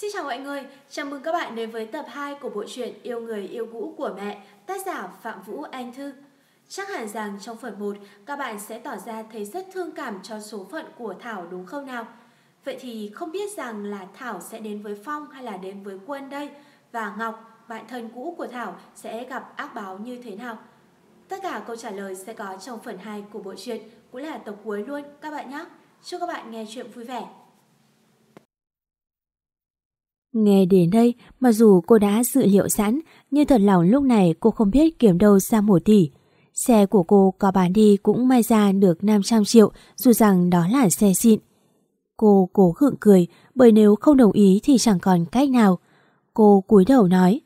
Xin chào mọi người, chào mừng các bạn đến với tập 2 của bộ truyện Yêu người yêu cũ của mẹ, tác giả Phạm Vũ Anh Thư. Chắc hẳn rằng trong phần 1 các bạn sẽ tỏ ra thấy rất thương cảm cho số phận của Thảo đúng không nào? Vậy thì không biết rằng là Thảo sẽ đến với Phong hay là đến với Quân đây? Và Ngọc, bạn thân cũ của Thảo sẽ gặp ác báo như thế nào? Tất cả câu trả lời sẽ có trong phần 2 của bộ truyện, cũng là tập cuối luôn các bạn nhé. Chúc các bạn nghe chuyện vui vẻ. Nghe đến đây, mặc dù cô đã dự liệu sẵn, nhưng thật lòng lúc này cô không biết kiếm đâu ra một tỷ. Xe của cô có bán đi cũng may ra được 500 triệu, dù rằng đó là xe xịn. Cô cố gượng cười, bởi nếu không đồng ý thì chẳng còn cách nào. Cô cúi đầu nói,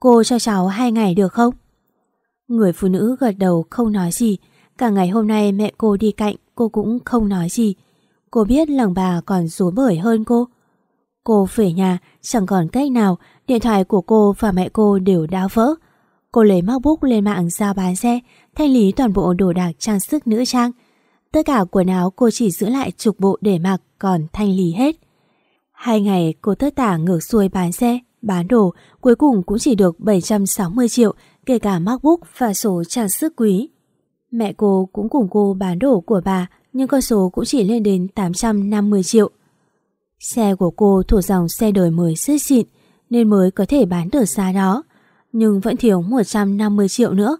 cô cho cháu hai ngày được không? Người phụ nữ gật đầu không nói gì, cả ngày hôm nay mẹ cô đi cạnh cô cũng không nói gì. Cô biết lòng bà còn rối bời hơn cô. Cô về nhà, chẳng còn cách nào, điện thoại của cô và mẹ cô đều đã vỡ. Cô lấy MacBook lên mạng giao bán xe, thanh lý toàn bộ đồ đạc trang sức nữ trang. Tất cả quần áo cô chỉ giữ lại chục bộ để mặc, còn thanh lý hết. Hai ngày cô tất tả ngược xuôi bán xe, bán đồ, cuối cùng cũng chỉ được 760 triệu, kể cả MacBook và số trang sức quý. Mẹ cô cũng cùng cô bán đồ của bà, nhưng con số cũng chỉ lên đến 850 triệu. Xe của cô thuộc dòng xe đời mới xích xịn nên mới có thể bán được giá đó, nhưng vẫn thiếu 150 triệu nữa.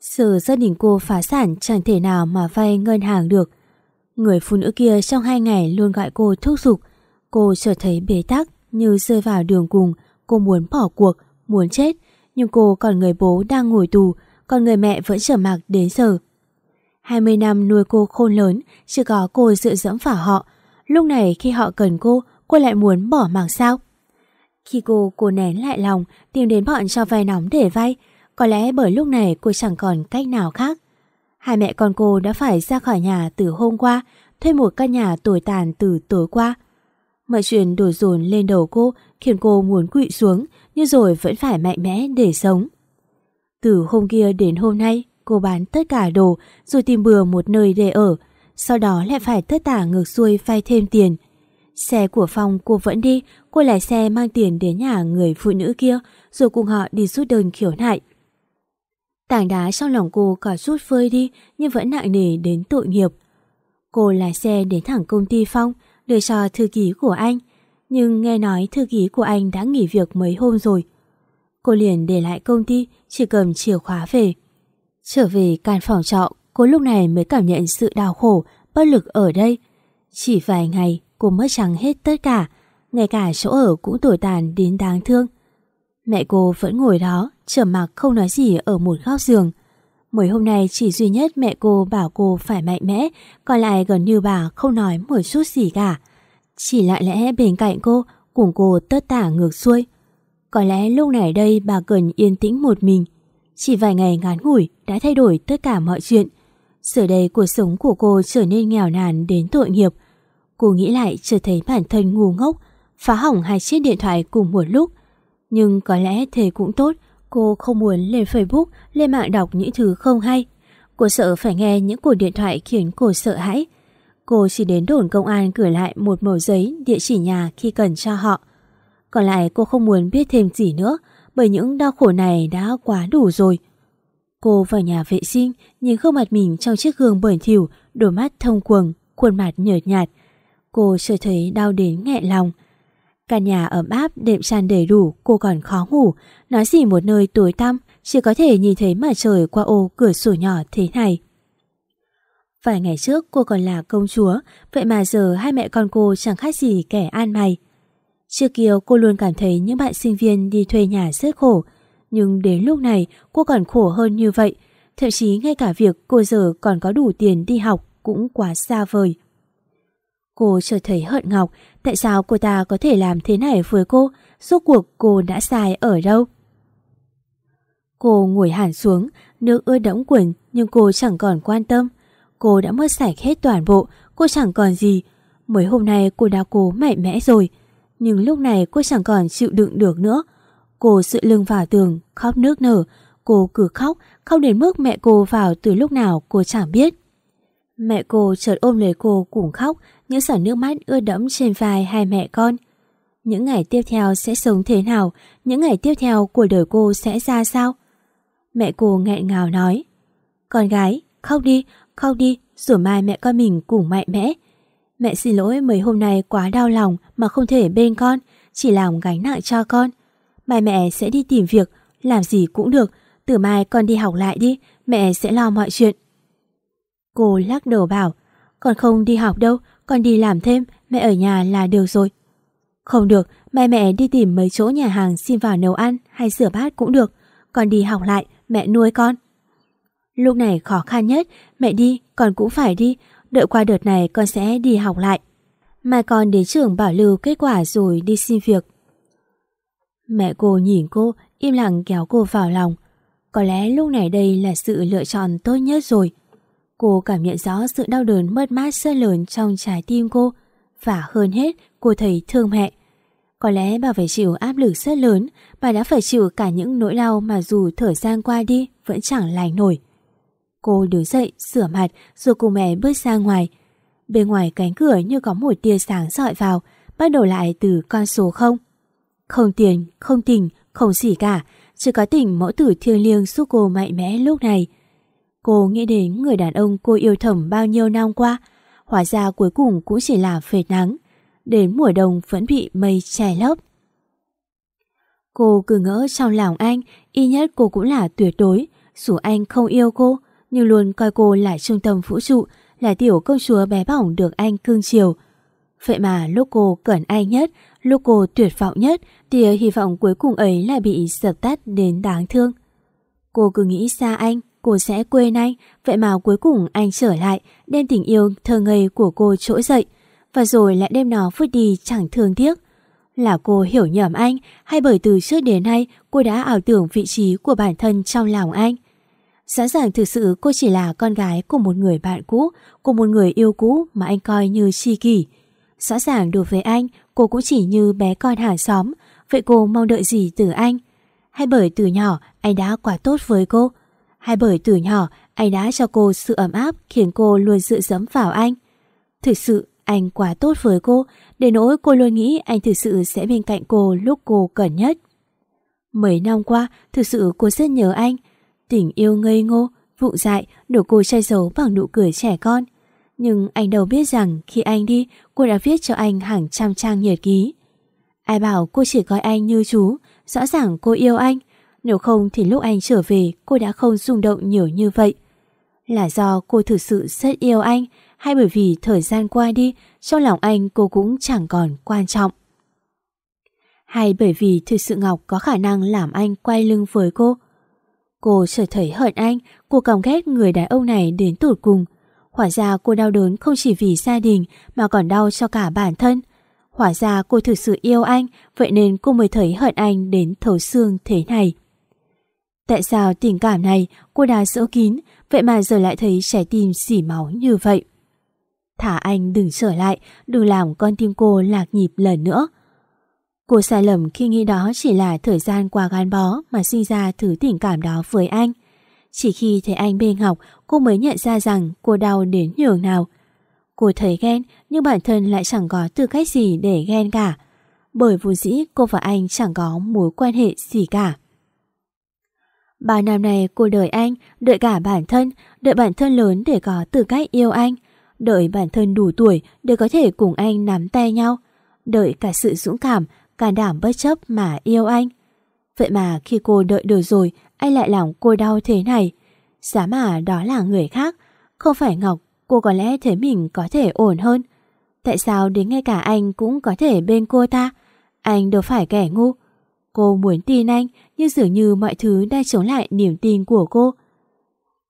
Giờ gia đình cô phá sản chẳng thể nào mà vay ngân hàng được. Người phụ nữ kia trong hai ngày luôn gọi cô thúc giục. Cô trở thấy bế tắc như rơi vào đường cùng. Cô muốn bỏ cuộc, muốn chết. Nhưng cô còn người bố đang ngồi tù, còn người mẹ vẫn trở mặc đến giờ. 20 năm nuôi cô khôn lớn, chỉ có cô dựa dẫm vào họ, Lúc này khi họ cần cô, cô lại muốn bỏ mạng sao? Khi cô cô nén lại lòng, tìm đến bọn cho vay nóng để vay, có lẽ bởi lúc này cô chẳng còn cách nào khác. Hai mẹ con cô đã phải ra khỏi nhà từ hôm qua, thuê một căn nhà tồi tàn từ tối qua. Mọi chuyện đổ dồn lên đầu cô khiến cô muốn quỵ xuống, nhưng rồi vẫn phải mạnh mẽ để sống. Từ hôm kia đến hôm nay, cô bán tất cả đồ rồi tìm bừa một nơi để ở, sau đó lại phải tất tả ngược xuôi vay thêm tiền. Xe của Phong cô vẫn đi, cô lái xe mang tiền đến nhà người phụ nữ kia rồi cùng họ đi rút đơn khiếu nại. Tảng đá trong lòng cô có rút phơi đi nhưng vẫn nặng nề đến tội nghiệp. Cô lái xe đến thẳng công ty Phong đưa cho thư ký của anh nhưng nghe nói thư ký của anh đã nghỉ việc mấy hôm rồi. Cô liền để lại công ty chỉ cầm chìa khóa về. Trở về căn phòng trọ cô lúc này mới cảm nhận sự đau khổ, bất lực ở đây. Chỉ vài ngày, cô mất trắng hết tất cả, ngay cả chỗ ở cũng tồi tàn đến đáng thương. Mẹ cô vẫn ngồi đó, trầm mặc không nói gì ở một góc giường. Mới hôm nay chỉ duy nhất mẹ cô bảo cô phải mạnh mẽ, còn lại gần như bà không nói một chút gì cả. Chỉ lại lẽ bên cạnh cô, cùng cô tất tả ngược xuôi. Có lẽ lúc này đây bà cần yên tĩnh một mình. Chỉ vài ngày ngắn ngủi đã thay đổi tất cả mọi chuyện. Giờ đây cuộc sống của cô trở nên nghèo nàn đến tội nghiệp. Cô nghĩ lại chưa thấy bản thân ngu ngốc, phá hỏng hai chiếc điện thoại cùng một lúc. Nhưng có lẽ thế cũng tốt, cô không muốn lên Facebook, lên mạng đọc những thứ không hay. Cô sợ phải nghe những cuộc điện thoại khiến cô sợ hãi. Cô chỉ đến đồn công an gửi lại một mẩu giấy địa chỉ nhà khi cần cho họ. Còn lại cô không muốn biết thêm gì nữa, bởi những đau khổ này đã quá đủ rồi. Cô vào nhà vệ sinh, nhìn gương mặt mình trong chiếc gương bẩn thỉu, đôi mắt thông quầng, khuôn mặt nhợt nhạt. Cô chợt thấy đau đến nghẹn lòng. Căn nhà ấm áp, đệm tràn đầy đủ, cô còn khó ngủ. Nói gì một nơi tối tăm, chỉ có thể nhìn thấy mặt trời qua ô cửa sổ nhỏ thế này. Vài ngày trước cô còn là công chúa, vậy mà giờ hai mẹ con cô chẳng khác gì kẻ an mày. Trước kia cô luôn cảm thấy những bạn sinh viên đi thuê nhà rất khổ, nhưng đến lúc này cô còn khổ hơn như vậy. Thậm chí ngay cả việc cô giờ còn có đủ tiền đi học cũng quá xa vời. Cô chợt thấy hận Ngọc, tại sao cô ta có thể làm thế này với cô, suốt cuộc cô đã sai ở đâu? Cô ngồi hẳn xuống, nước ưa đẫm quần nhưng cô chẳng còn quan tâm. Cô đã mất sạch hết toàn bộ, cô chẳng còn gì. Mới hôm nay cô đã cố mạnh mẽ rồi, nhưng lúc này cô chẳng còn chịu đựng được nữa. Cô sự lưng vào tường, khóc nước nở. Cô cứ khóc, không đến mức mẹ cô vào từ lúc nào cô chẳng biết. Mẹ cô chợt ôm lấy cô cùng khóc, những giọt nước mắt ưa đẫm trên vai hai mẹ con. Những ngày tiếp theo sẽ sống thế nào? Những ngày tiếp theo của đời cô sẽ ra sao? Mẹ cô nghẹn ngào nói. Con gái, khóc đi, khóc đi, rồi mai mẹ con mình cùng mạnh mẽ. Mẹ xin lỗi mấy hôm nay quá đau lòng mà không thể bên con, chỉ làm gánh nặng cho con. Mai mẹ sẽ đi tìm việc, làm gì cũng được, từ mai con đi học lại đi, mẹ sẽ lo mọi chuyện. Cô lắc đầu bảo, con không đi học đâu, con đi làm thêm, mẹ ở nhà là được rồi. Không được, mai mẹ đi tìm mấy chỗ nhà hàng xin vào nấu ăn hay rửa bát cũng được. Con đi học lại, mẹ nuôi con. Lúc này khó khăn nhất, mẹ đi, con cũng phải đi, đợi qua đợt này con sẽ đi học lại. Mai con đến trường bảo lưu kết quả rồi đi xin việc. Mẹ cô nhìn cô, im lặng kéo cô vào lòng. Có lẽ lúc này đây là sự lựa chọn tốt nhất rồi. Cô cảm nhận rõ sự đau đớn mất mát rất lớn trong trái tim cô. Và hơn hết, cô thấy thương mẹ. Có lẽ bà phải chịu áp lực rất lớn, bà đã phải chịu cả những nỗi đau mà dù thời gian qua đi vẫn chẳng lành nổi. Cô đứng dậy, sửa mặt rồi cùng mẹ bước ra ngoài. Bên ngoài cánh cửa như có một tia sáng dọi vào, bắt đầu lại từ con số không. Không tiền, không tình, không gì cả, chỉ có tình mẫu tử thiêng liêng giúp cô mạnh mẽ lúc này. Cô nghĩ đến người đàn ông cô yêu thầm bao nhiêu năm qua, hóa ra cuối cùng cũng chỉ là phệt nắng. Đến mùa đông vẫn bị mây che lấp. Cô cứ ngỡ trong lòng anh, y nhất cô cũng là tuyệt đối, dù anh không yêu cô, nhưng luôn coi cô là trung tâm vũ trụ, là tiểu công chúa bé bỏng được anh cưng chiều. Vậy mà lúc cô cần anh nhất, lúc cô tuyệt vọng nhất, tia hy vọng cuối cùng ấy lại bị dập tắt đến đáng thương. Cô cứ nghĩ xa anh, cô sẽ quên anh, vậy mà cuối cùng anh trở lại, đem tình yêu thơ ngây của cô trỗi dậy, và rồi lại đem nó vứt đi chẳng thương tiếc. Là cô hiểu nhầm anh, hay bởi từ trước đến nay cô đã ảo tưởng vị trí của bản thân trong lòng anh? Rõ ràng thực sự cô chỉ là con gái của một người bạn cũ, của một người yêu cũ mà anh coi như chi kỷ. Rõ ràng đối với anh, cô cũng chỉ như bé con hàng xóm, vậy cô mong đợi gì từ anh? Hay bởi từ nhỏ anh đã quá tốt với cô? Hay bởi từ nhỏ anh đã cho cô sự ấm áp khiến cô luôn dựa dẫm vào anh? Thực sự anh quá tốt với cô, để nỗi cô luôn nghĩ anh thực sự sẽ bên cạnh cô lúc cô cần nhất. Mấy năm qua, thực sự cô rất nhớ anh, Tình yêu ngây ngô, vụng dại được cô che giấu bằng nụ cười trẻ con. Nhưng anh đâu biết rằng khi anh đi, cô đã viết cho anh hàng trăm trang nhật ký. Ai bảo cô chỉ coi anh như chú, rõ ràng cô yêu anh. Nếu không thì lúc anh trở về cô đã không rung động nhiều như vậy. Là do cô thực sự rất yêu anh hay bởi vì thời gian qua đi trong lòng anh cô cũng chẳng còn quan trọng. Hay bởi vì thực sự Ngọc có khả năng làm anh quay lưng với cô Cô trở thấy hận anh, cô căm ghét người đàn ông này đến tụt cùng. Hóa ra cô đau đớn không chỉ vì gia đình mà còn đau cho cả bản thân. Hóa ra cô thực sự yêu anh, vậy nên cô mới thấy hận anh đến thấu xương thế này. Tại sao tình cảm này cô đã giữ kín, vậy mà giờ lại thấy trái tim xỉ máu như vậy? Thả anh đừng trở lại, đừng làm con tim cô lạc nhịp lần nữa. Cô sai lầm khi nghĩ đó chỉ là thời gian qua gắn bó mà sinh ra thứ tình cảm đó với anh. Chỉ khi thấy anh bên Ngọc, cô mới nhận ra rằng cô đau đến nhường nào. Cô thấy ghen, nhưng bản thân lại chẳng có tư cách gì để ghen cả. Bởi vốn dĩ cô và anh chẳng có mối quan hệ gì cả. Ba năm này cô đợi anh, đợi cả bản thân, đợi bản thân lớn để có tư cách yêu anh, đợi bản thân đủ tuổi để có thể cùng anh nắm tay nhau, đợi cả sự dũng cảm, can đảm bất chấp mà yêu anh. Vậy mà khi cô đợi được rồi, anh lại làm cô đau thế này. Giá mà đó là người khác, không phải Ngọc, cô có lẽ thấy mình có thể ổn hơn. Tại sao đến ngay cả anh cũng có thể bên cô ta? Anh đâu phải kẻ ngu. Cô muốn tin anh, nhưng dường như mọi thứ đang chống lại niềm tin của cô.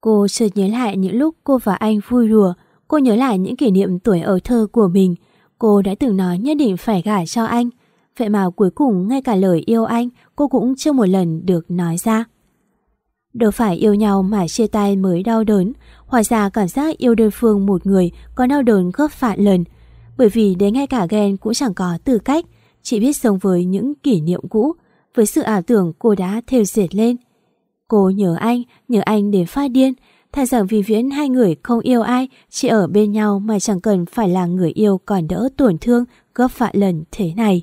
Cô chợt nhớ lại những lúc cô và anh vui đùa, cô nhớ lại những kỷ niệm tuổi ở thơ của mình. Cô đã từng nói nhất định phải gả cho anh. Vậy mà cuối cùng ngay cả lời yêu anh cô cũng chưa một lần được nói ra. Đâu phải yêu nhau mà chia tay mới đau đớn, hóa ra cảm giác yêu đơn phương một người có đau đớn gấp vạn lần. Bởi vì đến ngay cả ghen cũng chẳng có tư cách, chỉ biết sống với những kỷ niệm cũ, với sự ảo tưởng cô đã theo dệt lên. Cô nhớ anh, nhớ anh đến phát điên, thay rằng vì viễn hai người không yêu ai, chỉ ở bên nhau mà chẳng cần phải là người yêu còn đỡ tổn thương gấp vạn lần thế này.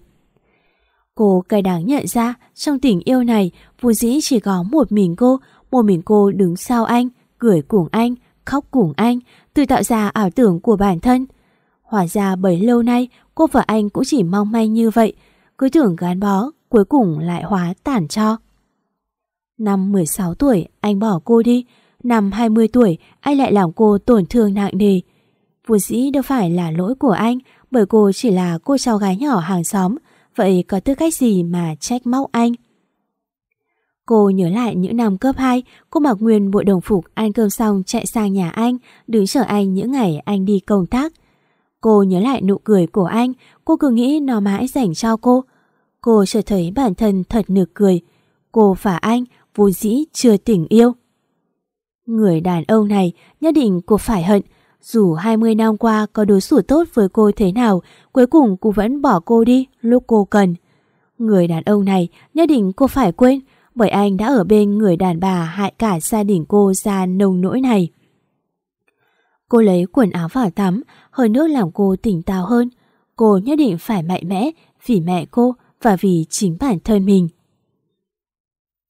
Cô cay đáng nhận ra trong tình yêu này vốn dĩ chỉ có một mình cô, một mình cô đứng sau anh, cười cùng anh, khóc cùng anh, tự tạo ra ảo tưởng của bản thân. Hóa ra bấy lâu nay cô và anh cũng chỉ mong manh như vậy, cứ tưởng gắn bó, cuối cùng lại hóa tản cho. Năm 16 tuổi anh bỏ cô đi, năm 20 tuổi anh lại làm cô tổn thương nặng nề. Vốn dĩ đâu phải là lỗi của anh, bởi cô chỉ là cô cháu gái nhỏ hàng xóm, vậy có tư cách gì mà trách móc anh? Cô nhớ lại những năm cấp 2, cô mặc nguyên bộ đồng phục ăn cơm xong chạy sang nhà anh, đứng chờ anh những ngày anh đi công tác. Cô nhớ lại nụ cười của anh, cô cứ nghĩ nó mãi dành cho cô. Cô chợt thấy bản thân thật nực cười. Cô và anh vốn dĩ chưa tình yêu. Người đàn ông này nhất định cô phải hận, dù 20 năm qua có đối xử tốt với cô thế nào, cuối cùng cô vẫn bỏ cô đi lúc cô cần. Người đàn ông này nhất định cô phải quên, bởi anh đã ở bên người đàn bà hại cả gia đình cô ra nông nỗi này. Cô lấy quần áo vào tắm, hơi nước làm cô tỉnh táo hơn. Cô nhất định phải mạnh mẽ vì mẹ cô và vì chính bản thân mình.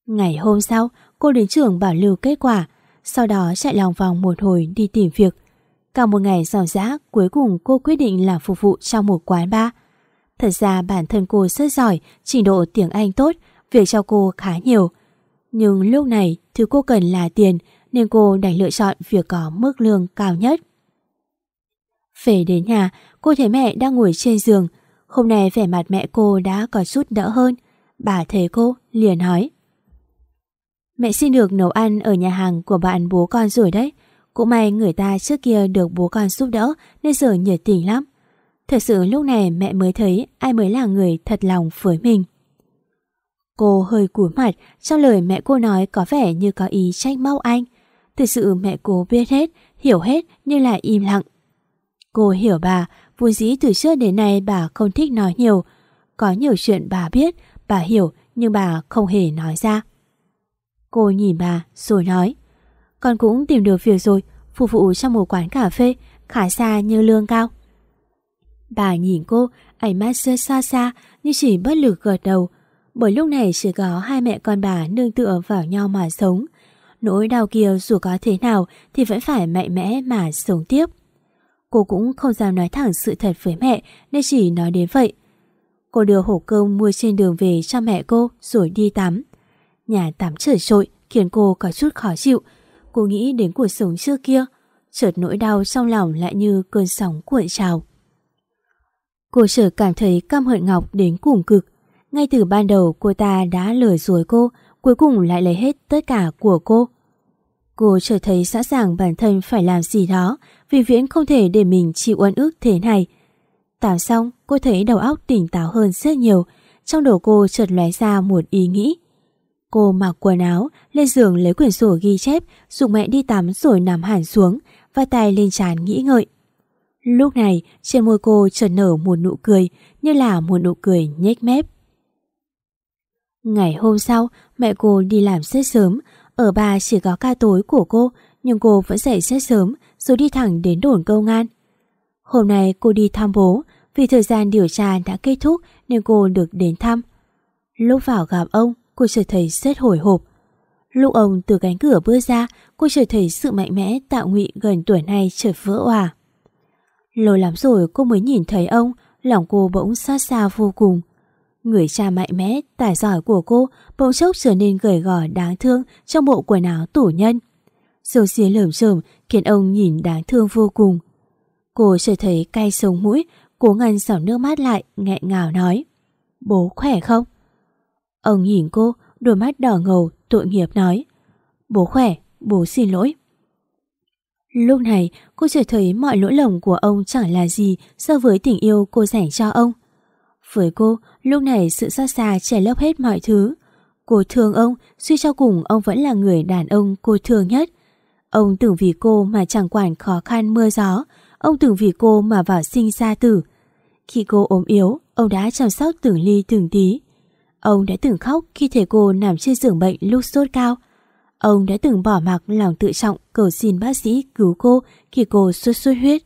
Ngày hôm sau, cô đến trường bảo lưu kết quả, sau đó chạy lòng vòng một hồi đi tìm việc. Cả một ngày rào rã, cuối cùng cô quyết định làm phục vụ trong một quán bar. Thật ra bản thân cô rất giỏi, trình độ tiếng Anh tốt, việc cho cô khá nhiều. Nhưng lúc này, thứ cô cần là tiền, nên cô đành lựa chọn việc có mức lương cao nhất. Về đến nhà, cô thấy mẹ đang ngồi trên giường. Hôm nay vẻ mặt mẹ cô đã có chút đỡ hơn. Bà thấy cô, liền nói. Mẹ xin được nấu ăn ở nhà hàng của bạn bố con rồi đấy. Cũng may người ta trước kia được bố con giúp đỡ nên giờ nhiệt tình lắm. Thật sự lúc này mẹ mới thấy ai mới là người thật lòng với mình. Cô hơi cúi mặt, trong lời mẹ cô nói có vẻ như có ý trách móc anh. Thực sự mẹ cô biết hết, hiểu hết nhưng lại im lặng. Cô hiểu bà, vốn dĩ từ trước đến nay bà không thích nói nhiều. Có nhiều chuyện bà biết, bà hiểu nhưng bà không hề nói ra. Cô nhìn bà rồi nói Con cũng tìm được việc rồi, phục vụ trong một quán cà phê, khá xa như lương cao. Bà nhìn cô, ánh mắt rất xa xa nhưng chỉ bất lực gật đầu. Bởi lúc này chỉ có hai mẹ con bà nương tựa vào nhau mà sống. Nỗi đau kia dù có thế nào thì vẫn phải mạnh mẽ mà sống tiếp. Cô cũng không dám nói thẳng sự thật với mẹ, nên chỉ nói đến vậy. Cô đưa hổ cơm mua trên đường về cho mẹ cô rồi đi tắm. Nhà tắm trời trội, khiến cô có chút khó chịu. Cô nghĩ đến cuộc sống trước kia. Chợt nỗi đau trong lòng lại như cơn sóng cuộn trào. Cô chợt cảm thấy căm hận Ngọc đến cùng cực. Ngay từ ban đầu cô ta đã lừa dối cô, cuối cùng lại lấy hết tất cả của cô. Cô chợt thấy rõ ràng bản thân phải làm gì đó, vì viễn không thể để mình chịu uất ức thế này. Tắm xong, cô thấy đầu óc tỉnh táo hơn rất nhiều, trong đầu cô chợt lóe ra một ý nghĩ. Cô mặc quần áo, lên giường lấy quyển sổ ghi chép, dùng mẹ đi tắm rồi nằm hẳn xuống, và tay lên trán nghĩ ngợi. Lúc này, trên môi cô chợt nở một nụ cười, như là một nụ cười nhếch mép. Ngày hôm sau, mẹ cô đi làm rất sớm, ở bà chỉ có ca tối của cô, nhưng cô vẫn dậy rất sớm rồi đi thẳng đến đồn công an. Hôm nay cô đi thăm bố, vì thời gian điều tra đã kết thúc nên cô được đến thăm. Lúc vào gặp ông, cô trở thấy rất hồi hộp. Lúc ông từ cánh cửa bước ra, cô trở thấy sự mạnh mẽ tạo ngụy gần tuổi này chợt vỡ òa. Lâu lắm rồi cô mới nhìn thấy ông, lòng cô bỗng xót xa vô cùng. Người cha mạnh mẽ, tài giỏi của cô bỗng chốc trở nên gầy gò đáng thương trong bộ quần áo tủ nhân. Dầu xía lởm chởm khiến ông nhìn đáng thương vô cùng. Cô chợt thấy cay sống mũi, cố ngăn dòng nước mắt lại, nghẹn ngào nói. Bố khỏe không? Ông nhìn cô, đôi mắt đỏ ngầu, tội nghiệp nói. Bố khỏe, bố xin lỗi. Lúc này, cô chợt thấy mọi lỗi lầm của ông chẳng là gì so với tình yêu cô dành cho ông. Với cô, lúc này sự xa xa trẻ lấp hết mọi thứ. Cô thương ông, suy cho cùng ông vẫn là người đàn ông cô thương nhất. Ông từng vì cô mà chẳng quản khó khăn mưa gió, ông từng vì cô mà vào sinh ra tử. Khi cô ốm yếu, ông đã chăm sóc từng ly từng tí. Ông đã từng khóc khi thấy cô nằm trên giường bệnh lúc sốt cao. Ông đã từng bỏ mặc lòng tự trọng cầu xin bác sĩ cứu cô khi cô sốt xuất huyết.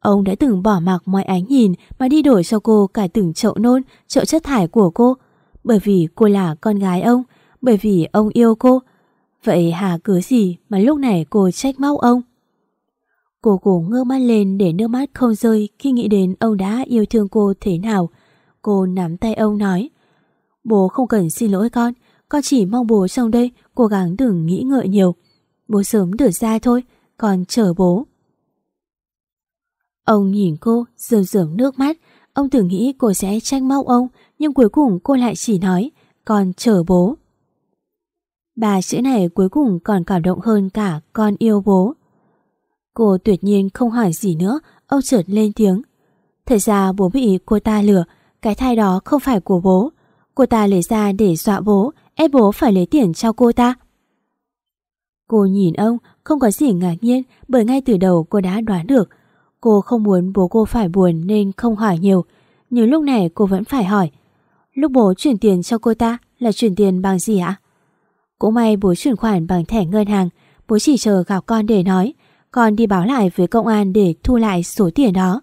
Ông đã từng bỏ mặc mọi ánh nhìn mà đi đổi cho cô cả từng chậu nôn, chậu chất thải của cô. Bởi vì cô là con gái ông, bởi vì ông yêu cô. Vậy hà cớ gì mà lúc này cô trách móc ông? Cô cố ngơ mắt lên để nước mắt không rơi khi nghĩ đến ông đã yêu thương cô thế nào. Cô nắm tay ông nói Bố không cần xin lỗi con, con chỉ mong bố trong đây cố gắng đừng nghĩ ngợi nhiều. Bố sớm được ra thôi, con chờ bố. Ông nhìn cô, rơm rớm nước mắt. Ông tưởng nghĩ cô sẽ tranh móc ông, nhưng cuối cùng cô lại chỉ nói, con chờ bố. Bà chữ này cuối cùng còn cảm động hơn cả con yêu bố. Cô tuyệt nhiên không hỏi gì nữa, ông chợt lên tiếng. Thật ra bố bị cô ta lừa, cái thai đó không phải của bố. Cô ta lấy ra để dọa bố, ép bố phải lấy tiền cho cô ta. Cô nhìn ông, không có gì ngạc nhiên bởi ngay từ đầu cô đã đoán được. Cô không muốn bố cô phải buồn nên không hỏi nhiều, nhưng lúc này cô vẫn phải hỏi. Lúc bố chuyển tiền cho cô ta là chuyển tiền bằng gì ạ? Cũng may bố chuyển khoản bằng thẻ ngân hàng, bố chỉ chờ gặp con để nói, con đi báo lại với công an để thu lại số tiền đó.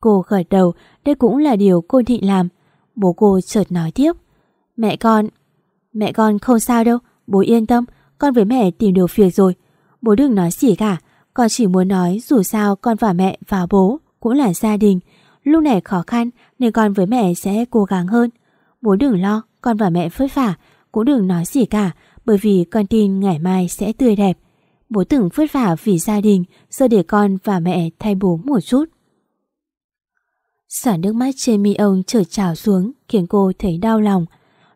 Cô gật đầu, đây cũng là điều cô định làm. Bố cô chợt nói tiếp. Mẹ con... Mẹ con không sao đâu, bố yên tâm, con với mẹ tìm được việc rồi. Bố đừng nói gì cả, con chỉ muốn nói dù sao con và mẹ và bố cũng là gia đình. Lúc này khó khăn nên con với mẹ sẽ cố gắng hơn. Bố đừng lo, con và mẹ vất vả, cũng đừng nói gì cả bởi vì con tin ngày mai sẽ tươi đẹp. Bố từng vất vả vì gia đình, giờ để con và mẹ thay bố một chút. Xả nước mắt trên mi ông trở trào xuống khiến cô thấy đau lòng.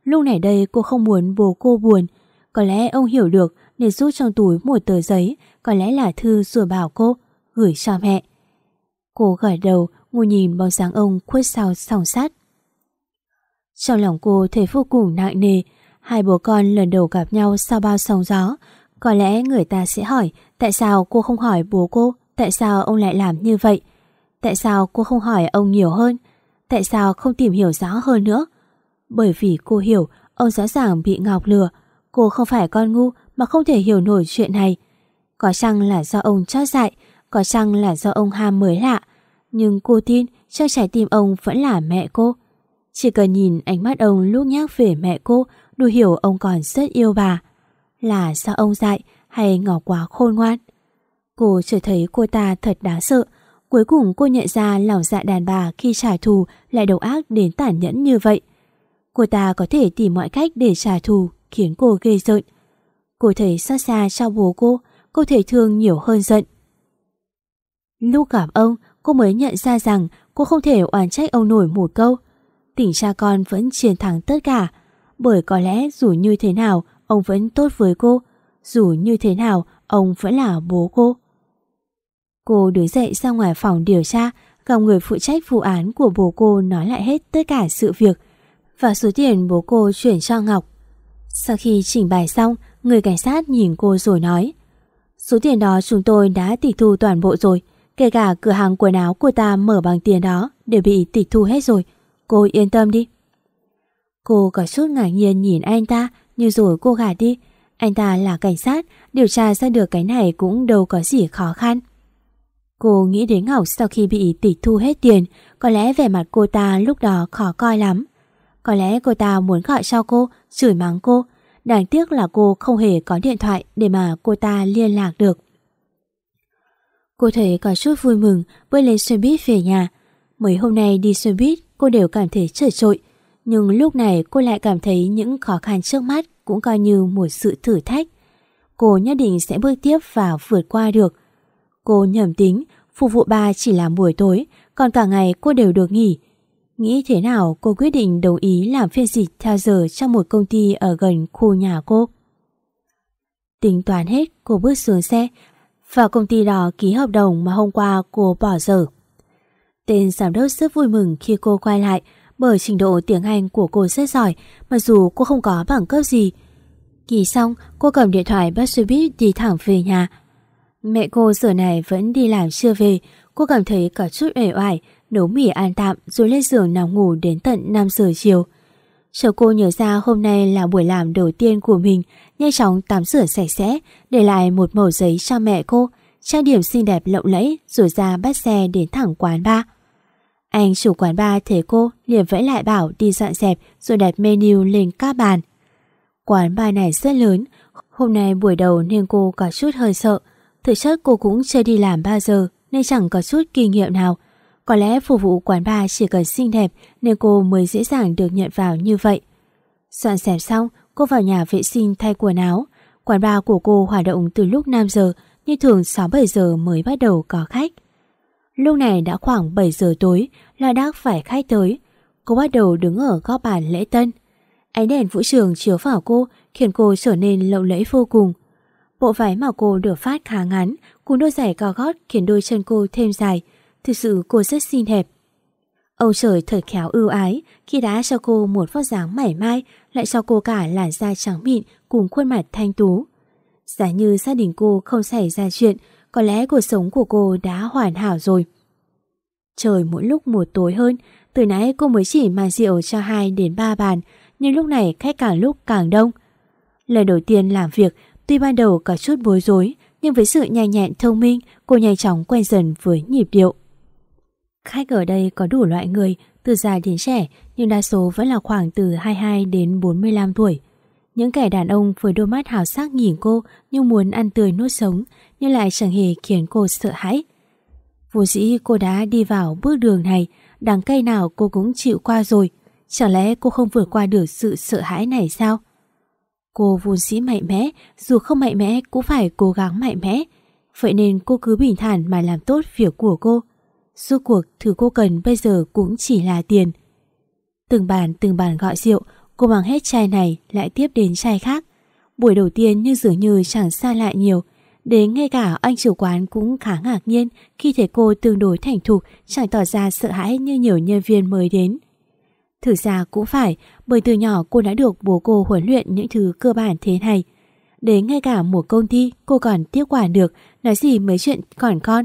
Lúc này đây cô không muốn bố cô buồn. Có lẽ ông hiểu được nên rút trong túi một tờ giấy, có lẽ là thư rồi bảo cô gửi cho mẹ. Cô gật đầu, ngồi nhìn bóng dáng ông khuất sau sòng sắt. Trong lòng cô thấy vô cùng nặng nề, hai bố con lần đầu gặp nhau sau bao sóng gió. Có lẽ người ta sẽ hỏi tại sao cô không hỏi bố cô, tại sao ông lại làm như vậy. Tại sao cô không hỏi ông nhiều hơn? Tại sao không tìm hiểu rõ hơn nữa? Bởi vì cô hiểu ông rõ ràng bị Ngọc lừa. Cô không phải con ngu mà không thể hiểu nổi chuyện này. Có chăng là do ông chót dại, có chăng là do ông ham mới lạ. Nhưng cô tin trong trái tim ông vẫn là mẹ cô. Chỉ cần nhìn ánh mắt ông lúc nhắc về mẹ cô, đủ hiểu ông còn rất yêu bà. Là do ông dại hay Ngọc quá khôn ngoan? Cô trở thấy cô ta thật đáng sợ, Cuối cùng cô nhận ra lòng dạ đàn bà khi trả thù lại độc ác đến tàn nhẫn như vậy. Cô ta có thể tìm mọi cách để trả thù khiến cô ghê rợn. Cô thấy xót xa cho bố cô, cô thể thương nhiều hơn giận. Lúc gặp ông, cô mới nhận ra rằng cô không thể oán trách ông nổi một câu. Tình cha con vẫn chiến thắng tất cả, bởi có lẽ dù như thế nào, ông vẫn tốt với cô, dù như thế nào, ông vẫn là bố cô. Cô đứng dậy ra ngoài phòng điều tra, gặp người phụ trách vụ án của bố cô nói lại hết tất cả sự việc và số tiền bố cô chuyển cho Ngọc. Sau khi chỉnh bài xong, người cảnh sát nhìn cô rồi nói Số tiền đó chúng tôi đã tịch thu toàn bộ rồi, kể cả cửa hàng quần áo của ta mở bằng tiền đó đều bị tịch thu hết rồi. Cô yên tâm đi. Cô có chút ngạc nhiên nhìn anh ta, như rồi cô gạt đi. Anh ta là cảnh sát, điều tra ra được cái này cũng đâu có gì khó khăn. Cô nghĩ đến Ngọc sau khi bị tịch thu hết tiền, có lẽ vẻ mặt cô ta lúc đó khó coi lắm. Có lẽ cô ta muốn gọi cho cô, chửi mắng cô. Đáng tiếc là cô không hề có điện thoại để mà cô ta liên lạc được. Cô thấy có chút vui mừng bước lên xe buýt về nhà. Mấy hôm nay đi xe buýt cô đều cảm thấy trở trội. Nhưng lúc này cô lại cảm thấy những khó khăn trước mắt cũng coi như một sự thử thách. Cô nhất định sẽ bước tiếp và vượt qua được. Cô nhầm tính, phục vụ bà chỉ là buổi tối, còn cả ngày cô đều được nghỉ. Nghĩ thế nào cô quyết định đồng ý làm phiên dịch theo giờ trong một công ty ở gần khu nhà cô. Tính toán hết, cô bước xuống xe, vào công ty đó ký hợp đồng mà hôm qua cô bỏ dở. Tên giám đốc rất vui mừng khi cô quay lại bởi trình độ tiếng Anh của cô rất giỏi mặc dù cô không có bằng cấp gì. kỳ xong, cô cầm điện thoại bắt xe buýt đi thẳng về nhà. Mẹ cô giờ này vẫn đi làm chưa về, cô cảm thấy có chút uể oải, nấu mì ăn tạm rồi lên giường nằm ngủ đến tận 5 giờ chiều. Chờ cô nhớ ra hôm nay là buổi làm đầu tiên của mình, nhanh chóng tắm rửa sạch sẽ, để lại một mẩu giấy cho mẹ cô, trang điểm xinh đẹp lộng lẫy rồi ra bắt xe đến thẳng quán bar. Anh chủ quán bar thấy cô liền vẫy lại bảo đi dọn dẹp rồi đặt menu lên các bàn. Quán bar này rất lớn, hôm nay buổi đầu nên cô có chút hơi sợ. Thực chất cô cũng chưa đi làm bao giờ nên chẳng có chút kinh nghiệm nào. Có lẽ phục vụ quán bar chỉ cần xinh đẹp nên cô mới dễ dàng được nhận vào như vậy. Soạn xẹp xong, cô vào nhà vệ sinh thay quần áo. Quán bar của cô hoạt động từ lúc 5 giờ, như thường 6-7 giờ mới bắt đầu có khách. Lúc này đã khoảng 7 giờ tối, là đã phải khách tới. Cô bắt đầu đứng ở góc bàn lễ tân. Ánh đèn vũ trường chiếu vào cô khiến cô trở nên lộng lẫy vô cùng. Bộ váy mà cô được phát khá ngắn, cùng đôi giày cao gót khiến đôi chân cô thêm dài. Thực sự cô rất xinh đẹp. Ông trời thật khéo ưu ái khi đã cho cô một vóc dáng mảy mai lại cho cô cả làn da trắng mịn cùng khuôn mặt thanh tú. Giả như gia đình cô không xảy ra chuyện, có lẽ cuộc sống của cô đã hoàn hảo rồi. Trời mỗi lúc mùa tối hơn, từ nãy cô mới chỉ mang rượu cho hai đến ba bàn, nhưng lúc này khách càng lúc càng đông. Lần đầu tiên làm việc, tuy ban đầu có chút bối rối, nhưng với sự nhanh nhẹn thông minh, cô nhanh chóng quen dần với nhịp điệu. Khách ở đây có đủ loại người, từ già đến trẻ, nhưng đa số vẫn là khoảng từ 22 đến 45 tuổi. Những kẻ đàn ông với đôi mắt hào sắc nhìn cô như muốn ăn tươi nuốt sống, nhưng lại chẳng hề khiến cô sợ hãi. Vô dĩ cô đã đi vào bước đường này, đằng cây nào cô cũng chịu qua rồi. Chẳng lẽ cô không vượt qua được sự sợ hãi này sao? Cô vốn dĩ mạnh mẽ, dù không mạnh mẽ cũng phải cố gắng mạnh mẽ. Vậy nên cô cứ bình thản mà làm tốt việc của cô. Suốt cuộc thứ cô cần bây giờ cũng chỉ là tiền. Từng bàn từng bàn gọi rượu, cô mang hết chai này lại tiếp đến chai khác. Buổi đầu tiên như dường như chẳng xa lại nhiều. Đến ngay cả anh chủ quán cũng khá ngạc nhiên khi thấy cô tương đối thành thục chẳng tỏ ra sợ hãi như nhiều nhân viên mới đến. Thử ra cũng phải, bởi từ nhỏ cô đã được bố cô huấn luyện những thứ cơ bản thế này. Đến ngay cả một công ty cô còn tiếp quản được, nói gì mấy chuyện còn con.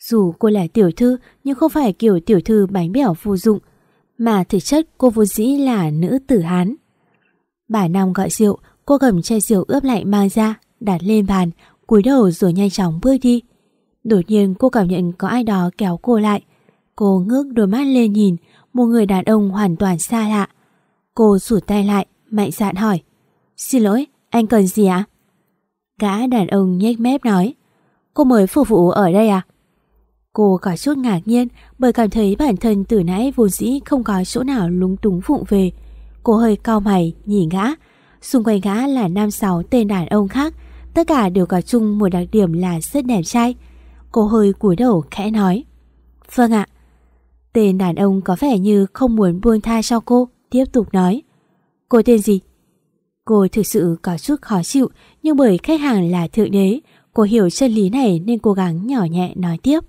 Dù cô là tiểu thư nhưng không phải kiểu tiểu thư bánh bẻo vô dụng, mà thực chất cô vốn dĩ là nữ tử Hán. Bà Nam gọi rượu, cô cầm chai rượu ướp lạnh mang ra, đặt lên bàn, cúi đầu rồi nhanh chóng bước đi. Đột nhiên cô cảm nhận có ai đó kéo cô lại. Cô ngước đôi mắt lên nhìn, một người đàn ông hoàn toàn xa lạ. Cô rụt tay lại, mạnh dạn hỏi. Xin lỗi, anh cần gì ạ? Gã đàn ông nhếch mép nói. Cô mới phục vụ ở đây à? Cô có chút ngạc nhiên bởi cảm thấy bản thân từ nãy vốn dĩ không có chỗ nào lúng túng vụng về. Cô hơi cao mày, nhìn gã. Xung quanh gã là năm sáu tên đàn ông khác. Tất cả đều có chung một đặc điểm là rất đẹp trai. Cô hơi cúi đầu khẽ nói. Vâng ạ. Tên đàn ông có vẻ như không muốn buông tha cho cô, tiếp tục nói. Cô tên gì? Cô thực sự có chút khó chịu, nhưng bởi khách hàng là thượng đế, cô hiểu chân lý này nên cố gắng nhỏ nhẹ nói tiếp.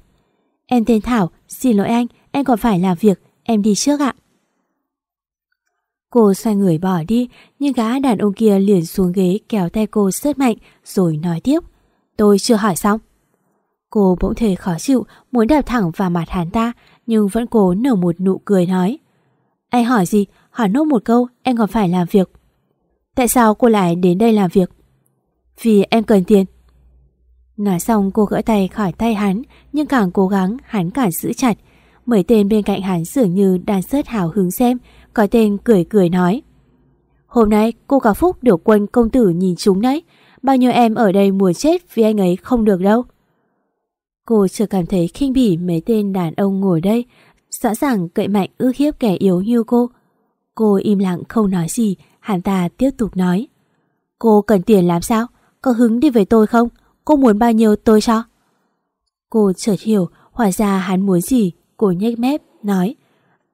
Em tên Thảo, xin lỗi anh, em còn phải làm việc, em đi trước ạ. Cô xoay người bỏ đi, nhưng gã đàn ông kia liền xuống ghế kéo tay cô rất mạnh rồi nói tiếp. Tôi chưa hỏi xong. Cô bỗng thấy khó chịu, muốn đạp thẳng vào mặt hắn ta, nhưng vẫn cố nở một nụ cười nói. Anh hỏi gì? Hỏi nốt một câu, em còn phải làm việc. Tại sao cô lại đến đây làm việc? Vì em cần tiền. Nói xong cô gỡ tay khỏi tay hắn, nhưng càng cố gắng hắn càng giữ chặt. Mấy tên bên cạnh hắn dường như đang rất hào hứng xem, có tên cười cười nói. Hôm nay cô cả phúc được quân công tử nhìn chúng đấy, bao nhiêu em ở đây muốn chết vì anh ấy không được đâu. Cô chưa cảm thấy khinh bỉ mấy tên đàn ông ngồi đây, rõ ràng cậy mạnh ước hiếp kẻ yếu như cô. Cô im lặng không nói gì, hắn ta tiếp tục nói. Cô cần tiền làm sao? Có hứng đi với tôi không? Cô muốn bao nhiêu tôi cho? Cô chợt hiểu, hóa ra hắn muốn gì, cô nhếch mép, nói.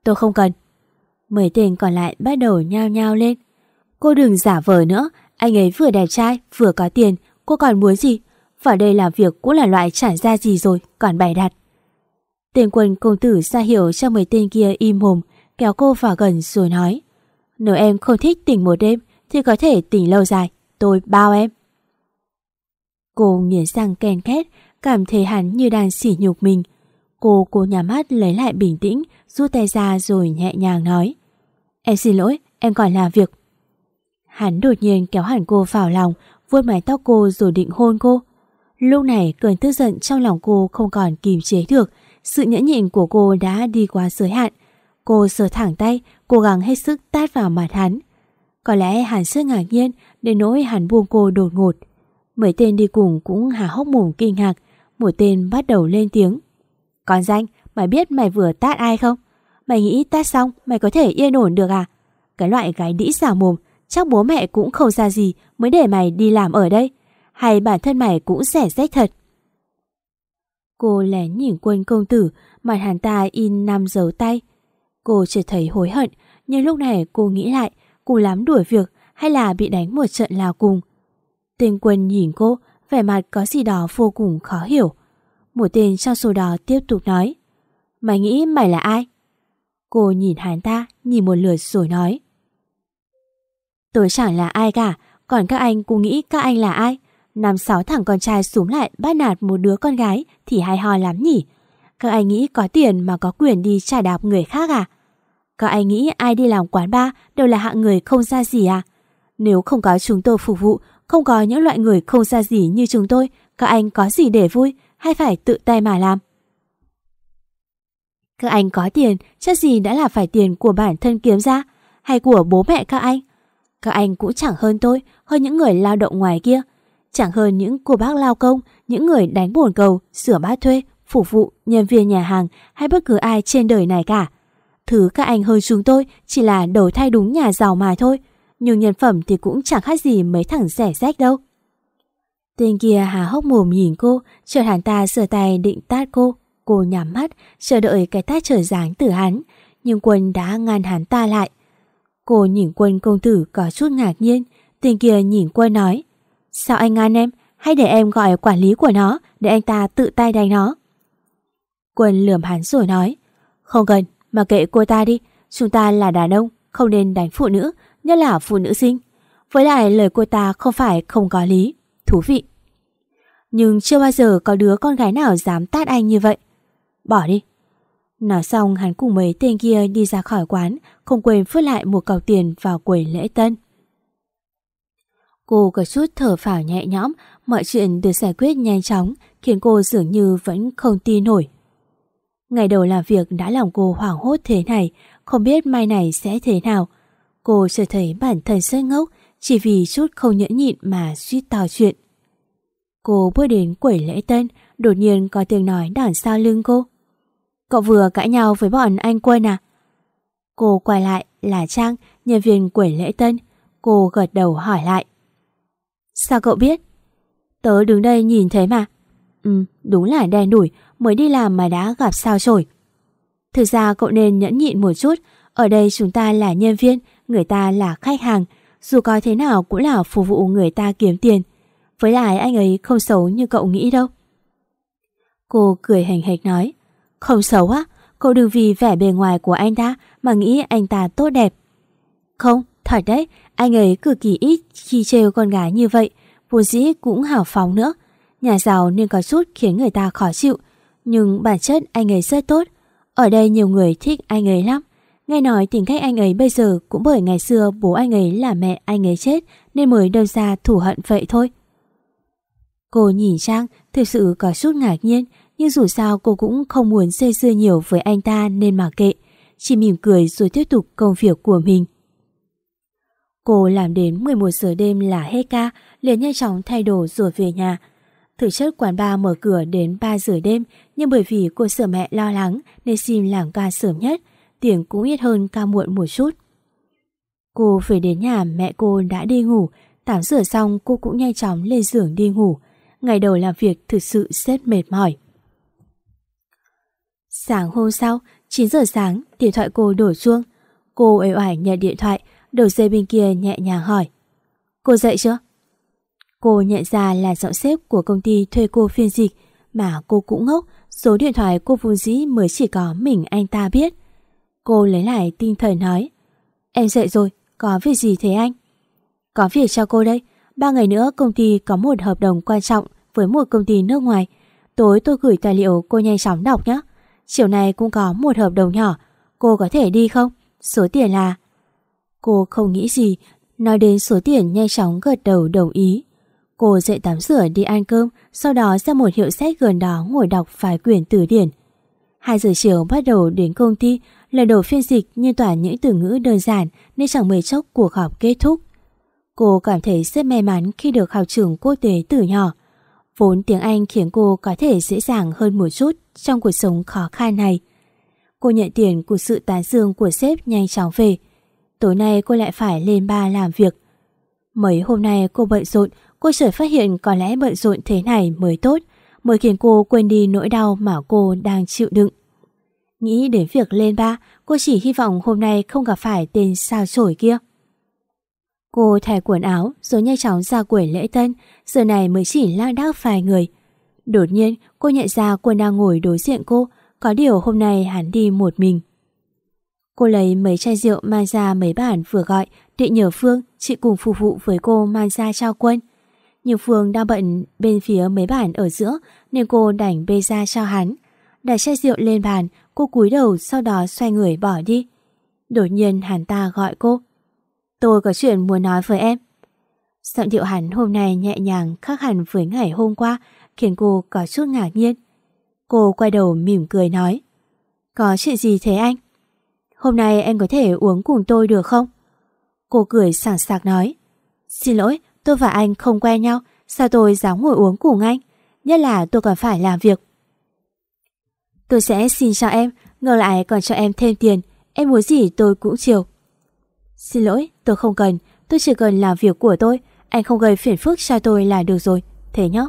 Tôi không cần. Mấy tên còn lại bắt đầu nhao nhao lên. Cô đừng giả vờ nữa, anh ấy vừa đẹp trai, vừa có tiền, cô còn muốn gì? Vào đây làm việc cũng là loại trả ra gì rồi, còn bày đặt. Tên quân công tử ra hiểu cho mấy tên kia im mồm, kéo cô vào gần rồi nói. Nếu em không thích tỉnh một đêm, thì có thể tỉnh lâu dài, tôi bao em. Cô nghiến răng ken két, cảm thấy hắn như đang sỉ nhục mình. Cô cố nhắm mắt lấy lại bình tĩnh, rút tay ra rồi nhẹ nhàng nói. Em xin lỗi, em còn làm việc. Hắn đột nhiên kéo hẳn cô vào lòng, vuốt mái tóc cô rồi định hôn cô. Lúc này cơn tức giận trong lòng cô không còn kìm chế được, sự nhẫn nhịn của cô đã đi quá giới hạn. Cô sờ thẳng tay, cố gắng hết sức tát vào mặt hắn. Có lẽ hắn rất ngạc nhiên đến nỗi hắn buông cô đột ngột. Mấy tên đi cùng cũng hà hốc mồm kinh ngạc, một tên bắt đầu lên tiếng. Con danh, mày biết mày vừa tát ai không? Mày nghĩ tát xong mày có thể yên ổn được à? Cái loại gái đĩ xả mồm, chắc bố mẹ cũng không ra gì mới để mày đi làm ở đây. Hay bản thân mày cũng rẻ rách thật. Cô lén nhìn quân công tử, mặt hắn ta in năm dấu tay. Cô chỉ thấy hối hận, nhưng lúc này cô nghĩ lại, cô lắm đuổi việc hay là bị đánh một trận là cùng. Tên quân nhìn cô, vẻ mặt có gì đó vô cùng khó hiểu. Một tên trong số đó tiếp tục nói. Mày nghĩ mày là ai? Cô nhìn hắn ta, nhìn một lượt rồi nói. Tôi chẳng là ai cả, còn các anh cũng nghĩ các anh là ai? Năm sáu thằng con trai xuống lại bắt nạt một đứa con gái thì hay ho lắm nhỉ? Các anh nghĩ có tiền mà có quyền đi trả đạp người khác à? Các anh nghĩ ai đi làm quán bar đều là hạng người không ra gì à? Nếu không có chúng tôi phục vụ, không có những loại người không ra gì như chúng tôi, các anh có gì để vui hay phải tự tay mà làm? Các anh có tiền, chắc gì đã là phải tiền của bản thân kiếm ra, hay của bố mẹ các anh? Các anh cũng chẳng hơn tôi, hơn những người lao động ngoài kia. Chẳng hơn những cô bác lao công, những người đánh bồn cầu, sửa bát thuê, phục vụ, nhân viên nhà hàng hay bất cứ ai trên đời này cả. Thứ các anh hơn chúng tôi chỉ là đầu thay đúng nhà giàu mà thôi. Nhưng nhân phẩm thì cũng chẳng khác gì mấy thằng rẻ rách đâu. Tên kia hà hốc mồm nhìn cô, chợt hắn ta sửa tay định tát cô. Cô nhắm mắt, chờ đợi cái tát trở dáng từ hắn. Nhưng quân đã ngăn hắn ta lại. Cô nhìn quân công tử có chút ngạc nhiên. Tên kia nhìn quân nói. Sao anh ngăn em? Hay để em gọi quản lý của nó để anh ta tự tay đánh nó? Quân lườm hắn rồi nói. Không cần, mà kệ cô ta đi. Chúng ta là đàn ông, không nên đánh phụ nữ, nhất là phụ nữ sinh. Với lại lời cô ta không phải không có lý. Thú vị. Nhưng chưa bao giờ có đứa con gái nào dám tát anh như vậy. Bỏ đi. Nói xong hắn cùng mấy tên kia đi ra khỏi quán, không quên phước lại một cọc tiền vào quầy lễ tân. Cô có chút thở phào nhẹ nhõm, mọi chuyện được giải quyết nhanh chóng, khiến cô dường như vẫn không tin nổi. Ngày đầu làm việc đã làm cô hoảng hốt thế này, không biết mai này sẽ thế nào. Cô sẽ thấy bản thân rất ngốc, chỉ vì chút không nhẫn nhịn mà suýt to chuyện. Cô bước đến quẩy lễ tân, đột nhiên có tiếng nói đằng sau lưng cô. Cậu vừa cãi nhau với bọn anh quân à? Cô quay lại là Trang, nhân viên quẩy lễ tân. Cô gật đầu hỏi lại. Sao cậu biết? Tớ đứng đây nhìn thấy mà. Ừ, đúng là đen đủi, mới đi làm mà đã gặp sao chổi. Thực ra cậu nên nhẫn nhịn một chút, ở đây chúng ta là nhân viên, người ta là khách hàng, dù coi thế nào cũng là phục vụ người ta kiếm tiền. Với lại anh ấy không xấu như cậu nghĩ đâu. Cô cười hành hạch nói, không xấu á, cậu đừng vì vẻ bề ngoài của anh ta mà nghĩ anh ta tốt đẹp. Không, thật đấy, anh ấy cực kỳ ít khi trêu con gái như vậy, vốn dĩ cũng hào phóng nữa. Nhà giàu nên có chút khiến người ta khó chịu, nhưng bản chất anh ấy rất tốt. Ở đây nhiều người thích anh ấy lắm. Nghe nói tính cách anh ấy bây giờ cũng bởi ngày xưa bố anh ấy là mẹ anh ấy chết nên mới đơn ra thủ hận vậy thôi. Cô nhìn Trang thực sự có chút ngạc nhiên nhưng dù sao cô cũng không muốn dây dưa nhiều với anh ta nên mà kệ. Chỉ mỉm cười rồi tiếp tục công việc của mình. Cô làm đến 11 giờ đêm là hết ca, liền nhanh chóng thay đồ rồi về nhà. Thực chất quán bar mở cửa đến 3 giờ đêm, nhưng bởi vì cô sợ mẹ lo lắng nên xin làm ca sớm nhất, tiếng cũng ít hơn ca muộn một chút. Cô về đến nhà mẹ cô đã đi ngủ, tắm rửa xong cô cũng nhanh chóng lên giường đi ngủ. Ngày đầu làm việc thực sự rất mệt mỏi. Sáng hôm sau, 9 giờ sáng, điện thoại cô đổ chuông. Cô ế oải nhận điện thoại, đầu dây bên kia nhẹ nhàng hỏi. Cô dậy chưa? Cô nhận ra là giọng xếp của công ty thuê cô phiên dịch, mà cô cũng ngốc, số điện thoại cô vốn dĩ mới chỉ có mình anh ta biết. Cô lấy lại tinh thần nói. Em dậy rồi, có việc gì thế anh? Có việc cho cô đây, ba ngày nữa công ty có một hợp đồng quan trọng với một công ty nước ngoài. Tối tôi gửi tài liệu cô nhanh chóng đọc nhé. Chiều nay cũng có một hợp đồng nhỏ, cô có thể đi không? Số tiền là... Cô không nghĩ gì, nói đến số tiền nhanh chóng gật đầu đồng ý. Cô dậy tắm rửa đi ăn cơm, sau đó ra một hiệu sách gần đó ngồi đọc vài quyển từ điển. 2 giờ chiều bắt đầu đến công ty, lần đầu phiên dịch nhưng toàn những từ ngữ đơn giản nên chẳng mấy chốc cuộc họp kết thúc. Cô cảm thấy rất may mắn khi được học trường quốc tế từ nhỏ. Vốn tiếng Anh khiến cô có thể dễ dàng hơn một chút trong cuộc sống khó khăn này. Cô nhận tiền của sự tán dương của sếp nhanh chóng về. Tối nay cô lại phải lên ba làm việc. Mấy hôm nay cô bận rộn, cô chợt phát hiện có lẽ bận rộn thế này mới tốt, mới khiến cô quên đi nỗi đau mà cô đang chịu đựng. Nghĩ đến việc lên ba, cô chỉ hy vọng hôm nay không gặp phải tên sao chổi kia. Cô thay quần áo rồi nhanh chóng ra quầy lễ tân, giờ này mới chỉ lang đác vài người. Đột nhiên cô nhận ra quân đang ngồi đối diện cô, có điều hôm nay hắn đi một mình. Cô lấy mấy chai rượu mang ra mấy bản vừa gọi, định nhờ Phương, chị cùng phục vụ với cô mang ra cho quân. Nhưng Phương đang bận bên phía mấy bản ở giữa nên cô đành bê ra cho hắn. Đặt chai rượu lên bàn, cô cúi đầu sau đó xoay người bỏ đi. Đột nhiên hắn ta gọi cô. Tôi có chuyện muốn nói với em. Giọng điệu hắn hôm nay nhẹ nhàng khác hẳn với ngày hôm qua, khiến cô có chút ngạc nhiên. Cô quay đầu mỉm cười nói. Có chuyện gì thế anh? Hôm nay em có thể uống cùng tôi được không? Cô cười sảng sạc nói. Xin lỗi, tôi và anh không quen nhau, sao tôi dám ngồi uống cùng anh? Nhất là tôi còn phải làm việc. Tôi sẽ xin cho em, ngờ lại còn cho em thêm tiền, em muốn gì tôi cũng chiều. Xin lỗi, tôi không cần, tôi chỉ cần làm việc của tôi, anh không gây phiền phức cho tôi là được rồi, thế nhá.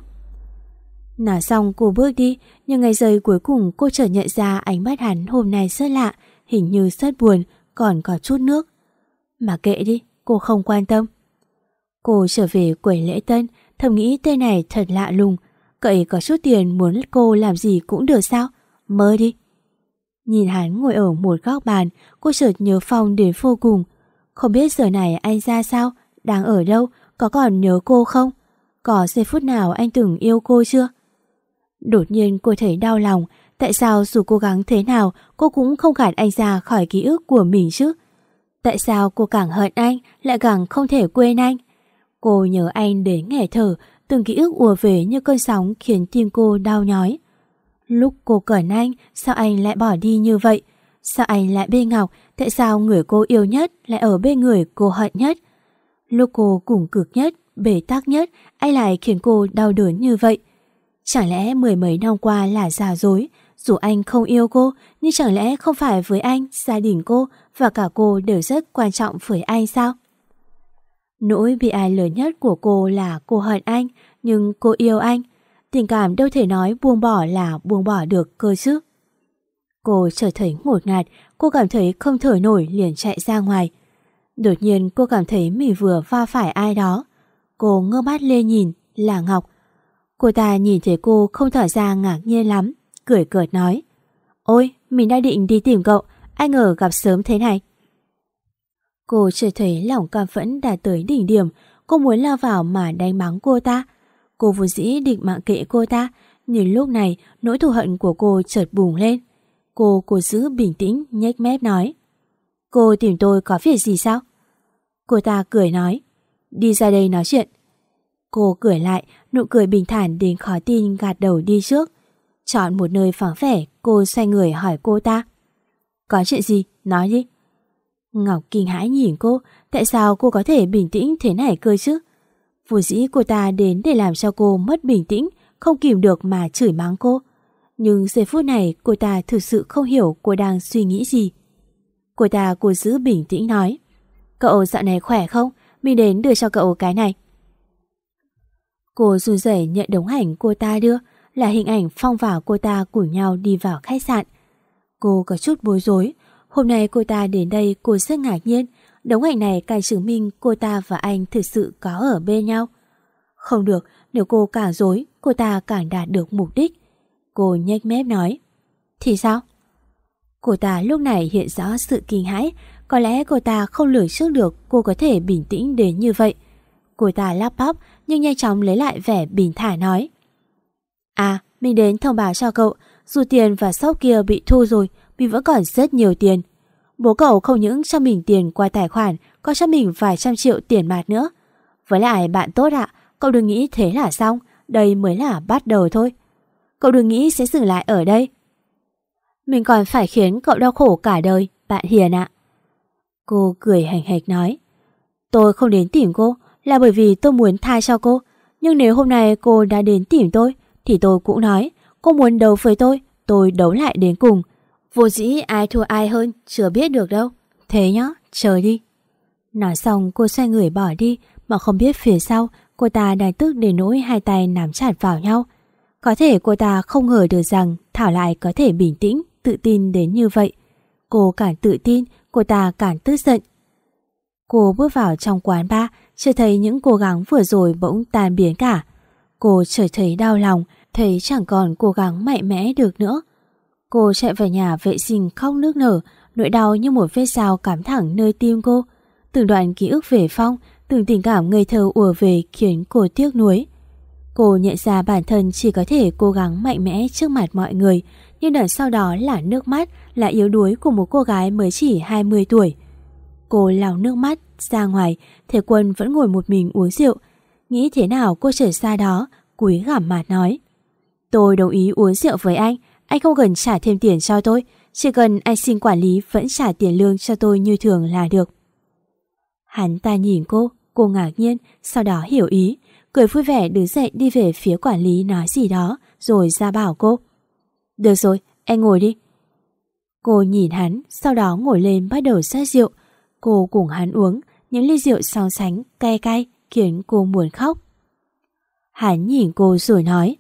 Nói xong cô bước đi, nhưng ngày giây cuối cùng cô chợt nhận ra ánh mắt hắn hôm nay rất lạ, hình như rất buồn, còn có chút nước. Mà kệ đi, cô không quan tâm. Cô trở về quầy lễ tân, thầm nghĩ tên này thật lạ lùng. Cậy có chút tiền muốn cô làm gì cũng được sao? Mơ đi. Nhìn hắn ngồi ở một góc bàn, cô chợt nhớ Phong đến vô cùng. Không biết giờ này anh ra sao, đang ở đâu, có còn nhớ cô không? Có giây phút nào anh từng yêu cô chưa? Đột nhiên cô thấy đau lòng, tại sao dù cố gắng thế nào cô cũng không gạt anh ra khỏi ký ức của mình chứ? Tại sao cô càng hận anh, lại càng không thể quên anh? Cô nhớ anh đến nghẻ thở, từng ký ức ùa về như cơn sóng khiến tim cô đau nhói. Lúc cô cởi anh, sao anh lại bỏ đi như vậy? Sao anh lại bê Ngọc? Tại sao người cô yêu nhất lại ở bên người cô hận nhất? Lúc cô cùng cực nhất, bể tắc nhất, anh lại khiến cô đau đớn như vậy. Chẳng lẽ mười mấy năm qua là giả dối, dù anh không yêu cô, nhưng chẳng lẽ không phải với anh, gia đình cô và cả cô đều rất quan trọng với anh sao? Nỗi bị ai lớn nhất của cô là cô hận anh, nhưng cô yêu anh. Tình cảm đâu thể nói buông bỏ là buông bỏ được cơ chứ. Cô trở thấy ngột ngạt, cô cảm thấy không thở nổi liền chạy ra ngoài. Đột nhiên cô cảm thấy mình vừa va phải ai đó. Cô ngơ mắt lên nhìn, là Ngọc. Cô ta nhìn thấy cô không tỏ ra ngạc nhiên lắm, cười cợt nói. Ôi, mình đã định đi tìm cậu, ai ngờ gặp sớm thế này. Cô chỉ thấy lòng cam phẫn đã tới đỉnh điểm, cô muốn lao vào mà đánh mắng cô ta. Cô vốn dĩ định mạng kệ cô ta, nhưng lúc này nỗi thù hận của cô chợt bùng lên. Cô cố giữ bình tĩnh, nhếch mép nói. Cô tìm tôi có việc gì sao? Cô ta cười nói. Đi ra đây nói chuyện. Cô cười lại, nụ cười bình thản đến khó tin gạt đầu đi trước. Chọn một nơi phẳng vẻ, cô xoay người hỏi cô ta. Có chuyện gì? Nói đi. Ngọc kinh hãi nhìn cô, tại sao cô có thể bình tĩnh thế này cơ chứ? Vô dĩ cô ta đến để làm cho cô mất bình tĩnh, không kìm được mà chửi mắng cô. Nhưng giây phút này cô ta thực sự không hiểu cô đang suy nghĩ gì. Cô ta cố giữ bình tĩnh nói Cậu dạo này khỏe không? Mình đến đưa cho cậu cái này. Cô run rẩy nhận đống ảnh cô ta đưa là hình ảnh Phong và cô ta cùng nhau đi vào khách sạn. Cô có chút bối rối. Hôm nay cô ta đến đây cô rất ngạc nhiên. Đống ảnh này càng chứng minh cô ta và anh thực sự có ở bên nhau. Không được, nếu cô càng dối, cô ta càng đạt được mục đích. Cô nhếch mép nói. Thì sao? Cô ta lúc này hiện rõ sự kinh hãi. Có lẽ cô ta không lường trước được cô có thể bình tĩnh đến như vậy. Cô ta lắp bắp nhưng nhanh chóng lấy lại vẻ bình thản nói. À, mình đến thông báo cho cậu, dù tiền và sóc kia bị thu rồi, mình vẫn còn rất nhiều tiền. Bố cậu không những cho mình tiền qua tài khoản, còn cho mình vài trăm triệu tiền mặt nữa. Với lại bạn tốt ạ, Cậu đừng nghĩ thế là xong, đây mới là bắt đầu thôi. Cậu đừng nghĩ sẽ dừng lại ở đây. Mình còn phải khiến cậu đau khổ cả đời, bạn Hiền ạ. Cô cười hành hạch nói. Tôi không đến tìm cô là bởi vì tôi muốn tha cho cô. Nhưng nếu hôm nay cô đã đến tìm tôi, thì tôi cũng nói, cô muốn đấu với tôi, tôi đấu lại đến cùng. Vô dĩ ai thua ai hơn, chưa biết được đâu. Thế nhá, chờ đi. Nói xong cô xoay người bỏ đi, mà không biết phía sau cô ta đang tức đến nỗi hai tay nắm chặt vào nhau. Có thể cô ta không ngờ được rằng Thảo lại có thể bình tĩnh, tự tin đến như vậy. Cô càng tự tin, cô ta càng tức giận. Cô bước vào trong quán bar, chưa thấy những cố gắng vừa rồi bỗng tan biến cả. Cô chợt thấy đau lòng, thấy chẳng còn cố gắng mạnh mẽ được nữa. Cô chạy về nhà vệ sinh khóc nước nở, nỗi đau như một vết dao cắm thẳng nơi tim cô. Từng đoạn ký ức về Phong, từng tình cảm ngây thơ ùa về khiến cô tiếc nuối. Cô nhận ra bản thân chỉ có thể cố gắng mạnh mẽ trước mặt mọi người, nhưng đằng sau đó là nước mắt, là yếu đuối của một cô gái mới chỉ 20 tuổi. Cô lau nước mắt, ra ngoài, Thế Quân vẫn ngồi một mình uống rượu. Nghĩ thế nào cô trở ra đó, cúi gằm mặt nói. Tôi đồng ý uống rượu với anh, anh không cần trả thêm tiền cho tôi, chỉ cần anh xin quản lý vẫn trả tiền lương cho tôi như thường là được. Hắn ta nhìn cô, cô ngạc nhiên, sau đó hiểu ý, cười vui vẻ đứng dậy đi về phía quản lý nói gì đó, rồi ra bảo cô. Được rồi, anh ngồi đi. Cô nhìn hắn, sau đó ngồi lên bắt đầu sát rượu. Cô cùng hắn uống, những ly rượu so sánh, cay cay, khiến cô muốn khóc. Hắn nhìn cô rồi nói,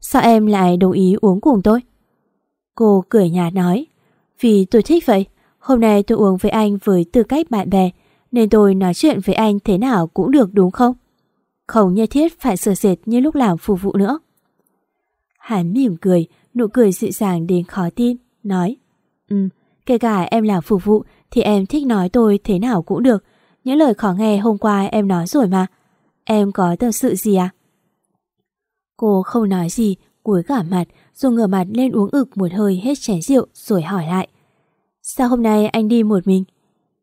sao em lại đồng ý uống cùng tôi? Cô cười nhạt nói, vì tôi thích vậy, hôm nay tôi uống với anh với tư cách bạn bè, nên tôi nói chuyện với anh thế nào cũng được đúng không? Không nhất thiết phải sửa sệt như lúc làm phục vụ nữa. Hắn mỉm cười, nụ cười dịu dàng đến khó tin, nói Ừ, kể cả em làm phục vụ thì em thích nói tôi thế nào cũng được. Những lời khó nghe hôm qua em nói rồi mà. Em có tâm sự gì à? Cô không nói gì, cúi cả mặt, rồi ngửa mặt lên uống ực một hơi hết chén rượu rồi hỏi lại. Sao hôm nay anh đi một mình?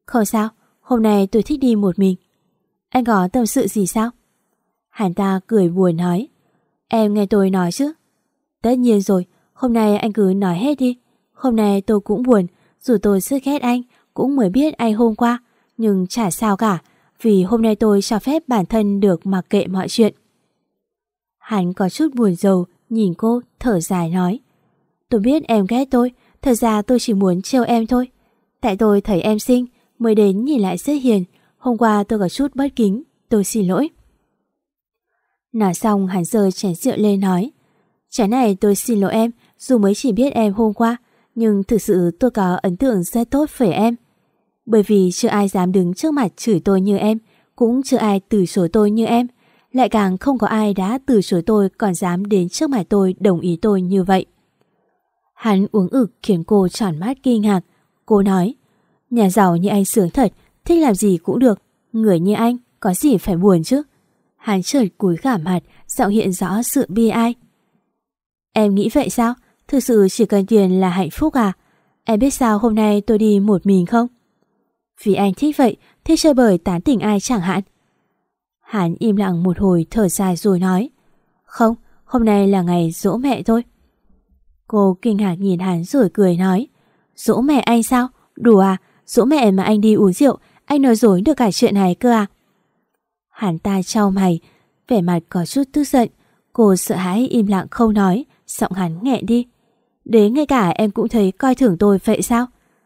Không sao, hôm nay tôi thích đi một mình. Anh có tâm sự gì sao? Hắn ta cười buồn nói. Em nghe tôi nói chứ? Tất nhiên rồi, hôm nay anh cứ nói hết đi. Hôm nay tôi cũng buồn, dù tôi rất ghét anh, cũng mới biết anh hôm qua. Nhưng chả sao cả, vì hôm nay tôi cho phép bản thân được mặc kệ mọi chuyện. Hắn có chút buồn rầu, nhìn cô, thở dài nói. Tôi biết em ghét tôi, thật ra tôi chỉ muốn trêu em thôi. Tại tôi thấy em xinh, mới đến nhìn lại rất hiền. Hôm qua tôi có chút bất kính, tôi xin lỗi. Nói xong hắn rơi chén rượu lên nói. Chén này tôi xin lỗi em, dù mới chỉ biết em hôm qua, nhưng thực sự tôi có ấn tượng rất tốt về em. Bởi vì chưa ai dám đứng trước mặt chửi tôi như em, cũng chưa ai từ chối tôi như em. Lại càng không có ai đã từ chối tôi còn dám đến trước mặt tôi đồng ý tôi như vậy. Hắn uống ực khiến cô tròn mắt kinh ngạc. Cô nói, nhà giàu như anh sướng thật, thích làm gì cũng được. Người như anh, có gì phải buồn chứ? Hắn chợt cúi gả mặt, giọng hiện rõ sự bi ai. Em nghĩ vậy sao? Thực sự chỉ cần tiền là hạnh phúc à? Em biết sao hôm nay tôi đi một mình không? Vì anh thích vậy, thích chơi bời tán tỉnh ai chẳng hạn. Hắn im lặng một hồi thở dài rồi nói Không, hôm nay là ngày dỗ mẹ thôi. Cô kinh ngạc nhìn hắn rồi cười nói Dỗ mẹ anh sao? Đùa à? Dỗ mẹ mà anh đi uống rượu Anh nói dối được cả chuyện này cơ à? Hắn ta trao mày Vẻ mặt có chút tức giận Cô sợ hãi im lặng không nói Giọng hắn nghẹn đi Đến ngay cả em cũng thấy coi thường tôi vậy sao?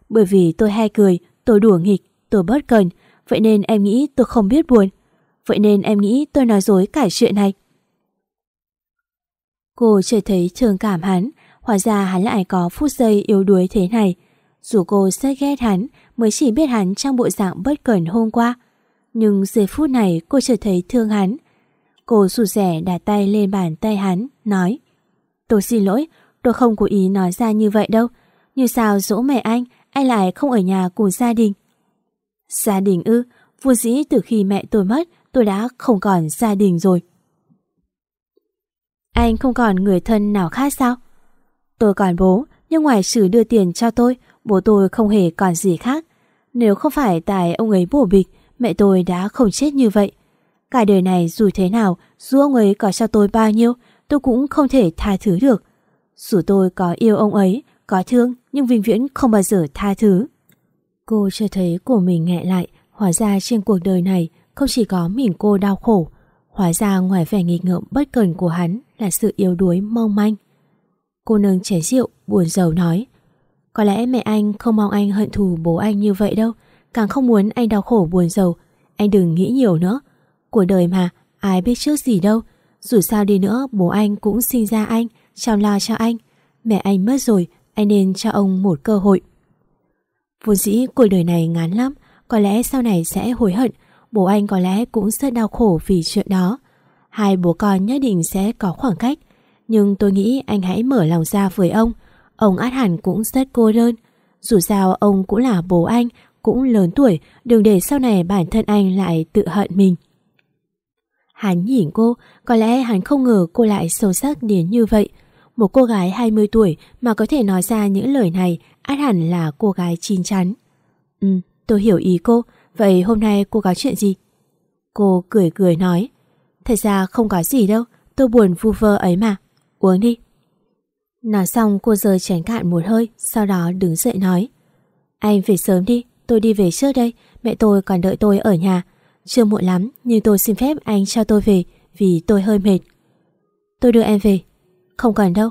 Bởi vì tôi hay cười, tôi đùa nghịch, tôi bớt cần, vậy nên em nghĩ tôi không biết buồn. Vậy nên em nghĩ tôi nói dối cả chuyện này. Cô chưa thấy thương cảm hắn, hóa ra hắn lại có phút giây yếu đuối thế này. Dù cô rất ghét hắn, mới chỉ biết hắn trong bộ dạng bất cẩn hôm qua. Nhưng giây phút này cô chưa thấy thương hắn. Cô rụt rẻ đặt tay lên bàn tay hắn, nói Tôi xin lỗi, tôi không cố ý nói ra như vậy đâu. Như sao dỗ mẹ anh, anh lại không ở nhà cùng gia đình. Gia đình ư, vô dĩ từ khi mẹ tôi mất, tôi đã không còn gia đình rồi. Anh không còn người thân nào khác sao? Tôi còn bố, nhưng ngoài sự đưa tiền cho tôi, bố tôi không hề còn gì khác. Nếu không phải tại ông ấy bổ bịch, mẹ tôi đã không chết như vậy. Cả đời này dù thế nào, dù ông ấy có cho tôi bao nhiêu, tôi cũng không thể tha thứ được. Dù tôi có yêu ông ấy, có thương, nhưng vĩnh viễn không bao giờ tha thứ. Cô chưa thấy của mình nghẹ lại, hóa ra trên cuộc đời này không chỉ có mình cô đau khổ. Hóa ra ngoài vẻ nghịch ngợm bất cần của hắn là sự yếu đuối mong manh. Cô nâng chén rượu, buồn rầu nói. Có lẽ mẹ anh không mong anh hận thù bố anh như vậy đâu, càng không muốn anh đau khổ buồn rầu. Anh đừng nghĩ nhiều nữa. Cuộc đời mà, ai biết trước gì đâu. Dù sao đi nữa, bố anh cũng sinh ra anh, chăm lo cho anh. Mẹ anh mất rồi, anh nên cho ông một cơ hội. Vốn dĩ cuộc đời này ngắn lắm, có lẽ sau này sẽ hối hận, bố anh có lẽ cũng rất đau khổ vì chuyện đó. Hai bố con nhất định sẽ có khoảng cách, nhưng tôi nghĩ anh hãy mở lòng ra với ông. Ông át hẳn cũng rất cô đơn. Dù sao ông cũng là bố anh, cũng lớn tuổi, đừng để sau này bản thân anh lại tự hận mình. Hắn nhìn cô, có lẽ hắn không ngờ cô lại sâu sắc đến như vậy. Một cô gái 20 tuổi mà có thể nói ra những lời này át hẳn là cô gái chín chắn. Ừ, tôi hiểu ý cô, vậy hôm nay cô có chuyện gì? Cô cười cười nói, thật ra không có gì đâu, tôi buồn vu vơ ấy mà, uống đi. Nói xong cô rời chén cạn một hơi, sau đó đứng dậy nói, anh về sớm đi, tôi đi về trước đây, mẹ tôi còn đợi tôi ở nhà. Chưa muộn lắm, nhưng tôi xin phép anh cho tôi về, vì tôi hơi mệt. Tôi đưa em về. Không cần đâu.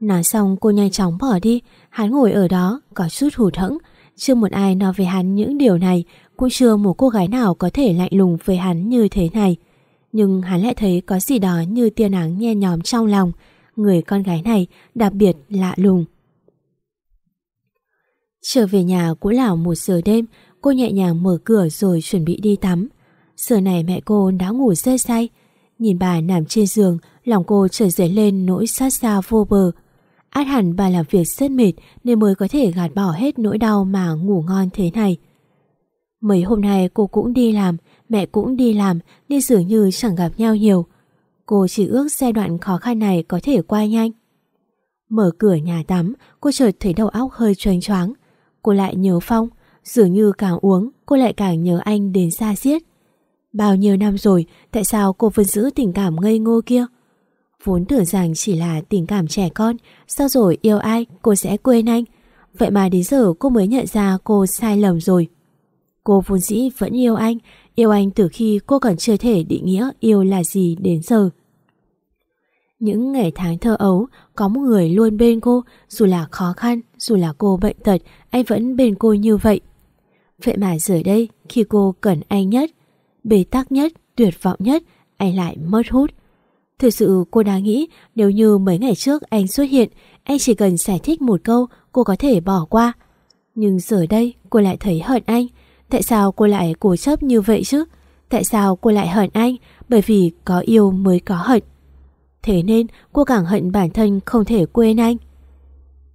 Nói xong cô nhanh chóng bỏ đi, hắn ngồi ở đó, có chút hụt hẫng. Chưa một ai nói về hắn những điều này, cũng chưa một cô gái nào có thể lạnh lùng với hắn như thế này. Nhưng hắn lại thấy có gì đó như tia nắng nhe nhóm trong lòng, người con gái này đặc biệt lạ lùng. Trở về nhà cũng là một giờ đêm, cô nhẹ nhàng mở cửa rồi chuẩn bị đi tắm. Giờ này mẹ cô đã ngủ rơi say. Nhìn bà nằm trên giường, lòng cô trở dậy lên nỗi xót xa vô bờ. Át hẳn bà làm việc rất mệt nên mới có thể gạt bỏ hết nỗi đau mà ngủ ngon thế này. Mấy hôm nay cô cũng đi làm, mẹ cũng đi làm nên dường như chẳng gặp nhau nhiều. Cô chỉ ước giai đoạn khó khăn này có thể qua nhanh. Mở cửa nhà tắm, cô chợt thấy đầu óc hơi choáng choáng. Cô lại nhớ Phong, dường như càng uống cô lại càng nhớ anh đến xa xiết. Bao nhiêu năm rồi, tại sao cô vẫn giữ tình cảm ngây ngô kia? Vốn tưởng rằng chỉ là tình cảm trẻ con, sao rồi yêu ai cô sẽ quên anh. Vậy mà đến giờ cô mới nhận ra cô sai lầm rồi. Cô vốn dĩ vẫn yêu anh, yêu anh từ khi cô còn chưa thể định nghĩa yêu là gì đến giờ. Những ngày tháng thơ ấu, có một người luôn bên cô, dù là khó khăn, dù là cô bệnh tật, anh vẫn bên cô như vậy. Vậy mà giờ đây, khi cô cần anh nhất, bế tắc nhất, tuyệt vọng nhất, anh lại mất hút. Thực sự cô đã nghĩ nếu như mấy ngày trước anh xuất hiện, anh chỉ cần giải thích một câu cô có thể bỏ qua. Nhưng giờ đây cô lại thấy hận anh. Tại sao cô lại cố chấp như vậy chứ? Tại sao cô lại hận anh? Bởi vì có yêu mới có hận. Thế nên cô càng hận bản thân không thể quên anh.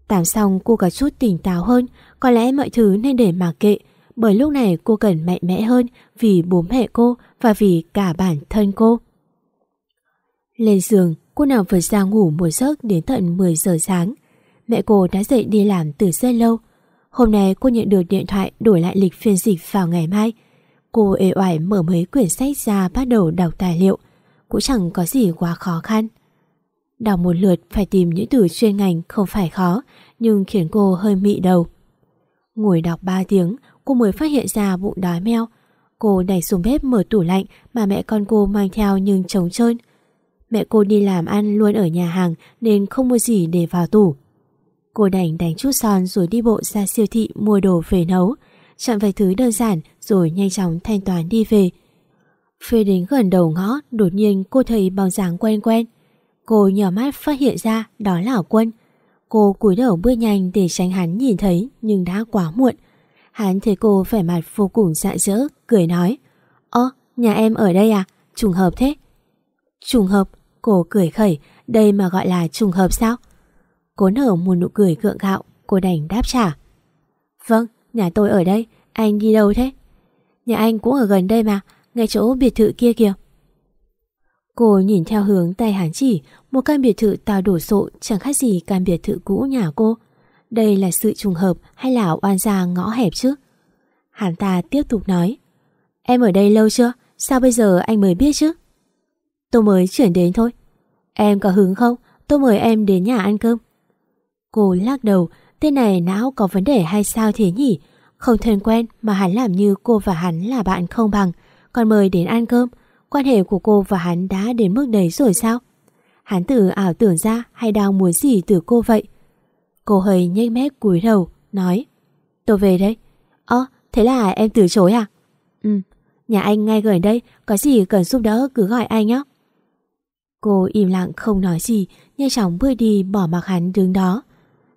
Tạm xong cô có chút tỉnh táo hơn, có lẽ mọi thứ nên để mặc kệ, bởi lúc này cô cần mạnh mẽ hơn vì bố mẹ cô và vì cả bản thân cô. Lên giường, cô nào vừa ra ngủ một giấc đến tận 10 giờ sáng. Mẹ cô đã dậy đi làm từ rất lâu. Hôm nay cô nhận được điện thoại đổi lại lịch phiên dịch vào ngày mai. Cô ê oải mở mấy quyển sách ra bắt đầu đọc tài liệu. Cũng chẳng có gì quá khó khăn. Đọc một lượt phải tìm những từ chuyên ngành không phải khó, nhưng khiến cô hơi mị đầu. Ngồi đọc 3 tiếng, cô mới phát hiện ra bụng đói meo. Cô đẩy xuống bếp mở tủ lạnh mà mẹ con cô mang theo nhưng trống trơn. Mẹ cô đi làm ăn luôn ở nhà hàng nên không mua gì để vào tủ. Cô đành đánh chút son rồi đi bộ ra siêu thị mua đồ về nấu. Chọn vài thứ đơn giản rồi nhanh chóng thanh toán đi về. phê đến gần đầu ngõ, đột nhiên cô thấy bóng dáng quen quen. Cô nhỏ mắt phát hiện ra đó là Quân. Cô cúi đầu bước nhanh để tránh hắn nhìn thấy nhưng đã quá muộn. Hắn thấy cô vẻ mặt vô cùng dạ dỡ, cười nói Ơ, nhà em ở đây à? Trùng hợp thế. Trùng hợp, cô cười khẩy, đây mà gọi là trùng hợp sao? Cố nở một nụ cười gượng gạo, cô đành đáp trả. Vâng, nhà tôi ở đây, anh đi đâu thế? Nhà anh cũng ở gần đây mà, ngay chỗ biệt thự kia kìa. Cô nhìn theo hướng tay hắn chỉ, một căn biệt thự tào đổ sộ chẳng khác gì căn biệt thự cũ nhà cô. Đây là sự trùng hợp hay là oan gia ngõ hẹp chứ? Hắn ta tiếp tục nói. Em ở đây lâu chưa? Sao bây giờ anh mới biết chứ? Tôi mới chuyển đến thôi. Em có hứng không? Tôi mời em đến nhà ăn cơm. Cô lắc đầu, tên này não có vấn đề hay sao thế nhỉ? Không thân quen mà hắn làm như cô và hắn là bạn không bằng, còn mời đến ăn cơm. Quan hệ của cô và hắn đã đến mức đấy rồi sao? Hắn tự ảo tưởng ra hay đang muốn gì từ cô vậy? Cô hơi nhếch mép cúi đầu, nói Tôi về đây. Ơ, thế là em từ chối à? Ừ, nhà anh ngay gần đây, có gì cần giúp đỡ cứ gọi anh nhé. Cô im lặng không nói gì, nhanh chóng bước đi bỏ mặc hắn đứng đó.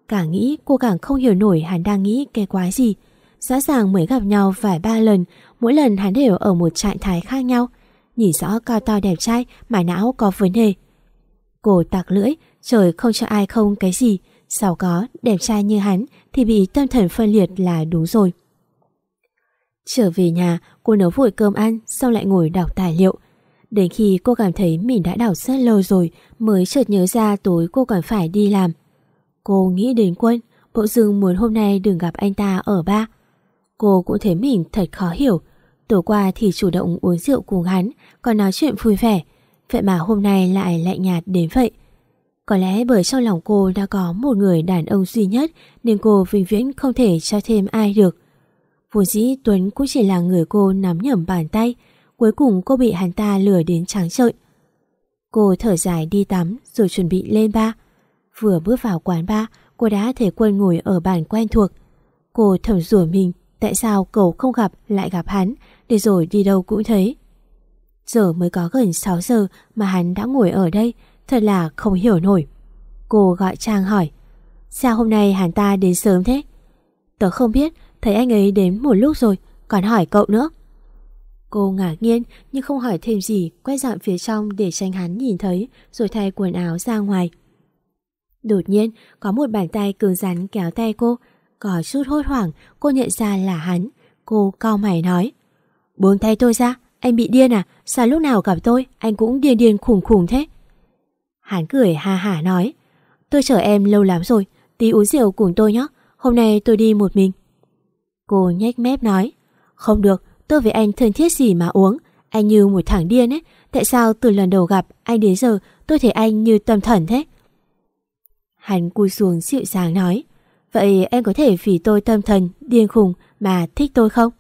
Càng nghĩ cô càng không hiểu nổi hắn đang nghĩ cái quái gì. Rõ ràng mới gặp nhau vài ba lần, mỗi lần hắn đều ở một trạng thái khác nhau. Nhìn rõ cao to đẹp trai mà não có vấn đề. Cô tạc lưỡi, trời không cho ai không cái gì. Sau có, đẹp trai như hắn thì bị tâm thần phân liệt là đúng rồi. Trở về nhà, cô nấu vội cơm ăn, xong lại ngồi đọc tài liệu. Đến khi cô cảm thấy mình đã đọc rất lâu rồi mới chợt nhớ ra tối cô còn phải đi làm. Cô nghĩ đến quân, bộ dưng muốn hôm nay đừng gặp anh ta ở ba. Cô cũng thấy mình thật khó hiểu. Tối qua thì chủ động uống rượu cùng hắn, còn nói chuyện vui vẻ. Vậy mà hôm nay lại lạnh nhạt đến vậy. Có lẽ bởi trong lòng cô đã có một người đàn ông duy nhất nên cô vĩnh viễn không thể cho thêm ai được. Vốn dĩ Tuấn cũng chỉ là người cô nắm nhầm bàn tay, cuối cùng cô bị hắn ta lừa đến trắng trợn. Cô thở dài đi tắm rồi chuẩn bị lên ba. Vừa bước vào quán ba, cô đã thấy Quân ngồi ở bàn quen thuộc. Cô thầm rủa mình tại sao cậu không gặp lại gặp hắn, để rồi đi đâu cũng thấy. Giờ mới có gần 6 giờ mà hắn đã ngồi ở đây, thật là không hiểu nổi. Cô gọi Trang hỏi, sao hôm nay hắn ta đến sớm thế? Tớ không biết, thấy anh ấy đến một lúc rồi, còn hỏi cậu nữa. Cô ngạc nhiên nhưng không hỏi thêm gì, quay dọn phía trong để tránh hắn nhìn thấy rồi thay quần áo ra ngoài. Đột nhiên, có một bàn tay cứng rắn kéo tay cô. Có chút hốt hoảng, cô nhận ra là hắn. Cô cao mày nói. Buông tay tôi ra, anh bị điên à? Sao lúc nào gặp tôi, anh cũng điên điên khủng khủng thế? Hắn cười ha hả nói. Tôi chờ em lâu lắm rồi, tí uống rượu cùng tôi nhé. Hôm nay tôi đi một mình. Cô nhếch mép nói. Không được, tôi với anh thân thiết gì mà uống. Anh như một thằng điên ấy. Tại sao từ lần đầu gặp anh đến giờ tôi thấy anh như tâm thần thế? Hắn cúi xuống dịu dàng nói Vậy em có thể vì tôi tâm thần, điên khùng mà thích tôi không?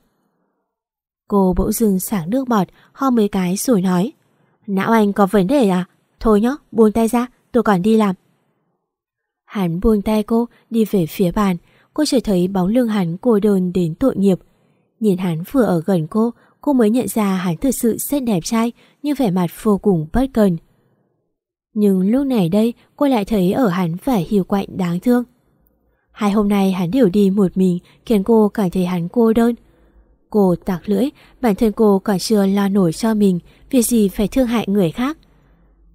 Cô bỗng dưng sảng nước bọt, ho mấy cái rồi nói Não anh có vấn đề à? Thôi nhá, buông tay ra, tôi còn đi làm. Hắn buông tay cô, đi về phía bàn. Cô chỉ thấy bóng lưng hắn cô đơn đến tội nghiệp. Nhìn hắn vừa ở gần cô, cô mới nhận ra hắn thực sự rất đẹp trai, nhưng vẻ mặt vô cùng bất cần. Nhưng lúc này đây cô lại thấy ở hắn vẻ hiu quạnh đáng thương. Hai hôm nay hắn đều đi một mình khiến cô cảm thấy hắn cô đơn. Cô tạc lưỡi, bản thân cô còn chưa lo nổi cho mình, việc gì phải thương hại người khác.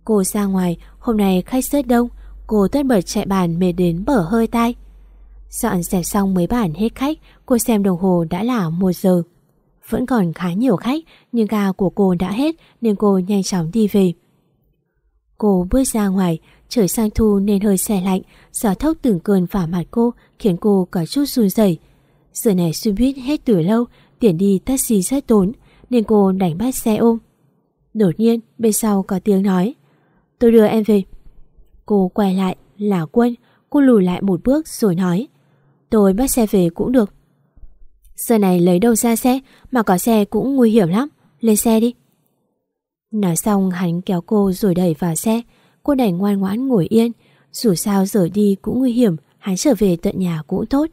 Cô ra ngoài, hôm nay khách rất đông, cô tất bật chạy bàn mệt đến bở hơi tai. Dọn dẹp xong mấy bản hết khách, cô xem đồng hồ đã là một giờ. Vẫn còn khá nhiều khách, nhưng ga của cô đã hết nên cô nhanh chóng đi về. Cô bước ra ngoài, trời sang thu nên hơi xe lạnh, gió thốc từng cơn vào mặt cô khiến cô có chút run rẩy. Giờ này suy buýt hết từ lâu, tiền đi taxi rất tốn, nên cô đánh bắt xe ôm. Đột nhiên, bên sau có tiếng nói, tôi đưa em về. Cô quay lại, là quân, cô lùi lại một bước rồi nói, tôi bắt xe về cũng được. Giờ này lấy đâu ra xe, mà có xe cũng nguy hiểm lắm, lên xe đi. Nói xong, hắn kéo cô rồi đẩy vào xe Cô đành ngoan ngoãn ngồi yên Dù sao giờ đi cũng nguy hiểm, Hắn trở về tận nhà cũng tốt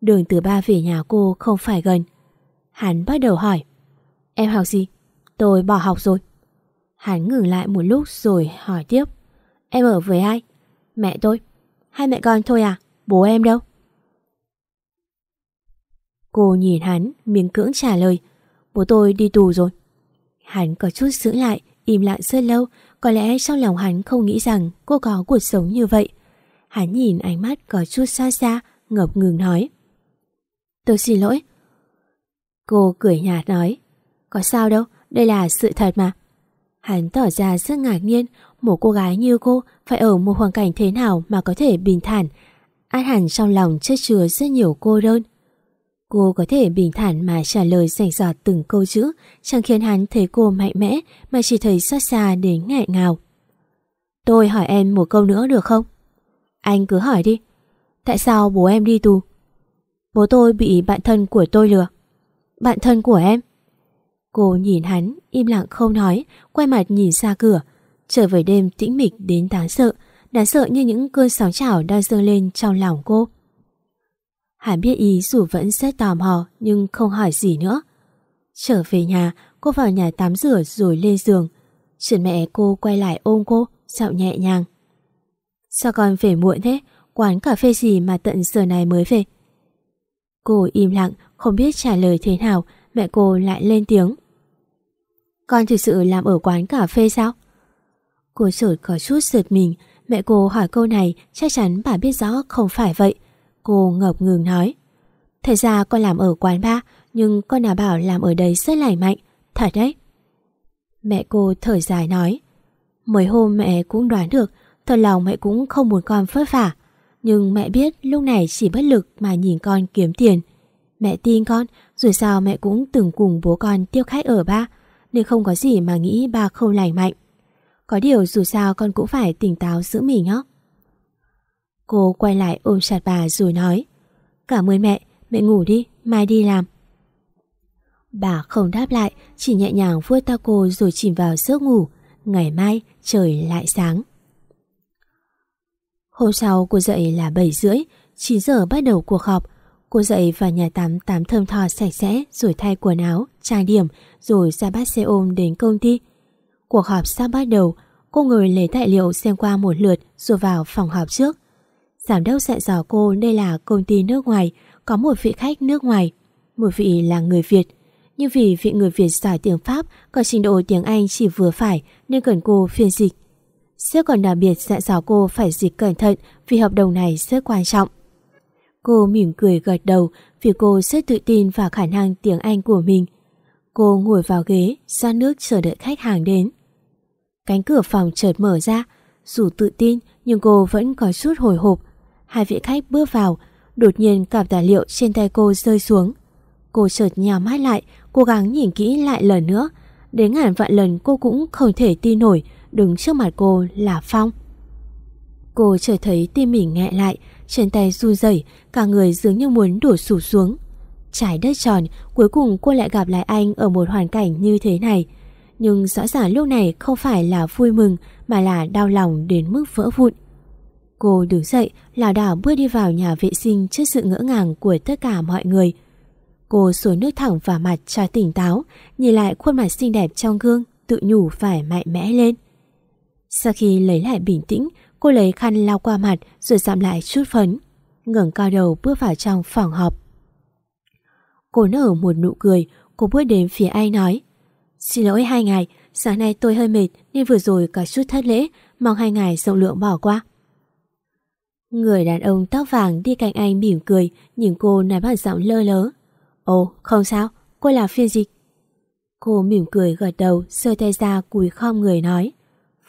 Đường từ ba về nhà cô không phải gần Hắn bắt đầu hỏi, Em học gì? Tôi bỏ học rồi Hắn ngừng lại một lúc rồi hỏi tiếp, Em ở với ai? Mẹ tôi Hai mẹ con thôi à? Bố em đâu? Cô nhìn hắn miếng cưỡng trả lời, Bố tôi đi tù rồi Hắn có chút giữ lại, im lặng rất lâu, có lẽ trong lòng hắn không nghĩ rằng cô có cuộc sống như vậy. Hắn nhìn ánh mắt có chút xa xa, ngập ngừng nói. Tôi xin lỗi. Cô cười nhạt nói. Có sao đâu, đây là sự thật mà. Hắn tỏ ra rất ngạc nhiên, một cô gái như cô phải ở một hoàn cảnh thế nào mà có thể bình thản. Át hẳn trong lòng chất chứa rất nhiều cô đơn. Cô có thể bình thản mà trả lời rành rọt từng câu chữ, chẳng khiến hắn thấy cô mạnh mẽ mà chỉ thấy xót xa đến ngại ngào. Tôi hỏi em một câu nữa được không? Anh cứ hỏi đi. Tại sao bố em đi tù? Bố tôi bị bạn thân của tôi lừa. Bạn thân của em? Cô nhìn hắn, im lặng không nói, quay mặt nhìn ra cửa. Trời về đêm tĩnh mịch đến đáng sợ, đáng sợ như những cơn sóng chảo đang dâng lên trong lòng cô. Hải biết ý dù vẫn rất tò mò nhưng không hỏi gì nữa. Trở về nhà, cô vào nhà tắm rửa rồi lên giường. Chuyện mẹ cô quay lại ôm cô, giọng nhẹ nhàng. Sao con về muộn thế? Quán cà phê gì mà tận giờ này mới về? Cô im lặng, không biết trả lời thế nào, mẹ cô lại lên tiếng. Con thực sự làm ở quán cà phê sao? Cô chợt có chút giật mình, mẹ cô hỏi câu này chắc chắn bà biết rõ không phải vậy. Cô ngập ngừng nói. Thật ra con làm ở quán ba, nhưng con nào bảo làm ở đây rất lành mạnh, thật đấy. Mẹ cô thở dài nói. Mấy hôm mẹ cũng đoán được, thật lòng mẹ cũng không muốn con phớt vả. Nhưng mẹ biết lúc này chỉ bất lực mà nhìn con kiếm tiền. Mẹ tin con, dù sao mẹ cũng từng cùng bố con tiêu khách ở ba, nên không có gì mà nghĩ ba không lành mạnh. Có điều dù sao con cũng phải tỉnh táo giữ mình nhé. Cô quay lại ôm chặt bà rồi nói Cảm ơn mẹ, mẹ ngủ đi, mai đi làm. Bà không đáp lại, chỉ nhẹ nhàng vuốt tao cô rồi chìm vào giấc ngủ. Ngày mai trời lại sáng. Hôm sau cô dậy là 7 rưỡi, 9 giờ bắt đầu cuộc họp. Cô dậy vào nhà tắm tắm thơm tho sạch sẽ rồi thay quần áo, trang điểm rồi ra bắt xe ôm đến công ty. Cuộc họp sắp bắt đầu, cô ngồi lấy tài liệu xem qua một lượt rồi vào phòng họp trước. Giám đốc dặn dò cô đây là công ty nước ngoài, có một vị khách nước ngoài, một vị là người Việt. Nhưng vì vị người Việt giỏi tiếng Pháp có trình độ tiếng Anh chỉ vừa phải nên cần cô phiên dịch. Sếp còn đặc biệt dặn dò cô phải dịch cẩn thận vì hợp đồng này rất quan trọng. Cô mỉm cười gật đầu vì cô rất tự tin vào khả năng tiếng Anh của mình. Cô ngồi vào ghế, ra nước chờ đợi khách hàng đến. Cánh cửa phòng chợt mở ra, dù tự tin nhưng cô vẫn có chút hồi hộp. Hai vị khách bước vào, đột nhiên cặp tài liệu trên tay cô rơi xuống. Cô chợt nhào mắt lại, cố gắng nhìn kỹ lại lần nữa. Đến ngàn vạn lần cô cũng không thể tin nổi đứng trước mặt cô là Phong. Cô chợt thấy tim mình nghẹ lại, trên tay run rẩy, cả người dường như muốn đổ sụp xuống. Trái đất tròn, cuối cùng cô lại gặp lại anh ở một hoàn cảnh như thế này. Nhưng rõ ràng lúc này không phải là vui mừng mà là đau lòng đến mức vỡ vụn. Cô đứng dậy, lảo đảo bước đi vào nhà vệ sinh trước sự ngỡ ngàng của tất cả mọi người. Cô xối nước thẳng vào mặt cho tỉnh táo, nhìn lại khuôn mặt xinh đẹp trong gương, tự nhủ phải mạnh mẽ lên. Sau khi lấy lại bình tĩnh, cô lấy khăn lau qua mặt rồi giảm lại chút phấn. ngẩng cao đầu bước vào trong phòng họp. Cô nở một nụ cười, cô bước đến phía anh nói Xin lỗi hai ngài, sáng nay tôi hơi mệt nên vừa rồi có chút thất lễ, mong hai ngài rộng lượng bỏ qua. Người đàn ông tóc vàng đi cạnh anh mỉm cười, nhìn cô nói bằng giọng lơ lớ. Ồ, không sao, cô là phiên dịch. Cô mỉm cười gật đầu, sơ tay ra cúi khom người nói.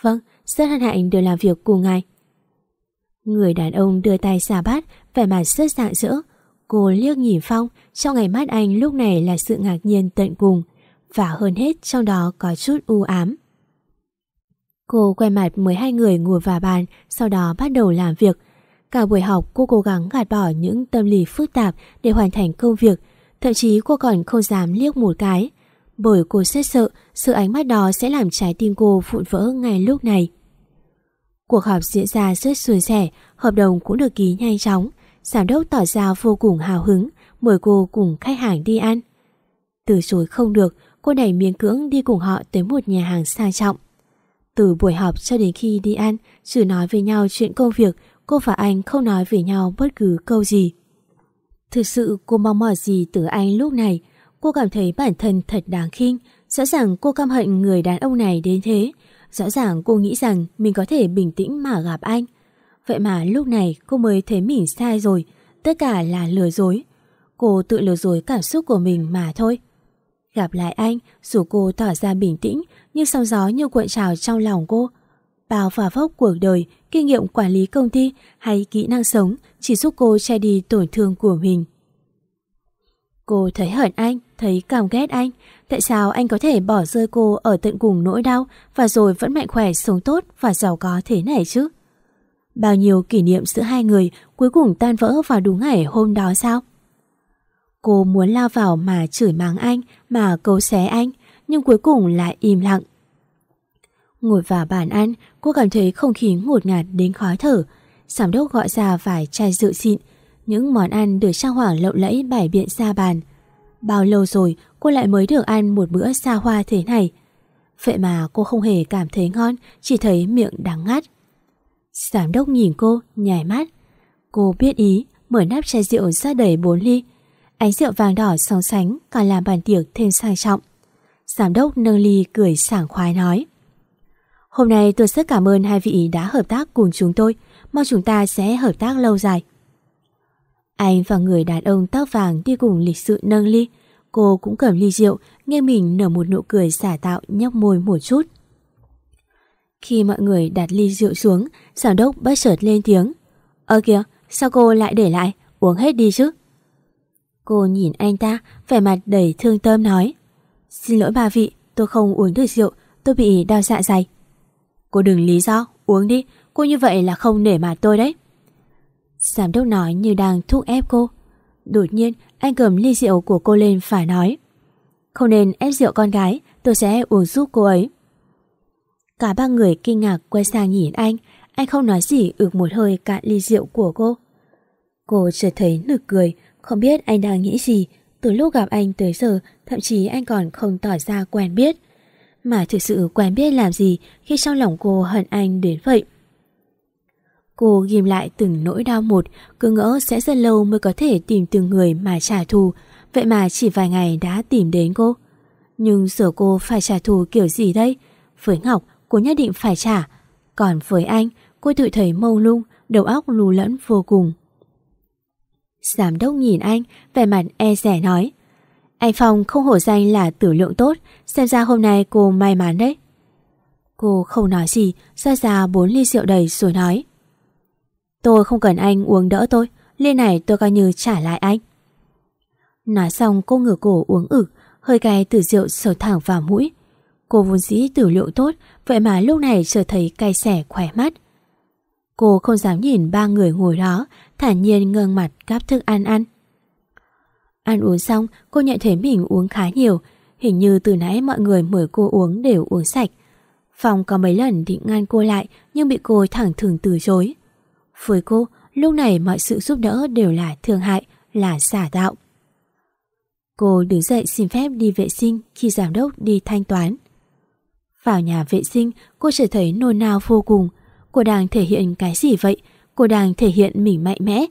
Vâng, rất hân hạnh được làm việc cùng ngài. Người đàn ông đưa tay xà bát, vẻ mặt rất dạng dỡ. Cô liếc nhìn Phong, trong ngày mắt anh lúc này là sự ngạc nhiên tận cùng, và hơn hết trong đó có chút u ám. Cô quay mặt mời hai người ngồi vào bàn, sau đó bắt đầu làm việc. Cả buổi học cô cố gắng gạt bỏ những tâm lý phức tạp để hoàn thành công việc, thậm chí cô còn không dám liếc một cái, bởi cô rất sợ sự ánh mắt đó sẽ làm trái tim cô vụn vỡ ngay lúc này. Cuộc họp diễn ra rất suôn sẻ, hợp đồng cũng được ký nhanh chóng. Giám đốc tỏ ra vô cùng hào hứng, mời cô cùng khách hàng đi ăn. Từ chối không được, cô đẩy miếng cưỡng đi cùng họ tới một nhà hàng sang trọng. Từ buổi họp cho đến khi đi ăn, chỉ nói với nhau chuyện công việc, cô và anh không nói với nhau bất cứ câu gì. Thực sự cô mong mỏi gì từ anh lúc này, cô cảm thấy bản thân thật đáng khinh, rõ ràng cô căm hận người đàn ông này đến thế, rõ ràng cô nghĩ rằng mình có thể bình tĩnh mà gặp anh. Vậy mà lúc này cô mới thấy mình sai rồi, tất cả là lừa dối. Cô tự lừa dối cảm xúc của mình mà thôi. Gặp lại anh, dù cô tỏ ra bình tĩnh, nhưng sóng gió như cuộn trào trong lòng cô. Bao và vóc cuộc đời, kinh nghiệm quản lý công ty hay kỹ năng sống chỉ giúp cô che đi tổn thương của mình. Cô thấy hận anh, thấy cảm ghét anh. Tại sao anh có thể bỏ rơi cô ở tận cùng nỗi đau và rồi vẫn mạnh khỏe, sống tốt và giàu có thế này chứ? Bao nhiêu kỷ niệm giữa hai người cuối cùng tan vỡ vào đúng ngày hôm đó sao? Cô muốn lao vào mà chửi mắng anh, mà cấu xé anh, nhưng cuối cùng lại im lặng. Ngồi vào bàn ăn, cô cảm thấy không khí ngột ngạt đến khó thở. Giám đốc gọi ra vài chai rượu xịn, những món ăn được trang hoàng lộng lẫy bày biện ra bàn. Bao lâu rồi cô lại mới được ăn một bữa xa hoa thế này. Vậy mà cô không hề cảm thấy ngon, chỉ thấy miệng đắng ngắt. Giám đốc nhìn cô, nhảy mắt. Cô biết ý, mở nắp chai rượu ra đầy 4 ly. Ánh rượu vàng đỏ sóng sánh còn làm bàn tiệc thêm sang trọng. Giám đốc nâng ly cười sảng khoái nói. Hôm nay tôi rất cảm ơn hai vị đã hợp tác cùng chúng tôi. Mong chúng ta sẽ hợp tác lâu dài. Anh và người đàn ông tóc vàng đi cùng lịch sự nâng ly. Cô cũng cầm ly rượu, nghe mình nở một nụ cười xả tạo nhóc môi một chút. Khi mọi người đặt ly rượu xuống, giám đốc bất chợt lên tiếng. Ơ kìa, sao cô lại để lại? Uống hết đi chứ. Cô nhìn anh ta, vẻ mặt đầy thương tâm nói. Xin lỗi bà vị, tôi không uống được rượu, tôi bị đau dạ dày. Cô đừng lý do, uống đi, cô như vậy là không nể mặt tôi đấy. Giám đốc nói như đang thúc ép cô. Đột nhiên, anh cầm ly rượu của cô lên phải nói. Không nên ép rượu con gái, tôi sẽ uống giúp cô ấy. Cả ba người kinh ngạc quay sang nhìn anh, anh không nói gì ược một hơi cạn ly rượu của cô. Cô chợt thấy nực cười, không biết anh đang nghĩ gì. Từ lúc gặp anh tới giờ, thậm chí anh còn không tỏ ra quen biết. Mà thực sự quen biết làm gì khi trong lòng cô hận anh đến vậy. Cô ghim lại từng nỗi đau một, cứ ngỡ sẽ rất lâu mới có thể tìm từng người mà trả thù, vậy mà chỉ vài ngày đã tìm đến cô. Nhưng giờ cô phải trả thù kiểu gì đây? Với Ngọc, cô nhất định phải trả. Còn với anh, cô tự thấy mông lung, đầu óc lù lẫn vô cùng. Giám đốc nhìn anh, vẻ mặt e rẻ nói. Anh Phong không hổ danh là tử lượng tốt, xem ra hôm nay cô may mắn đấy. Cô không nói gì, ra ra bốn ly rượu đầy rồi nói. Tôi không cần anh uống đỡ tôi, ly này tôi coi như trả lại anh. Nói xong cô ngửa cổ uống ực, hơi cay từ rượu sờ thẳng vào mũi. Cô vốn dĩ tử lượng tốt, vậy mà lúc này trở thấy cay xẻ khỏe mắt. Cô không dám nhìn ba người ngồi đó, thản nhiên ngơ mặt gắp thức ăn ăn. Ăn uống xong, cô nhận thấy mình uống khá nhiều, hình như từ nãy mọi người mời cô uống đều uống sạch. Phòng có mấy lần định ngăn cô lại nhưng bị cô thẳng thừng từ chối. Với cô, lúc này mọi sự giúp đỡ đều là thương hại, là giả tạo. Cô đứng dậy xin phép đi vệ sinh khi giám đốc đi thanh toán. Vào nhà vệ sinh, cô chỉ thấy nôn nao vô cùng. Cô đang thể hiện cái gì vậy? Cô đang thể hiện mình mạnh mẽ.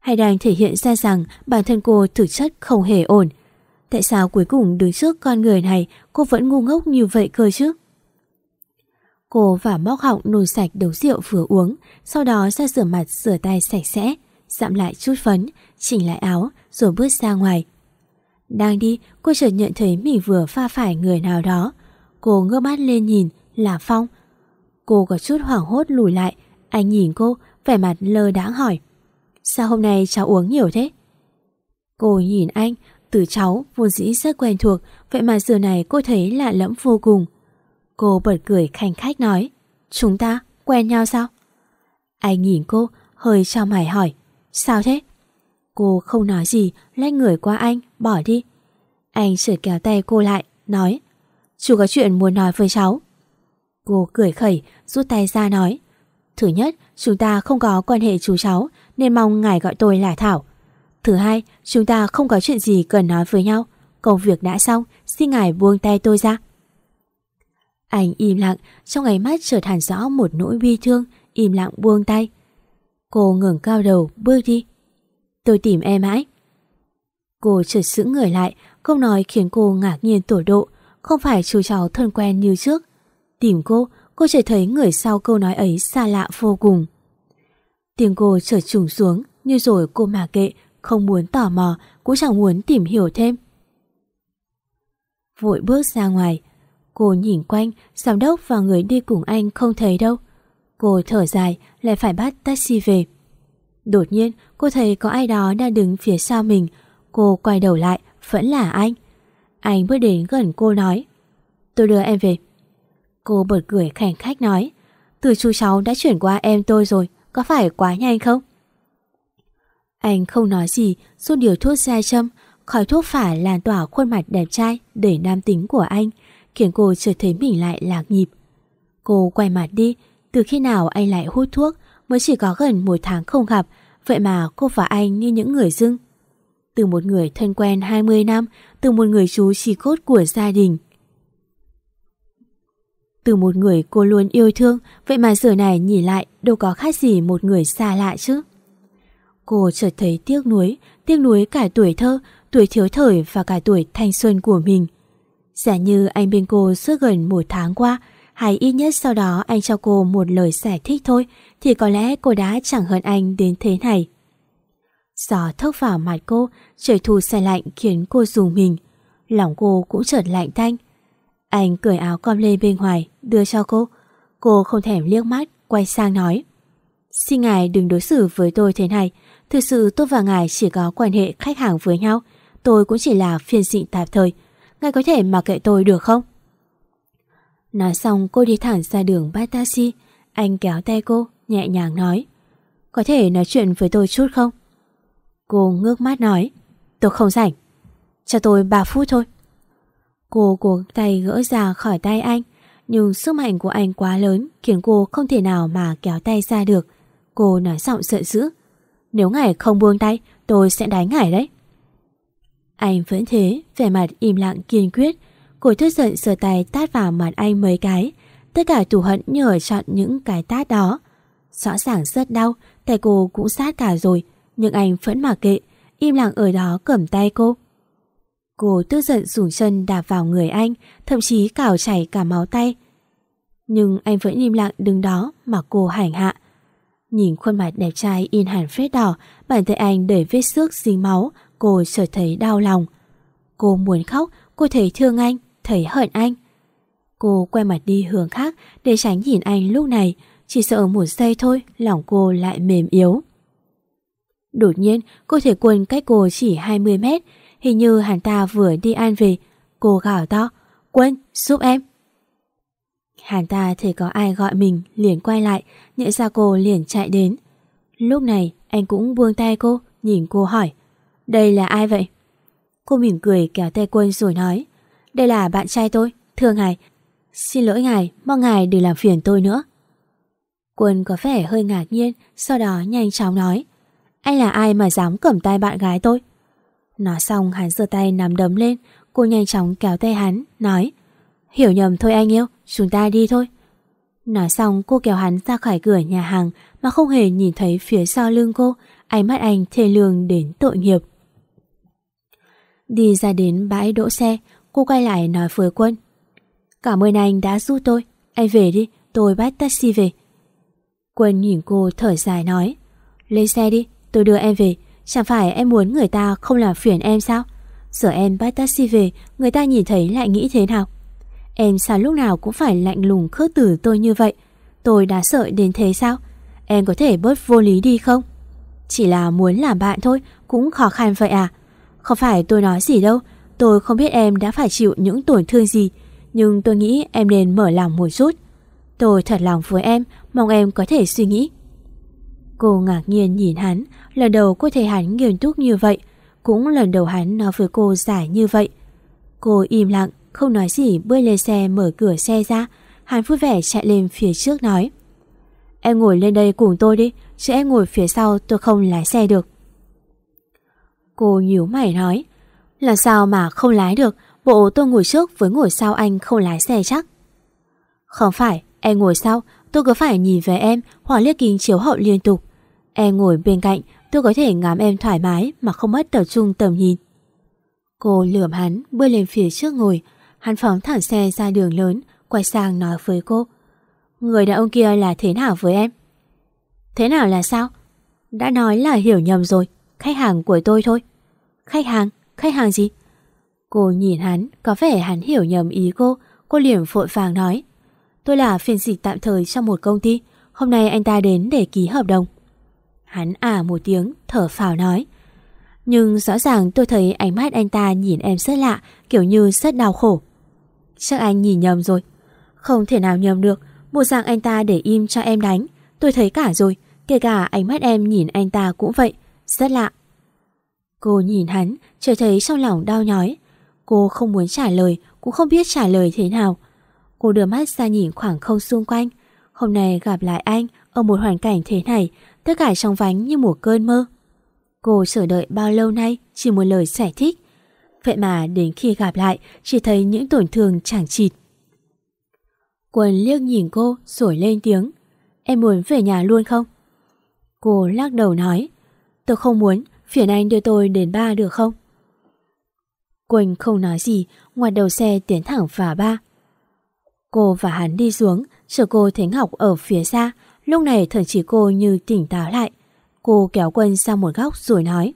Hay đang thể hiện ra rằng bản thân cô thực chất không hề ổn. Tại sao cuối cùng đứng trước con người này cô vẫn ngu ngốc như vậy cơ chứ? Cô và móc họng nồi sạch đấu rượu vừa uống, sau đó ra rửa mặt rửa tay sạch sẽ, dặm lại chút phấn, chỉnh lại áo rồi bước ra ngoài. Đang đi, cô chợt nhận thấy mình vừa pha phải người nào đó. Cô ngơ mắt lên nhìn, là Phong. Cô có chút hoảng hốt lùi lại, anh nhìn cô, vẻ mặt lơ đãng hỏi. Sao hôm nay cháu uống nhiều thế? Cô nhìn anh, từ cháu vốn dĩ rất quen thuộc, vậy mà giờ này cô thấy lạ lẫm vô cùng. Cô bật cười khanh khách nói, chúng ta quen nhau sao? Anh nhìn cô, hơi cho mày hỏi, sao thế? Cô không nói gì, lách người qua anh, bỏ đi. Anh sửa kéo tay cô lại, nói, chú có chuyện muốn nói với cháu. Cô cười khẩy, rút tay ra nói, thứ nhất, chúng ta không có quan hệ chú cháu, nên mong ngài gọi tôi là Thảo. Thứ hai, chúng ta không có chuyện gì cần nói với nhau. Công việc đã xong, xin ngài buông tay tôi ra. Anh im lặng, trong ánh mắt chợt hẳn rõ một nỗi bi thương, im lặng buông tay. Cô ngừng cao đầu, bước đi. Tôi tìm em mãi. Cô chợt sững người lại, câu nói khiến cô ngạc nhiên tổ độ, không phải chú cháu thân quen như trước. Tìm cô, cô chỉ thấy người sau câu nói ấy xa lạ vô cùng. Tiếng cô chợt trùng xuống, như rồi cô mà kệ, không muốn tò mò, cũng chẳng muốn tìm hiểu thêm. Vội bước ra ngoài, cô nhìn quanh, giám đốc và người đi cùng anh không thấy đâu. Cô thở dài, lại phải bắt taxi về. Đột nhiên, cô thấy có ai đó đang đứng phía sau mình. Cô quay đầu lại, vẫn là anh. Anh bước đến gần cô nói. Tôi đưa em về. Cô bật cười khảnh khách nói. Từ chú cháu đã chuyển qua em tôi rồi, có phải quá nhanh không? Anh không nói gì, rút điều thuốc ra châm, khói thuốc phả lan tỏa khuôn mặt đẹp trai, đầy nam tính của anh, khiến cô chợt thấy mình lại lạc nhịp. Cô quay mặt đi, từ khi nào anh lại hút thuốc, mới chỉ có gần một tháng không gặp, vậy mà cô và anh như những người dưng. Từ một người thân quen 20 năm, từ một người chú chỉ cốt của gia đình. Từ một người cô luôn yêu thương, vậy mà giờ này nhìn lại đâu có khác gì một người xa lạ chứ. Cô chợt thấy tiếc nuối, tiếc nuối cả tuổi thơ, tuổi thiếu thời và cả tuổi thanh xuân của mình. Giả như anh bên cô suốt gần một tháng qua, hay ít nhất sau đó anh cho cô một lời giải thích thôi, thì có lẽ cô đã chẳng hơn anh đến thế này. Gió thốc vào mặt cô, trời thu xe lạnh khiến cô dùng mình. Lòng cô cũng chợt lạnh thanh anh cởi áo com lê bên ngoài, đưa cho cô. Cô không thèm liếc mắt, quay sang nói. Xin ngài đừng đối xử với tôi thế này. Thực sự tôi và ngài chỉ có quan hệ khách hàng với nhau. Tôi cũng chỉ là phiên dịch tạm thời. Ngài có thể mặc kệ tôi được không? Nói xong cô đi thẳng ra đường bát taxi. Anh kéo tay cô, nhẹ nhàng nói. Có thể nói chuyện với tôi chút không? Cô ngước mắt nói. Tôi không rảnh. Cho tôi 3 phút thôi. Cô cố tay gỡ ra khỏi tay anh. Nhưng sức mạnh của anh quá lớn khiến cô không thể nào mà kéo tay ra được. Cô nói giọng sợ dữ. Nếu ngài không buông tay, tôi sẽ đánh ngài đấy. Anh vẫn thế, vẻ mặt im lặng kiên quyết. Cô tức giận sờ tay tát vào mặt anh mấy cái. Tất cả tủ hận như ở chọn những cái tát đó. Rõ ràng rất đau, tay cô cũng sát cả rồi. Nhưng anh vẫn mặc kệ, im lặng ở đó cầm tay cô. Cô tức giận dùng chân đạp vào người anh, thậm chí cào chảy cả máu tay. Nhưng anh vẫn im lặng đứng đó mà cô hành hạ. Nhìn khuôn mặt đẹp trai in hẳn vết đỏ, bàn tay anh đầy vết xước dính máu, cô trở thấy đau lòng. Cô muốn khóc, cô thấy thương anh, thấy hận anh. Cô quay mặt đi hướng khác để tránh nhìn anh lúc này, chỉ sợ một giây thôi lòng cô lại mềm yếu. Đột nhiên, cô thể quân cách cô chỉ 20 mét, hình như hắn ta vừa đi ăn về. Cô gào to, Quân, giúp em. Hắn ta thấy có ai gọi mình liền quay lại, nhận ra cô liền chạy đến. Lúc này anh cũng buông tay cô, nhìn cô hỏi Đây là ai vậy? Cô mỉm cười kéo tay quân rồi nói Đây là bạn trai tôi, thưa ngài Xin lỗi ngài, mong ngài đừng làm phiền tôi nữa Quân có vẻ hơi ngạc nhiên Sau đó nhanh chóng nói Anh là ai mà dám cầm tay bạn gái tôi Nói xong hắn giơ tay nắm đấm lên. Cô nhanh chóng kéo tay hắn Nói Hiểu nhầm thôi anh yêu, chúng ta đi thôi. Nói xong cô kéo hắn ra khỏi cửa nhà hàng Mà không hề nhìn thấy phía sau lưng cô. Ánh mắt anh thê lương đến tội nghiệp. Đi ra đến bãi đỗ xe Cô quay lại nói với quân Cảm ơn anh đã giúp tôi. Anh về đi, tôi bắt taxi về. Quân nhìn cô thở dài nói Lên xe đi, tôi đưa em về. Chẳng phải em muốn người ta không làm phiền em sao? Giờ em bắt taxi về, Người ta nhìn thấy lại nghĩ thế nào? Em sao lúc nào cũng phải lạnh lùng khước từ tôi như vậy? Tôi đã sợ đến thế sao? Em có thể bớt vô lý đi không? Chỉ là muốn làm bạn thôi, Cũng khó khăn vậy à? Không phải tôi nói gì đâu, Tôi không biết em đã phải chịu những tổn thương gì, Nhưng tôi nghĩ em nên mở lòng một chút. Tôi thật lòng với em, Mong em có thể suy nghĩ. Cô ngạc nhiên nhìn hắn Lần đầu cô thấy hắn nghiêm túc như vậy, Cũng lần đầu hắn nói với cô giải như vậy. Cô im lặng, Không nói gì bơi lên xe, mở cửa xe ra. Hắn vui vẻ chạy lên phía trước nói, Em ngồi lên đây cùng tôi đi, Chứ em ngồi phía sau tôi không lái xe được. Cô nhíu mày nói là sao mà không lái được? Bộ tôi ngồi trước với ngồi sau anh không lái xe chắc. Không phải, Em ngồi sau, tôi cứ phải nhìn về em, Hoặc liếc kính chiếu hậu liên tục. Em ngồi bên cạnh tôi có thể ngắm em thoải mái Mà không mất tập trung tầm nhìn. Cô lườm hắn bơi lên phía trước ngồi. Hắn phóng thẳng xe ra đường lớn Quay sang nói với cô. Người đàn ông kia là thế nào với em? Thế nào là sao? Đã nói là hiểu nhầm rồi. Khách hàng của tôi thôi. Khách hàng, khách hàng gì? Cô nhìn hắn, có vẻ hắn hiểu nhầm ý cô. Cô liền vội vàng nói. Tôi là phiên dịch tạm thời trong một công ty. Hôm nay anh ta đến để ký hợp đồng. Hắn à một tiếng, thở phào nói Nhưng rõ ràng tôi thấy ánh mắt anh ta nhìn em rất lạ, kiểu như rất đau khổ. Chắc anh nhìn nhầm rồi. Không thể nào nhầm được, một dạng anh ta để im cho em đánh. Tôi thấy cả rồi, kể cả ánh mắt em nhìn anh ta cũng vậy, rất lạ. Cô nhìn hắn, trời thấy trong lòng đau nhói. Cô không muốn trả lời, cũng không biết trả lời thế nào. Cô đưa mắt ra nhìn khoảng không xung quanh. Hôm nay gặp lại anh ở một hoàn cảnh thế này, tất cả trong vánh như một cơn mơ. Cô chờ đợi bao lâu nay chỉ một lời giải thích. Vậy mà đến khi gặp lại chỉ thấy những tổn thương chẳng chịt. Quân liếc nhìn cô rồi lên tiếng. Em muốn về nhà luôn không? Cô lắc đầu nói. Tôi không muốn, phiền anh đưa tôi đến ba được không? Quỳnh không nói gì, ngoài đầu xe tiến thẳng vào ba. Cô và hắn đi xuống, chờ cô thấy Ngọc ở phía xa, lúc này thần chỉ cô như tỉnh táo lại. Cô kéo Quân sang một góc rồi nói.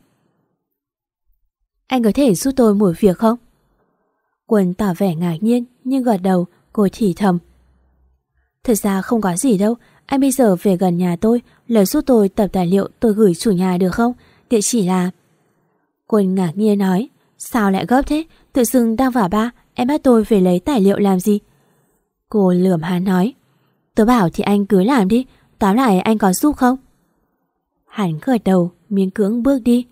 Anh có thể giúp tôi một việc không? Quân tỏ vẻ ngạc nhiên nhưng gật đầu, cô thì thầm. Thật ra không có gì đâu, anh bây giờ về gần nhà tôi, lời giúp tôi tập tài liệu tôi gửi chủ nhà được không? Địa chỉ là... Quân ngạc nhiên nói, sao lại gấp thế? Tự dưng đang vào ba, em bắt tôi về lấy tài liệu làm gì? Cô lườm hắn nói, tôi bảo thì anh cứ làm đi, tóm lại anh có giúp không? Hắn gật đầu, miếng cưỡng bước đi.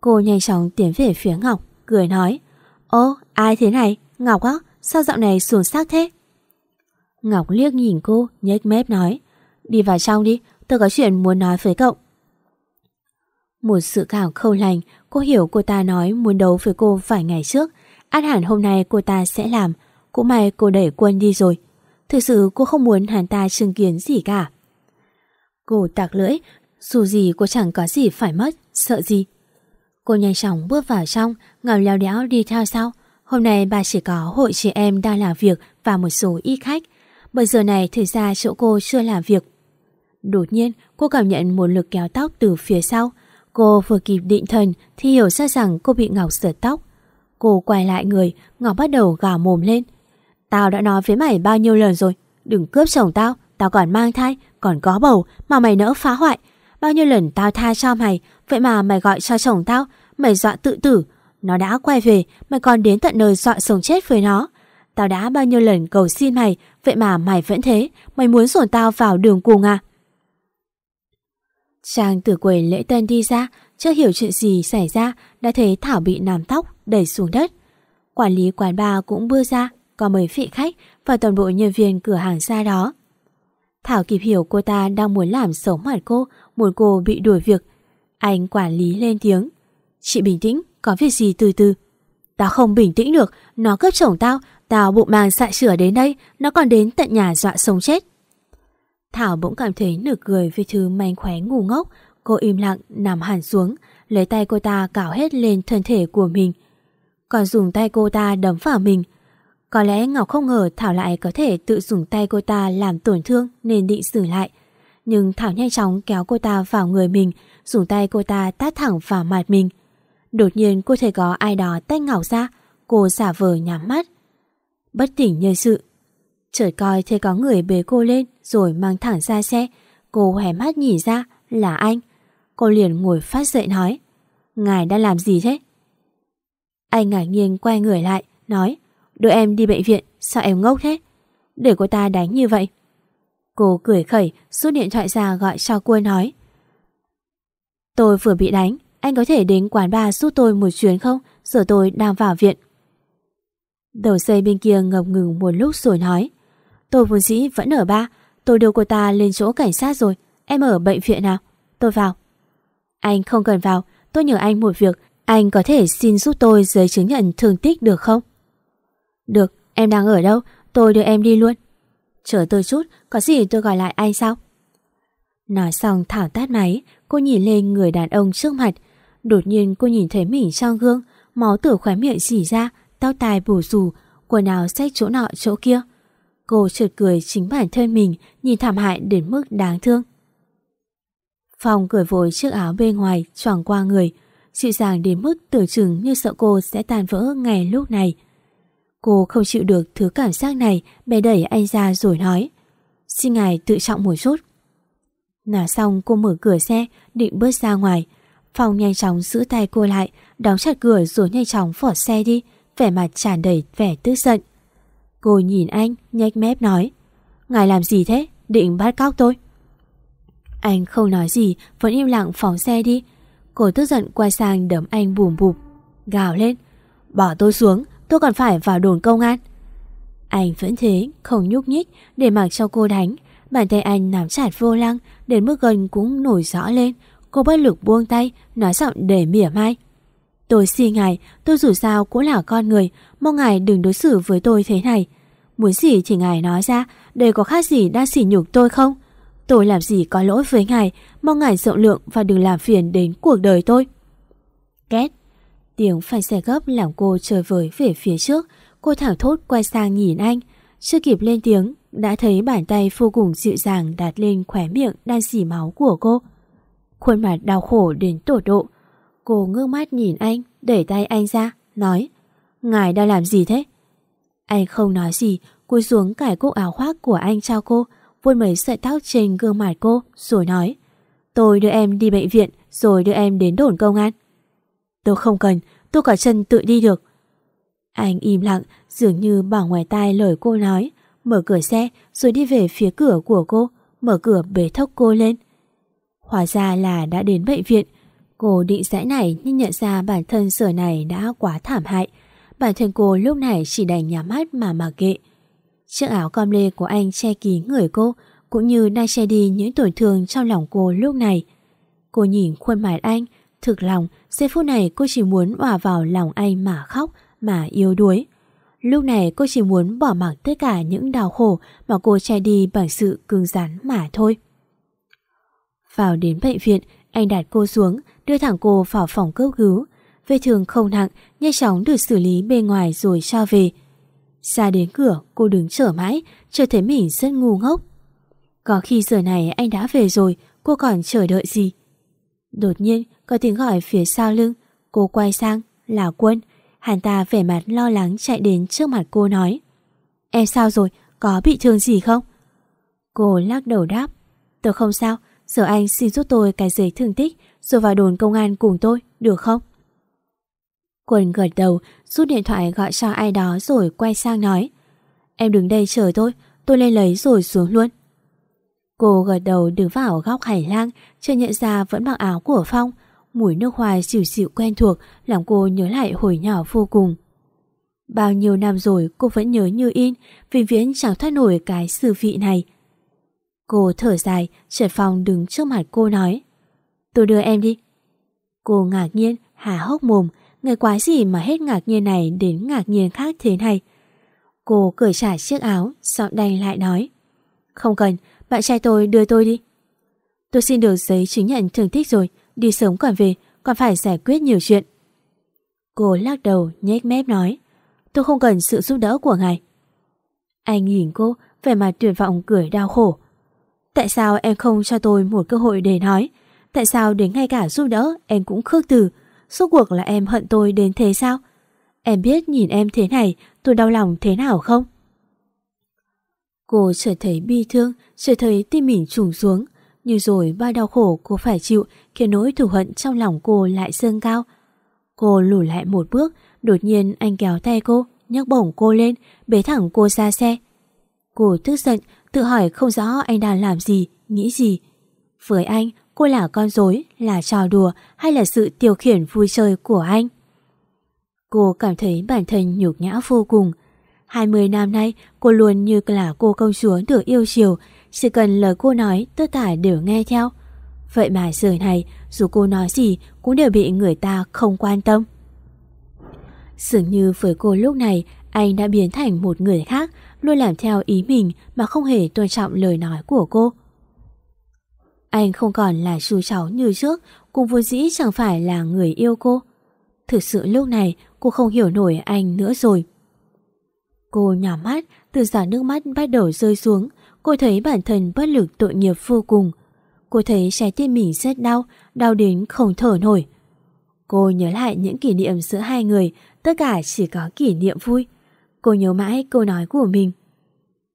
Cô nhanh chóng tiến về phía Ngọc, cười nói, Ô, ai thế này? Ngọc á, sao dạo này xuồng xác thế? Ngọc liếc nhìn cô, nhếch mép nói, đi vào trong đi, tôi có chuyện muốn nói với cậu. Một sự cảm khâu lành, cô hiểu cô ta nói muốn đấu với cô vài ngày trước. Át hẳn hôm nay cô ta sẽ làm. Cũng may cô đẩy quân đi rồi. Thực sự cô không muốn hắn ta chứng kiến gì cả. Cô tạc lưỡi, dù gì cô chẳng có gì phải mất, sợ gì. Cô nhanh chóng bước vào trong, ngào leo đéo đi theo sau. Hôm nay bà chỉ có hội chị em đang làm việc và một số ít khách. bây giờ này thời ra chỗ cô chưa làm việc. Đột nhiên, cô cảm nhận một lực kéo tóc từ phía sau. Cô vừa kịp định thần thì hiểu ra rằng cô bị Ngọc sửa tóc. Cô quay lại người, Ngọc bắt đầu gào mồm lên. Tao đã nói với mày bao nhiêu lần rồi, đừng cướp chồng tao, tao còn mang thai, còn có bầu mà mày nỡ phá hoại. Bao nhiêu lần tao tha cho mày, vậy mà mày gọi cho chồng tao, mày dọa tự tử. Nó đã quay về, mày còn đến tận nơi dọa sống chết với nó. Tao đã bao nhiêu lần cầu xin mày, vậy mà mày vẫn thế, mày muốn dồn tao vào đường cùng à? Trang từ quầy lễ tân đi ra, chưa hiểu chuyện gì xảy ra, đã thấy Thảo bị nằm tóc, đẩy xuống đất. Quản lý quán bar cũng bưa ra, có mấy vị khách và toàn bộ nhân viên cửa hàng ra đó. Thảo kịp hiểu cô ta đang muốn làm xấu mặt cô, muốn cô bị đuổi việc. Anh quản lý lên tiếng. Chị bình tĩnh, có việc gì từ từ. Tao không bình tĩnh được, nó cướp chồng tao, tao bụng mang xạ sửa đến đây, nó còn đến tận nhà dọa sống chết. Thảo bỗng cảm thấy nửa cười vì thứ manh khóe ngu ngốc. Cô im lặng nằm hẳn xuống, lấy tay cô ta cào hết lên thân thể của mình. Còn dùng tay cô ta đấm vào mình. Có lẽ Ngọc không ngờ Thảo lại có thể tự dùng tay cô ta làm tổn thương nên định xử lại. Nhưng Thảo nhanh chóng kéo cô ta vào người mình, dùng tay cô ta tát thẳng vào mặt mình. Đột nhiên cô thấy có ai đó tách Ngọc ra, cô giả vờ nhắm mắt. Bất tỉnh nhân sự, Chợt coi thấy có người bế cô lên rồi mang thẳng ra xe. Cô hé mắt nhìn ra là anh. Cô liền ngồi phát dậy nói Ngài đang làm gì thế? Anh ngạc nhiên quay người lại nói Đưa em đi bệnh viện, sao em ngốc thế? Để cô ta đánh như vậy. Cô cười khẩy, rút điện thoại ra gọi cho cô nói. Tôi vừa bị đánh, Anh có thể đến quán bar giúp tôi một chuyến không? Giờ tôi đang vào viện. Đầu dây bên kia ngập ngừng một lúc rồi nói. Tôi vốn dĩ vẫn ở ba Tôi đưa cô ta lên chỗ cảnh sát rồi. Em ở bệnh viện nào Tôi vào. Anh không cần vào, Tôi nhờ anh một việc. Anh có thể xin giúp tôi giấy chứng nhận thương tích được không? Được Em đang ở đâu? Tôi đưa em đi luôn. Chờ tôi chút Có gì tôi gọi lại anh sau? Nói xong Thảo tát máy Cô nhìn lên người đàn ông trước mặt. Đột nhiên cô nhìn thấy mình trong gương Máu từ khóe miệng dỉ ra Tóc tai bù rù Quần áo xách chỗ nọ chỗ kia. Cô chợt cười chính bản thân mình nhìn thảm hại đến mức đáng thương. Phong cởi vội chiếc áo bên ngoài choàng qua người, dịu dàng đến mức tưởng chừng như sợ cô sẽ tan vỡ ngày lúc này. Cô không chịu được thứ cảm giác này, bè đẩy anh ra rồi nói Xin ngài tự trọng một chút. Nói xong cô mở cửa xe, định bước ra ngoài. Phong nhanh chóng giữ tay cô lại, đóng chặt cửa rồi nhanh chóng phỏ xe đi, vẻ mặt tràn đầy vẻ tức giận. Cô nhìn anh, nhếch mép nói. Ngài làm gì thế? Định bắt cóc tôi? Anh không nói gì, vẫn im lặng phóng xe đi. Cô tức giận quay sang đấm anh bùm bụp. Gào lên. Bỏ tôi xuống, tôi còn phải vào đồn công an. Anh vẫn thế, không nhúc nhích để mặc cho cô đánh. Bàn tay anh nắm chặt vô lăng, đến mức gần cũng nổi rõ lên. Cô bất lực buông tay, nói giọng để mỉa mai. Tôi xin ngài, tôi dù sao cũng là con người, mong ngài đừng đối xử với tôi thế này. Muốn gì thì ngài nói ra, đây có khác gì đang sỉ nhục tôi không? Tôi làm gì có lỗi với ngài, mong ngài rộng lượng và đừng làm phiền đến cuộc đời tôi. Két, tiếng phải xe gấp làm cô trời với về phía trước, cô thảo thốt quay sang nhìn anh. Chưa kịp lên tiếng, đã thấy bàn tay vô cùng dịu dàng đặt lên khóe miệng đang dì máu của cô. Khuôn mặt đau khổ đến tổ độ. Cô ngước mắt nhìn anh, đẩy tay anh ra, nói Ngài đang làm gì thế? Anh không nói gì, cúi xuống cải cúc áo khoác của anh trao cô, vuốt mấy sợi tóc trên gương mặt cô, rồi nói Tôi đưa em đi bệnh viện, rồi đưa em đến đồn công an. Tôi không cần, tôi cả chân tự đi được. Anh im lặng, dường như bỏ ngoài tai lời cô nói, mở cửa xe rồi đi về phía cửa của cô, mở cửa bế thốc cô lên. Hóa ra là đã đến bệnh viện. Cô định rẽ này nhưng nhận ra bản thân sở này đã quá thảm hại. Bản thân cô lúc này chỉ đành nhắm mắt mà mặc kệ. Chiếc áo com lê của anh che kín người cô, cũng như đang che đi những tổn thương trong lòng cô lúc này. Cô nhìn khuôn mặt anh, thực lòng, giây phút này cô chỉ muốn hòa vào lòng anh mà khóc, mà yếu đuối. Lúc này cô chỉ muốn bỏ mặc tất cả những đau khổ mà cô che đi bằng sự cứng rắn mà thôi. Vào đến bệnh viện, anh đặt cô xuống, đưa thẳng cô vào phòng cấp cứu. Vết thương không nặng, nhanh chóng được xử lý bên ngoài rồi cho về. Ra đến cửa, cô đứng chờ mãi, chờ thấy mình rất ngu ngốc. Có khi giờ này anh đã về rồi, cô còn chờ đợi gì? Đột nhiên, có tiếng gọi phía sau lưng. Cô quay sang, là quân. Hắn ta vẻ mặt lo lắng chạy đến trước mặt cô nói. Em sao rồi, có bị thương gì không? Cô lắc đầu đáp. Tôi không sao, giờ anh xin giúp tôi cái giấy thương tích rồi vào đồn công an cùng tôi, được không? Quân gật đầu, rút điện thoại gọi cho ai đó rồi quay sang nói. Em đứng đây chờ tôi, tôi lên lấy rồi xuống luôn. Cô gật đầu đứng vào góc hành lang, chưa nhận ra vẫn mặc áo của Phong. Mùi nước hoa dịu dịu quen thuộc làm cô nhớ lại hồi nhỏ vô cùng. Bao nhiêu năm rồi cô vẫn nhớ như in, vì viễn chẳng thoát nổi cái sự vị này. Cô thở dài, Trần Phong đứng trước mặt cô nói. Tôi đưa em đi. Cô ngạc nhiên, hà hốc mồm, Người quái gì mà hết ngạc nhiên này đến ngạc nhiên khác thế này. Cô cởi trả chiếc áo, giọng đành lại nói. Không cần, bạn trai tôi đưa tôi đi. Tôi xin được giấy chứng nhận thương tích rồi, đi sớm còn về, còn phải giải quyết nhiều chuyện. Cô lắc đầu, nhếch mép nói. Tôi không cần sự giúp đỡ của ngài. Anh nhìn cô, vẻ mặt tuyệt vọng cười đau khổ. Tại sao em không cho tôi một cơ hội để nói? Tại sao đến ngay cả giúp đỡ em cũng khước từ, Suốt cuộc là em hận tôi đến thế sao? Em biết nhìn em thế này tôi đau lòng thế nào không? Cô chợt thấy bi thương, chợt thấy tim mình trùng xuống. Như rồi ba đau khổ cô phải chịu khiến nỗi thù hận trong lòng cô lại dâng cao. Cô lùi lại một bước, đột nhiên anh kéo tay cô, nhấc bổng cô lên, bế thẳng cô ra xe. Cô tức giận, tự hỏi không rõ anh đang làm gì, nghĩ gì. Với anh, cô là con dối, là trò đùa hay là sự tiêu khiển vui chơi của anh. Cô cảm thấy bản thân nhục nhã vô cùng. 20 năm nay, cô luôn như là cô công chúa được yêu chiều, chỉ cần lời cô nói tất cả đều nghe theo. Vậy mà giờ này, dù cô nói gì cũng đều bị người ta không quan tâm. Dường như với cô lúc này, anh đã biến thành một người khác, luôn làm theo ý mình mà không hề tôn trọng lời nói của cô. Anh không còn là chú cháu như trước, cùng vốn dĩ chẳng phải là người yêu cô. Thực sự lúc này cô không hiểu nổi anh nữa rồi. Cô nhỏ mắt, từ giọt nước mắt bắt đầu rơi xuống, cô thấy bản thân bất lực tội nghiệp vô cùng. Cô thấy trái tim mình rất đau, đau đến không thở nổi. Cô nhớ lại những kỷ niệm giữa hai người, tất cả chỉ có kỷ niệm vui. Cô nhớ mãi câu nói của mình.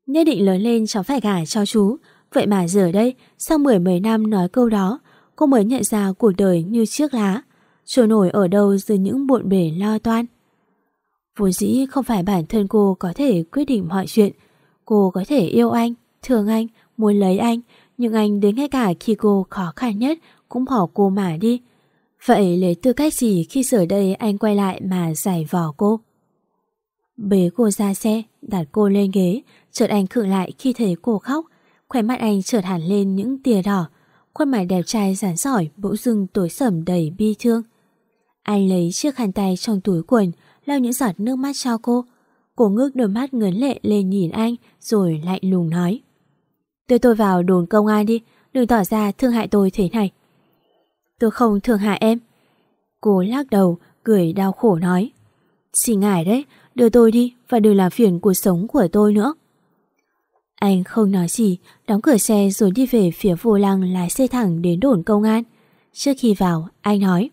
Nhất định lớn lên cháu phải gả cho chú, Vậy mà giờ đây, sau mười mấy năm nói câu đó, cô mới nhận ra cuộc đời như chiếc lá, trôi nổi ở đâu dưới những bộn bể lo toan. Vốn dĩ không phải bản thân cô có thể quyết định mọi chuyện. Cô có thể yêu anh, thương anh, muốn lấy anh, nhưng anh đến ngay cả khi cô khó khăn nhất cũng bỏ cô mà đi. Vậy lấy tư cách gì khi giờ đây anh quay lại mà giải vỏ cô? Bế cô ra xe, đặt cô lên ghế, chợt anh khựng lại khi thấy cô khóc. khóe mắt anh chợt hẳn lên những tia đỏ, khuôn mặt đẹp trai rắn giỏi bỗng dưng tối sầm đầy bi thương. Anh lấy chiếc khăn tay trong túi quần, lau những giọt nước mắt cho cô. Cô ngước đôi mắt ngấn lệ lên nhìn anh rồi lạnh lùng nói. Đưa tôi vào đồn công an đi, đừng tỏ ra thương hại tôi thế này. Tôi không thương hại em. Cô lắc đầu, cười đau khổ nói. Xin ngài đấy, đưa tôi đi và đừng làm phiền cuộc sống của tôi nữa. Anh không nói gì, đóng cửa xe rồi đi về phía vô lăng lái xe thẳng đến đồn công an. Trước khi vào, anh nói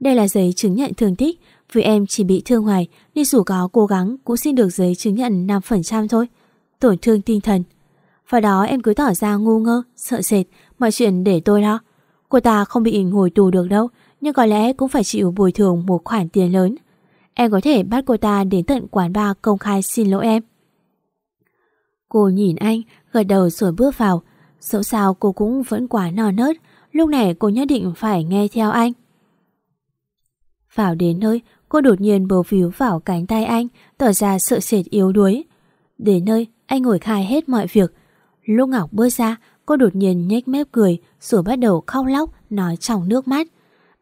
Đây là giấy chứng nhận thương tích, vì em chỉ bị thương hoài nên dù có cố gắng cũng xin được giấy chứng nhận 5% thôi. Tổn thương tinh thần. Và đó em cứ tỏ ra ngu ngơ, sợ sệt, mọi chuyện để tôi lo. Cô ta không bị ngồi tù được đâu, nhưng có lẽ cũng phải chịu bồi thường một khoản tiền lớn. Em có thể bắt cô ta đến tận quán bar công khai xin lỗi em. Cô nhìn anh, gật đầu rồi bước vào. Dẫu sao cô cũng vẫn quá non nớt, lúc này cô nhất định phải nghe theo anh. Vào đến nơi, cô đột nhiên bầu víu vào cánh tay anh, tỏ ra sợ sệt yếu đuối. Đến nơi, anh ngồi khai hết mọi việc. Lúc Ngọc bước ra, cô đột nhiên nhếch mép cười, rồi bắt đầu khóc lóc, nói trong nước mắt.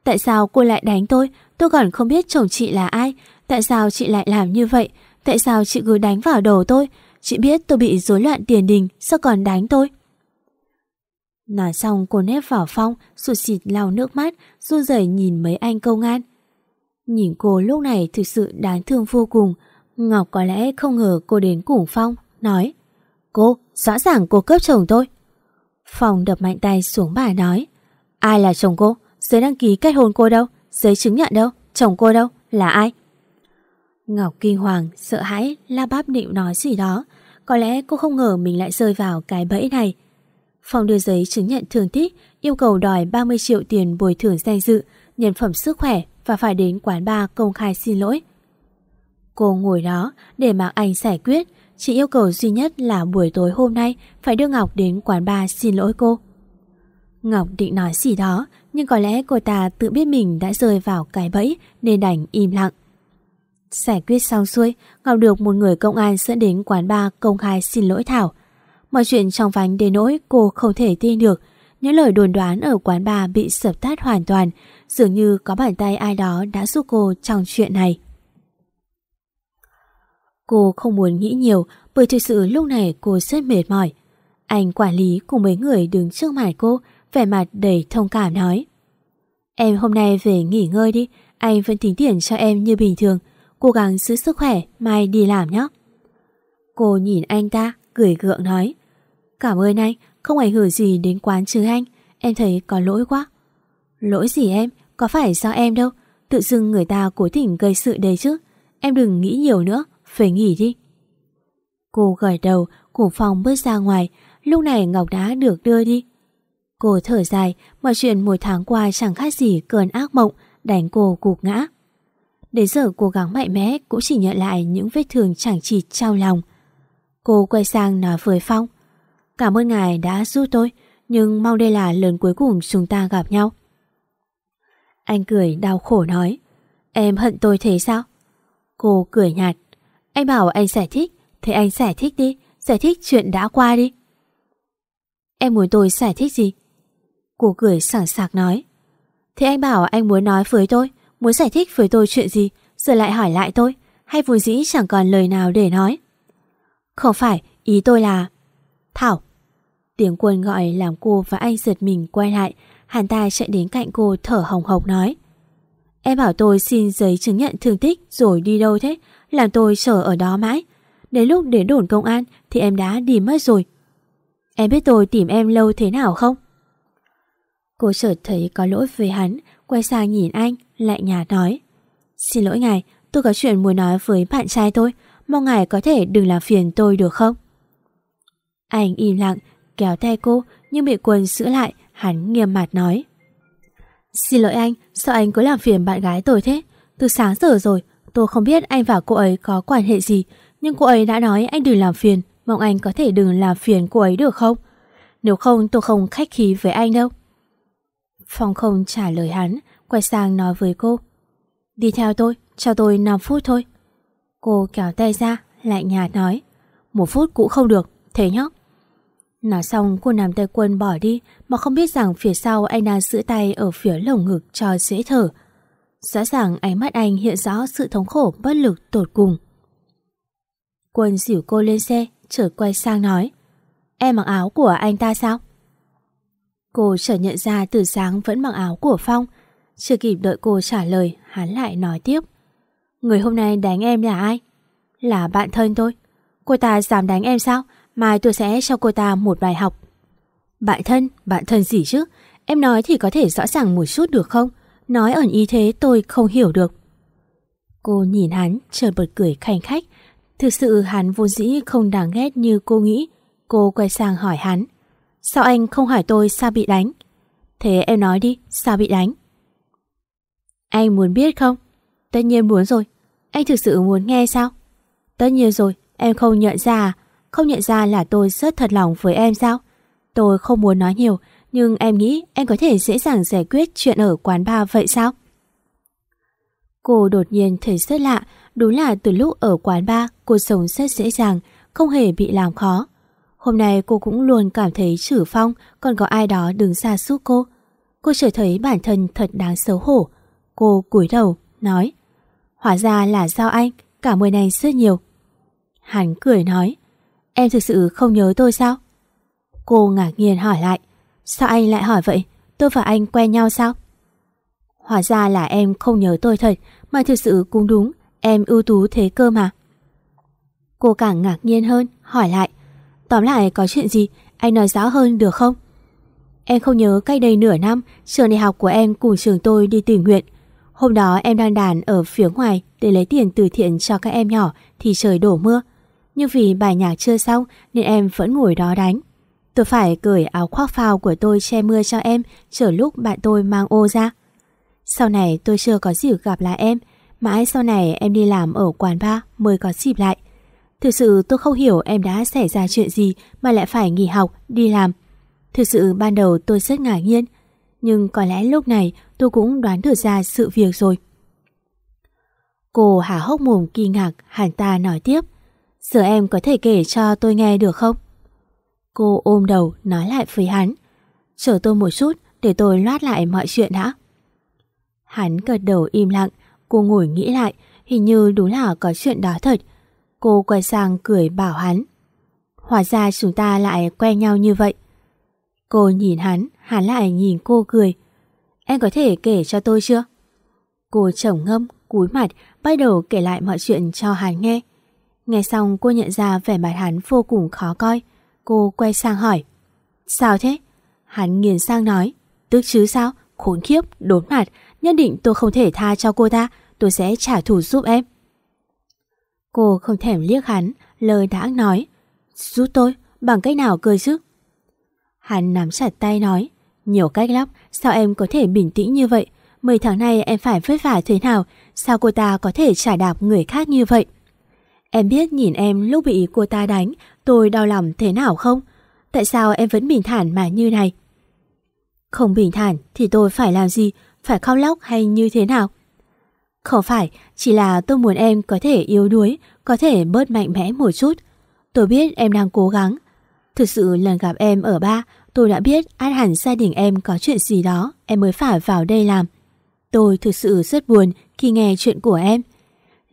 Tại sao cô lại đánh tôi? Tôi còn không biết chồng chị là ai. Tại sao chị lại làm như vậy? Tại sao chị cứ đánh vào đầu tôi? Chị biết tôi bị rối loạn tiền đình, sao còn đánh tôi? Nói xong cô nép vào phong, sụt xịt lau nước mắt, run rẩy nhìn mấy anh công an. Nhìn cô lúc này thực sự đáng thương vô cùng. Ngọc có lẽ không ngờ cô đến cùng Phong, nói Cô, rõ ràng cô cướp chồng tôi. Phong đập mạnh tay xuống bà nói Ai là chồng cô? Giấy đăng ký kết hôn cô đâu? Giấy chứng nhận đâu? Chồng cô đâu? Là ai? Ngọc kinh hoàng, sợ hãi, la bắp định nói gì đó. Có lẽ cô không ngờ mình lại rơi vào cái bẫy này. Phong đưa giấy chứng nhận thương tích, yêu cầu đòi 30 triệu tiền bồi thường danh dự, nhân phẩm sức khỏe và phải đến quán bar công khai xin lỗi. Cô ngồi đó để mặc anh giải quyết, chỉ yêu cầu duy nhất là buổi tối hôm nay phải đưa Ngọc đến quán bar xin lỗi cô. Ngọc định nói gì đó, nhưng có lẽ cô ta tự biết mình đã rơi vào cái bẫy nên đành im lặng. Giải quyết xong xuôi, Ngọc được một người công an dẫn đến quán bar công khai xin lỗi Thảo. Mọi chuyện trong vánh đến nỗi cô không thể tin được. Những lời đồn đoán ở quán bar bị sập tát hoàn toàn, dường như có bàn tay ai đó đã giúp cô trong chuyện này. Cô không muốn nghĩ nhiều bởi thực sự lúc này cô rất mệt mỏi. Anh quản lý cùng mấy người đứng trước mặt cô, vẻ mặt đầy thông cảm nói. Em hôm nay về nghỉ ngơi đi, anh vẫn tính tiền cho em như bình thường, cố gắng giữ sức khỏe, mai đi làm nhé. Cô nhìn anh ta, cười gượng nói. Cảm ơn anh, không ảnh hưởng gì đến quán chứ anh, em thấy có lỗi quá. Lỗi gì em, có phải do em đâu, tự dưng người ta cố tình gây sự đấy chứ. Em đừng nghĩ nhiều nữa, phải nghỉ đi. Cô gật đầu, cổ phòng bước ra ngoài, lúc này Ngọc đã được đưa đi. Cô thở dài, mọi chuyện một tháng qua chẳng khác gì cơn ác mộng, đánh cô gục ngã. Đến giờ cố gắng mạnh mẽ cũng chỉ nhận lại những vết thương chẳng chịt trao lòng. Cô quay sang nói với Phong. Cảm ơn ngài đã giúp tôi, nhưng mong đây là lần cuối cùng chúng ta gặp nhau. Anh cười đau khổ nói. Em hận tôi thế sao? Cô cười nhạt. Anh bảo anh giải thích, thế anh giải thích đi, giải thích chuyện đã qua đi. Em muốn tôi giải thích gì? Cô cười sảng sạc nói. Thế anh bảo anh muốn nói với tôi, muốn giải thích với tôi chuyện gì, rồi lại hỏi lại tôi, hay vốn dĩ chẳng còn lời nào để nói. Không phải, ý tôi là... Thảo. Tiếng quân gọi làm cô và anh giật mình quay lại, hắn ta chạy đến cạnh cô thở hồng hộc nói. Em bảo tôi xin giấy chứng nhận thương tích rồi đi đâu thế, làm tôi chờ ở đó mãi. Đến lúc đến đồn công an thì em đã đi mất rồi. Em biết tôi tìm em lâu thế nào không? Cô chợt thấy có lỗi với hắn, quay sang nhìn anh, lại nhạt nói. Xin lỗi ngài, tôi có chuyện muốn nói với bạn trai tôi, mong ngài có thể đừng làm phiền tôi được không? Anh im lặng, kéo tay cô, nhưng bị quần giữ lại, Hắn nghiêm mặt nói. Xin lỗi anh, sao anh cứ làm phiền bạn gái tôi thế? Từ sáng giờ rồi, tôi không biết anh và cô ấy có quan hệ gì, nhưng cô ấy đã nói anh đừng làm phiền, mong anh có thể đừng làm phiền cô ấy được không? Nếu không tôi không khách khí với anh đâu. Phong không trả lời hắn, quay sang nói với cô. Đi theo tôi, cho tôi 5 phút thôi. Cô kéo tay ra, lại nhạt nói. Một phút cũng không được, thế nhóc. Nói xong cô nằm tay quân bỏ đi mà không biết rằng phía sau anh đang giữ tay ở phía lồng ngực cho dễ thở. Rõ ràng ánh mắt anh hiện rõ sự thống khổ bất lực tột cùng. Quân dìu cô lên xe, trở quay sang nói. Em mặc áo của anh ta sao? Cô trở nhận ra từ sáng vẫn mặc áo của Phong. Chưa kịp đợi cô trả lời, hắn lại nói tiếp. Người hôm nay đánh em là ai? Là bạn thân tôi. Cô ta dám đánh em sao? Mai tôi sẽ cho cô ta một bài học. Bạn thân, bạn thân gì chứ? Em nói thì có thể rõ ràng một chút được không? Nói ẩn ý thế tôi không hiểu được. Cô nhìn hắn, chợt bật cười khanh khách. Thực sự hắn vô dĩ không đáng ghét như cô nghĩ. Cô quay sang hỏi hắn. Sao anh không hỏi tôi sao bị đánh? Thế em nói đi, sao bị đánh? Anh muốn biết không? Tất nhiên muốn rồi. Anh thực sự muốn nghe sao? Tất nhiên rồi, em không nhận ra à? Không nhận ra là tôi rất thật lòng với em sao? Tôi không muốn nói nhiều, nhưng em nghĩ em có thể dễ dàng giải quyết chuyện ở quán bar vậy sao? Cô đột nhiên thấy rất lạ, đúng là từ lúc ở quán bar cô sống rất dễ dàng, không hề bị làm khó. Hôm nay cô cũng luôn cảm thấy chử phong còn có ai đó đứng xa giúp cô. Cô trở thấy bản thân thật đáng xấu hổ. Cô cúi đầu, nói Hóa ra là do anh, cảm ơn anh rất nhiều. Hắn cười nói Em thực sự không nhớ tôi sao? Cô ngạc nhiên hỏi lại Sao anh lại hỏi vậy? Tôi và anh quen nhau sao? Hóa ra là em không nhớ tôi thật, Mà thực sự cũng đúng Em ưu tú thế cơ mà Cô càng ngạc nhiên hơn, Hỏi lại Tóm lại có chuyện gì Anh nói rõ hơn được không? Em không nhớ cách đây nửa năm, Trường đại học của em cùng trường tôi đi tình nguyện Hôm đó em đang đàn ở phía ngoài Để lấy tiền từ thiện cho các em nhỏ Thì trời đổ mưa nhưng vì bài nhạc chưa xong nên em vẫn ngồi đó đánh. Tôi phải cởi áo khoác phao của tôi che mưa cho em chờ lúc bạn tôi mang ô ra. Sau này tôi chưa có dịp gặp lại em, mãi sau này em đi làm ở quán bar mới có dịp lại. Thực sự tôi không hiểu em đã xảy ra chuyện gì mà lại phải nghỉ học, đi làm. Thực sự ban đầu tôi rất ngạc nhiên, nhưng có lẽ lúc này tôi cũng đoán được ra sự việc rồi. Cô há hốc mồm kinh ngạc, hẳn ta nói tiếp. Giờ em có thể kể cho tôi nghe được không? Cô ôm đầu nói lại với hắn. Chờ tôi một chút để tôi loát lại mọi chuyện đã. Hắn gật đầu im lặng, cô ngồi nghĩ lại, hình như đúng là có chuyện đó thật. Cô quay sang cười bảo hắn. Hóa ra chúng ta lại quen nhau như vậy. Cô nhìn hắn, hắn lại nhìn cô cười. Em có thể kể cho tôi chưa? Cô trầm ngâm, cúi mặt, bắt đầu kể lại mọi chuyện cho hắn nghe. Nghe xong cô nhận ra vẻ mặt hắn vô cùng khó coi. Cô quay sang hỏi. Sao thế? Hắn nghiền sang nói. Tức chứ sao? Khốn khiếp, đốn mặt. Nhất định tôi không thể tha cho cô ta. Tôi sẽ trả thù giúp em. Cô không thèm liếc hắn, lời đã nói. Giúp tôi, bằng cách nào cơ chứ? Hắn nắm chặt tay nói. Nhiều cách lắm, sao em có thể bình tĩnh như vậy? mười tháng nay em phải vất vả thế nào? Sao cô ta có thể trả đạp người khác như vậy? Em biết nhìn em lúc bị cô ta đánh, tôi đau lòng thế nào không? Tại sao em vẫn bình thản mà như này? Không bình thản thì tôi phải làm gì? Phải khóc lóc hay như thế nào? Không phải, chỉ là tôi muốn em có thể yếu đuối, có thể bớt mạnh mẽ một chút. Tôi biết em đang cố gắng. Thực sự lần gặp em ở ba, tôi đã biết át hẳn gia đình em có chuyện gì đó, em mới phải vào đây làm. Tôi thực sự rất buồn khi nghe chuyện của em.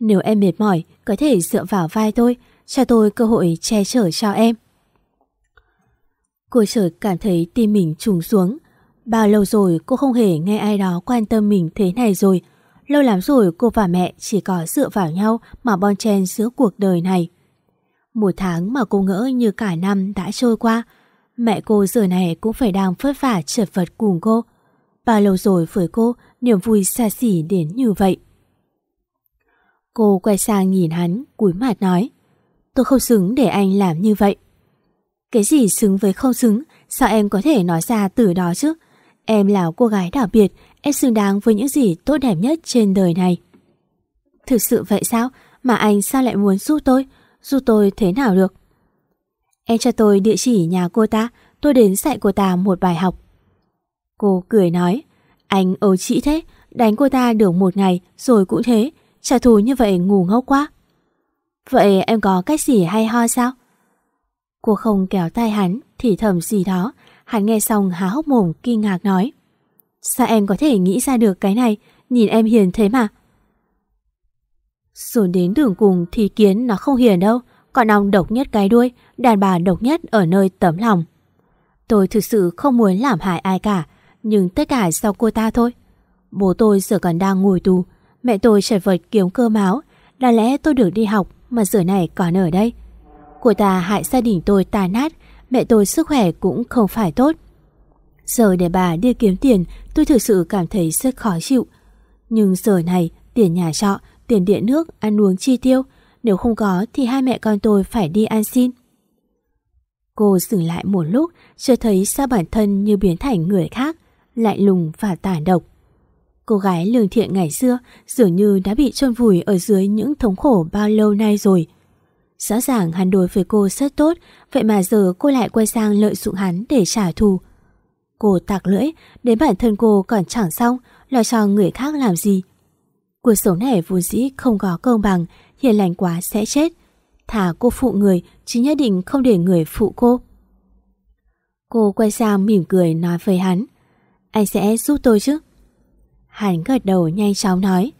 Nếu em mệt mỏi, có thể dựa vào vai tôi, cho tôi cơ hội che chở cho em. Cô chợt cảm thấy tim mình trùng xuống. Bao lâu rồi cô không hề nghe ai đó quan tâm mình thế này rồi. Lâu lắm rồi cô và mẹ chỉ có dựa vào nhau mà bon chen giữa cuộc đời này. Một tháng mà cô ngỡ như cả năm đã trôi qua. Mẹ cô giờ này cũng phải đang vất vả chật vật cùng cô. Bao lâu rồi với cô niềm vui xa xỉ đến như vậy. Cô quay sang nhìn hắn, cúi mặt nói Tôi không xứng để anh làm như vậy Cái gì xứng với không xứng, sao em có thể nói ra từ đó chứ? Em là cô gái đặc biệt, em xứng đáng với những gì tốt đẹp nhất trên đời này. Thực sự vậy sao? Mà anh sao lại muốn giúp tôi? Giúp tôi thế nào được? Em cho tôi địa chỉ nhà cô ta, tôi đến dạy cô ta một bài học. Cô cười nói, anh ấu trĩ thế, đánh cô ta được một ngày rồi cũng thế, trả thù như vậy ngủ ngốc quá. Vậy em có cách gì hay ho sao? Cô không kéo tay hắn, thì thầm gì đó. Hắn nghe xong há hốc mồm kinh ngạc nói. Sao em có thể nghĩ ra được cái này, nhìn em hiền thế mà. Rồi đến đường cùng thì kiến nó không hiền đâu, còn ông độc nhất cái đuôi, đàn bà độc nhất ở nơi tấm lòng. Tôi thực sự không muốn làm hại ai cả, nhưng tất cả do cô ta thôi. Bố tôi giờ còn đang ngồi tù, mẹ tôi chật vật kiếm cơ máu, đã lẽ tôi được đi học mà giờ này còn ở đây. Cô ta hại gia đình tôi tàn nát, mẹ tôi sức khỏe cũng không phải tốt. Giờ để bà đi kiếm tiền, tôi thực sự cảm thấy rất khó chịu. Nhưng giờ này, tiền nhà trọ, tiền điện nước, ăn uống chi tiêu, nếu không có thì hai mẹ con tôi phải đi ăn xin. Cô dừng lại một lúc, chưa thấy sao bản thân như biến thành người khác, lạnh lùng và tàn độc. Cô gái lương thiện ngày xưa dường như đã bị chôn vùi ở dưới những thống khổ bao lâu nay rồi. Rõ ràng hắn đối với cô rất tốt, vậy mà giờ cô lại quay sang lợi dụng hắn để trả thù. Cô tạc lưỡi, đến bản thân cô còn chẳng xong, lo cho người khác làm gì. Cuộc sống này vốn dĩ không có công bằng, hiền lành quá sẽ chết. Thả cô phụ người, chứ nhất định không để người phụ cô. Cô quay sang mỉm cười nói với hắn. Anh sẽ giúp tôi chứ? Hắn gật đầu nhanh chóng nói.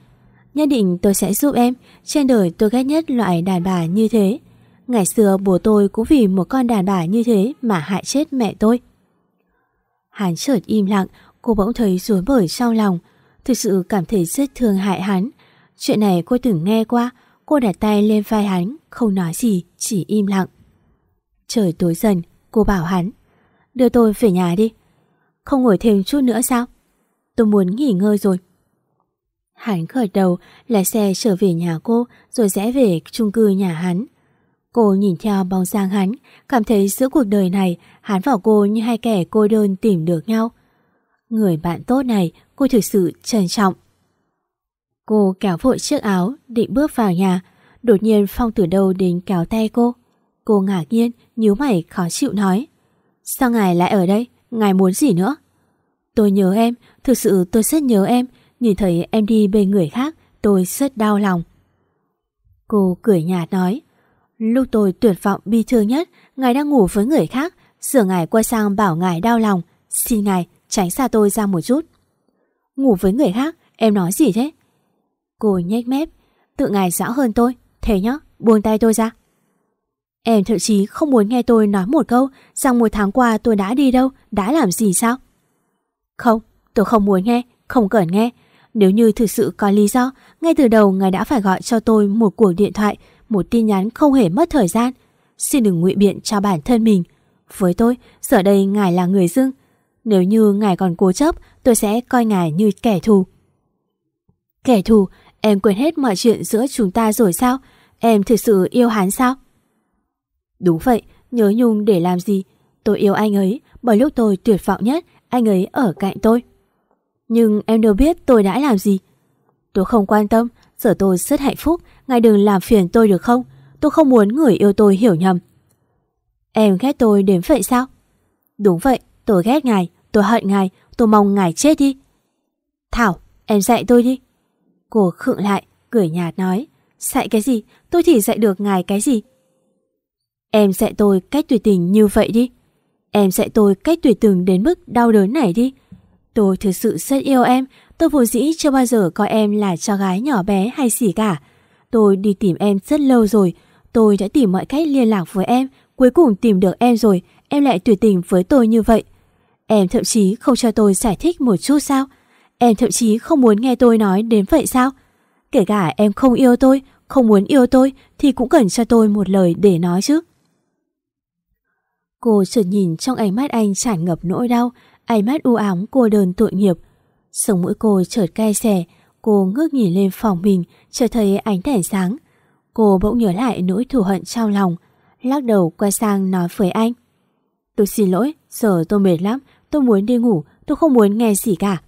Nhất định tôi sẽ giúp em, trên đời tôi ghét nhất loại đàn bà như thế. Ngày xưa bố tôi cũng vì một con đàn bà như thế mà hại chết mẹ tôi. Hắn chợt im lặng, cô bỗng thấy rối bời trong lòng. Thực sự cảm thấy rất thương hại hắn. Chuyện này cô từng nghe qua, cô đặt tay lên vai hắn, không nói gì, chỉ im lặng. Trời tối dần, cô bảo hắn. Đưa tôi về nhà đi. Không ngồi thêm chút nữa sao? Tôi muốn nghỉ ngơi rồi. Hắn khởi đầu lái xe trở về nhà cô rồi rẽ về chung cư nhà hắn. Cô nhìn theo bóng dáng hắn, cảm thấy giữa cuộc đời này hắn và cô như hai kẻ cô đơn tìm được nhau. Người bạn tốt này cô thực sự trân trọng. Cô kéo vội chiếc áo, định bước vào nhà. Đột nhiên Phong từ đâu đến kéo tay cô. Cô ngạc nhiên, nhíu mày khó chịu nói. Sao ngài lại ở đây? Ngài muốn gì nữa? Tôi nhớ em, thực sự tôi rất nhớ em. Nhìn thấy em đi bên người khác, tôi rất đau lòng. Cô cười nhạt nói. Lúc tôi tuyệt vọng bi thương nhất, ngài đang ngủ với người khác. Giờ ngài quay sang bảo ngài đau lòng. Xin ngài, tránh xa tôi ra một chút. Ngủ với người khác, em nói gì thế? Cô nhếch mép, tự ngài rõ hơn tôi. Thế nhá, buông tay tôi ra. Em thậm chí không muốn nghe tôi nói một câu rằng một tháng qua tôi đã đi đâu, đã làm gì sao? Không, tôi không muốn nghe, không cần nghe. Nếu như thực sự có lý do, ngay từ đầu ngài đã phải gọi cho tôi một cuộc điện thoại, một tin nhắn không hề mất thời gian. Xin đừng ngụy biện cho bản thân mình. Với tôi, giờ đây ngài là người dưng. Nếu như ngài còn cố chấp, tôi sẽ coi ngài như kẻ thù. Kẻ thù, em quên hết mọi chuyện giữa chúng ta rồi sao? Em thực sự yêu hắn sao? Đúng vậy, nhớ nhung để làm gì? Tôi yêu anh ấy, bởi lúc tôi tuyệt vọng nhất, anh ấy ở cạnh tôi. Nhưng em đâu biết tôi đã làm gì. Tôi không quan tâm, giờ tôi rất hạnh phúc, ngài đừng làm phiền tôi được không? Tôi không muốn người yêu tôi hiểu nhầm. Em ghét tôi đến vậy sao? Đúng vậy, tôi ghét ngài, tôi hận ngài, tôi mong ngài chết đi. Thảo, em dạy tôi đi. Cô khựng lại, cười nhạt nói. Dạy cái gì? Tôi chỉ dạy được ngài cái gì? Em dạy tôi cách tuyệt tình như vậy đi. Em dạy tôi cách tuyệt tình đến mức đau đớn này đi. Tôi thực sự rất yêu em, tôi vốn dĩ chưa bao giờ coi em là cho gái nhỏ bé hay gì cả. Tôi đi tìm em rất lâu rồi, tôi đã tìm mọi cách liên lạc với em, cuối cùng tìm được em rồi, em lại tuyệt tình với tôi như vậy. Em thậm chí không cho tôi giải thích một chút sao? Em thậm chí không muốn nghe tôi nói đến vậy sao? Kể cả em không yêu tôi, không muốn yêu tôi thì cũng cần cho tôi một lời để nói chứ. Cô chợt nhìn trong ánh mắt anh tràn ngập nỗi đau, ánh mắt u ám cô đơn tội nghiệp. Sống mũi cô chợt cay xè, cô ngước nhìn lên phòng mình, chợt thấy ánh đèn sáng. Cô bỗng nhớ lại nỗi thù hận trong lòng, lắc đầu quay sang nói với anh. Tôi xin lỗi, giờ tôi mệt lắm, tôi muốn đi ngủ, tôi không muốn nghe gì cả.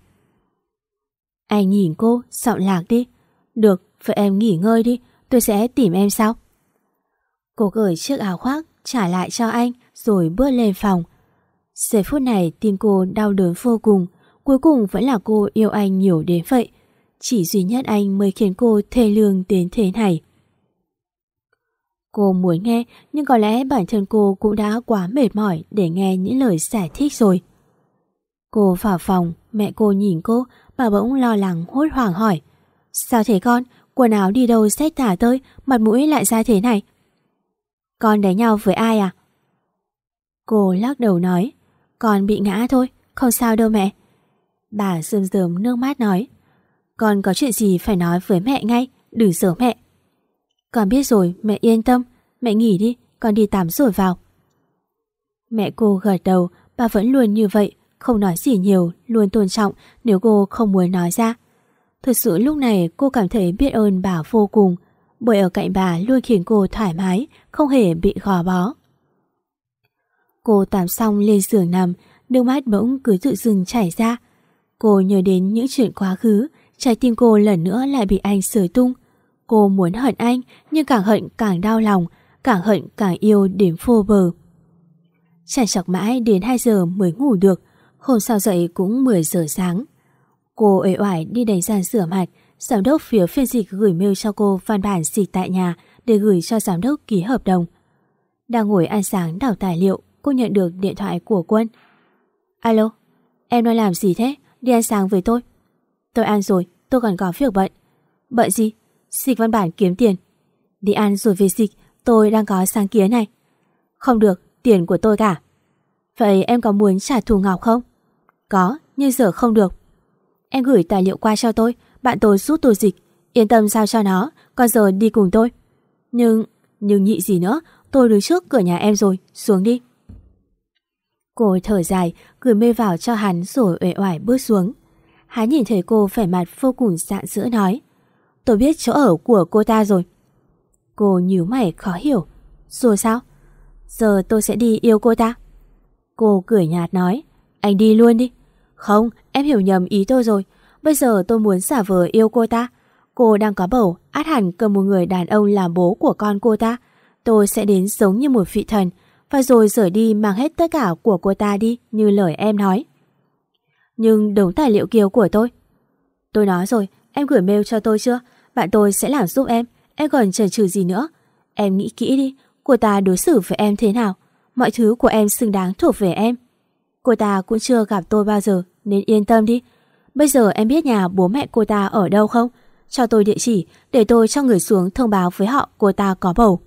Anh nhìn cô, giọng lạc đi. Được, vậy em nghỉ ngơi đi, tôi sẽ tìm em sau. Cô gửi chiếc áo khoác, trả lại cho anh, rồi bước lên phòng. Giây phút này tim cô đau đớn vô cùng, cuối cùng vẫn là cô yêu anh nhiều đến vậy. Chỉ duy nhất anh mới khiến cô thê lương đến thế này. Cô muốn nghe, nhưng có lẽ bản thân cô cũng đã quá mệt mỏi để nghe những lời giải thích rồi. Cô vào phòng, mẹ cô nhìn cô, bà bỗng lo lắng hốt hoảng hỏi. Sao thế con? Quần áo đi đâu xét tả tơi, mặt mũi lại ra thế này. Con đánh nhau với ai à? Cô lắc đầu nói. Con bị ngã thôi, không sao đâu mẹ. Bà rơm rớm nước mắt nói. Con có chuyện gì phải nói với mẹ ngay, đừng sợ mẹ. Con biết rồi, mẹ yên tâm, mẹ nghỉ đi, con đi tắm rồi vào. Mẹ cô gật đầu, bà vẫn luôn như vậy, không nói gì nhiều, luôn tôn trọng nếu cô không muốn nói ra. Thật sự lúc này cô cảm thấy biết ơn bà vô cùng, bởi ở cạnh bà luôn khiến cô thoải mái, không hề bị gò bó. Cô tắm xong lên giường nằm, nước mắt bỗng cứ tự dưng chảy ra. Cô nhớ đến những chuyện quá khứ, trái tim cô lần nữa lại bị anh sửa tung. Cô muốn hận anh, nhưng càng hận càng đau lòng, càng hận càng yêu đến vô bờ. Chẳng chọc mãi đến 2 giờ mới ngủ được, hôm sau dậy cũng 10 giờ sáng. Cô ế oải đi đánh răng rửa mặt, giám đốc phía phiên dịch gửi mail cho cô văn bản dịch tại nhà để gửi cho giám đốc ký hợp đồng. Đang ngồi ăn sáng đảo tài liệu, cô nhận được điện thoại của Quân. Alo, em nói làm gì thế? Đi ăn sáng với tôi. Tôi ăn rồi, tôi còn có việc bận. Bận gì? Dịch văn bản kiếm tiền. Đi ăn rồi về dịch, tôi đang có sáng kiến này. Không được, tiền của tôi cả. Vậy em có muốn trả thù Ngọc không? Có, nhưng giờ không được. Em gửi tài liệu qua cho tôi, bạn tôi giúp tôi dịch. Yên tâm sao cho nó, còn giờ đi cùng tôi. Nhưng, nhưng nhị gì nữa, tôi đứng trước cửa nhà em rồi, xuống đi. Cô thở dài, gửi mê vào cho hắn rồi uể oải bước xuống. Hắn nhìn thấy cô vẻ mặt vô cùng sạn sữa nói. Tôi biết chỗ ở của cô ta rồi. Cô nhíu mày khó hiểu. Rồi sao? Giờ tôi sẽ đi yêu cô ta. Cô cười nhạt nói. Anh đi luôn đi. Không, em hiểu nhầm ý tôi rồi. Bây giờ tôi muốn giả vờ yêu cô ta. Cô đang có bầu, át hẳn cần một người đàn ông làm bố của con cô ta. Tôi sẽ đến giống như một vị thần, và rồi rời đi mang hết tất cả của cô ta đi như lời em nói. Nhưng đống tài liệu kia của tôi. Tôi nói rồi, em gửi mail cho tôi chưa? Bạn tôi sẽ làm giúp em, em còn chần chừ gì nữa. Em nghĩ kỹ đi, cô ta đối xử với em thế nào? Mọi thứ của em xứng đáng thuộc về em. Cô ta cũng chưa gặp tôi bao giờ, nên yên tâm đi. Bây giờ em biết nhà bố mẹ cô ta ở đâu không? Cho tôi địa chỉ để tôi cho người xuống thông báo với họ cô ta có bầu.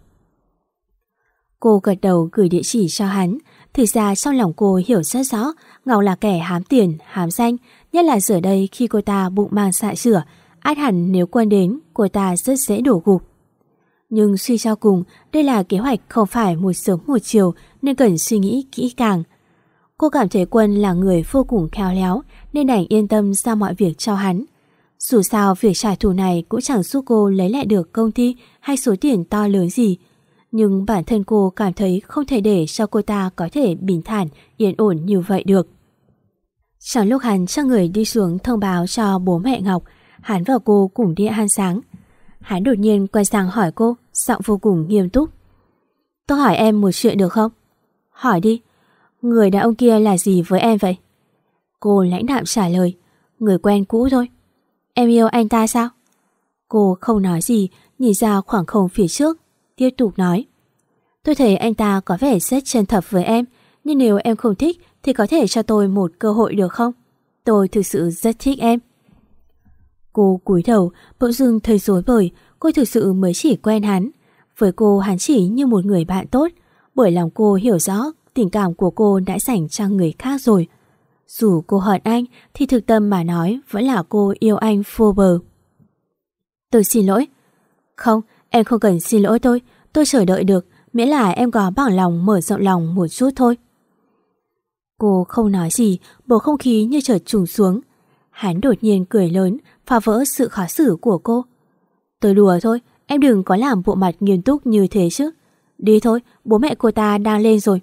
Cô gật đầu gửi địa chỉ cho hắn. Thực ra trong lòng cô hiểu rất rõ Ngọc là kẻ hám tiền, hám danh Nhất là giờ đây khi cô ta bụng mang xạ sửa Át hẳn nếu quân đến Cô ta rất dễ đổ gục. Nhưng suy cho cùng Đây là kế hoạch không phải một sớm một chiều Nên cần suy nghĩ kỹ càng. Cô cảm thấy quân là người vô cùng khéo léo Nên đành yên tâm giao mọi việc cho hắn. Dù sao việc trả thù này Cũng chẳng giúp cô lấy lại được công ty Hay số tiền to lớn gì nhưng bản thân cô cảm thấy không thể để cho cô ta có thể bình thản, yên ổn như vậy được. Trong lúc hắn cho người đi xuống thông báo cho bố mẹ Ngọc, hắn và cô cùng đi ăn sáng. Hắn đột nhiên quay sang hỏi cô, giọng vô cùng nghiêm túc. Tôi hỏi em một chuyện được không? Hỏi đi, người đàn ông kia là gì với em vậy? Cô lãnh đạm trả lời, người quen cũ thôi. Em yêu anh ta sao? Cô không nói gì, nhìn ra khoảng không phía trước, tiếp tục nói. Tôi thấy anh ta có vẻ rất chân thật với em, nhưng nếu em không thích thì có thể cho tôi một cơ hội được không? Tôi thực sự rất thích em. Cô cúi đầu, bỗng dưng thấy rối bời, cô thực sự mới chỉ quen hắn. Với cô hắn chỉ như một người bạn tốt, bởi lòng cô hiểu rõ tình cảm của cô đã dành cho người khác rồi. Dù cô hận anh thì thực tâm mà nói vẫn là cô yêu anh vô bờ. Tôi xin lỗi. Không, Em không cần xin lỗi tôi, tôi chờ đợi được, miễn là em có bằng lòng mở rộng lòng một chút thôi. Cô không nói gì, bầu không khí như chợt trùng xuống. Hắn đột nhiên cười lớn, phá vỡ sự khó xử của cô. Tôi đùa thôi, em đừng có làm bộ mặt nghiêm túc như thế chứ. Đi thôi, bố mẹ cô ta đang lên rồi.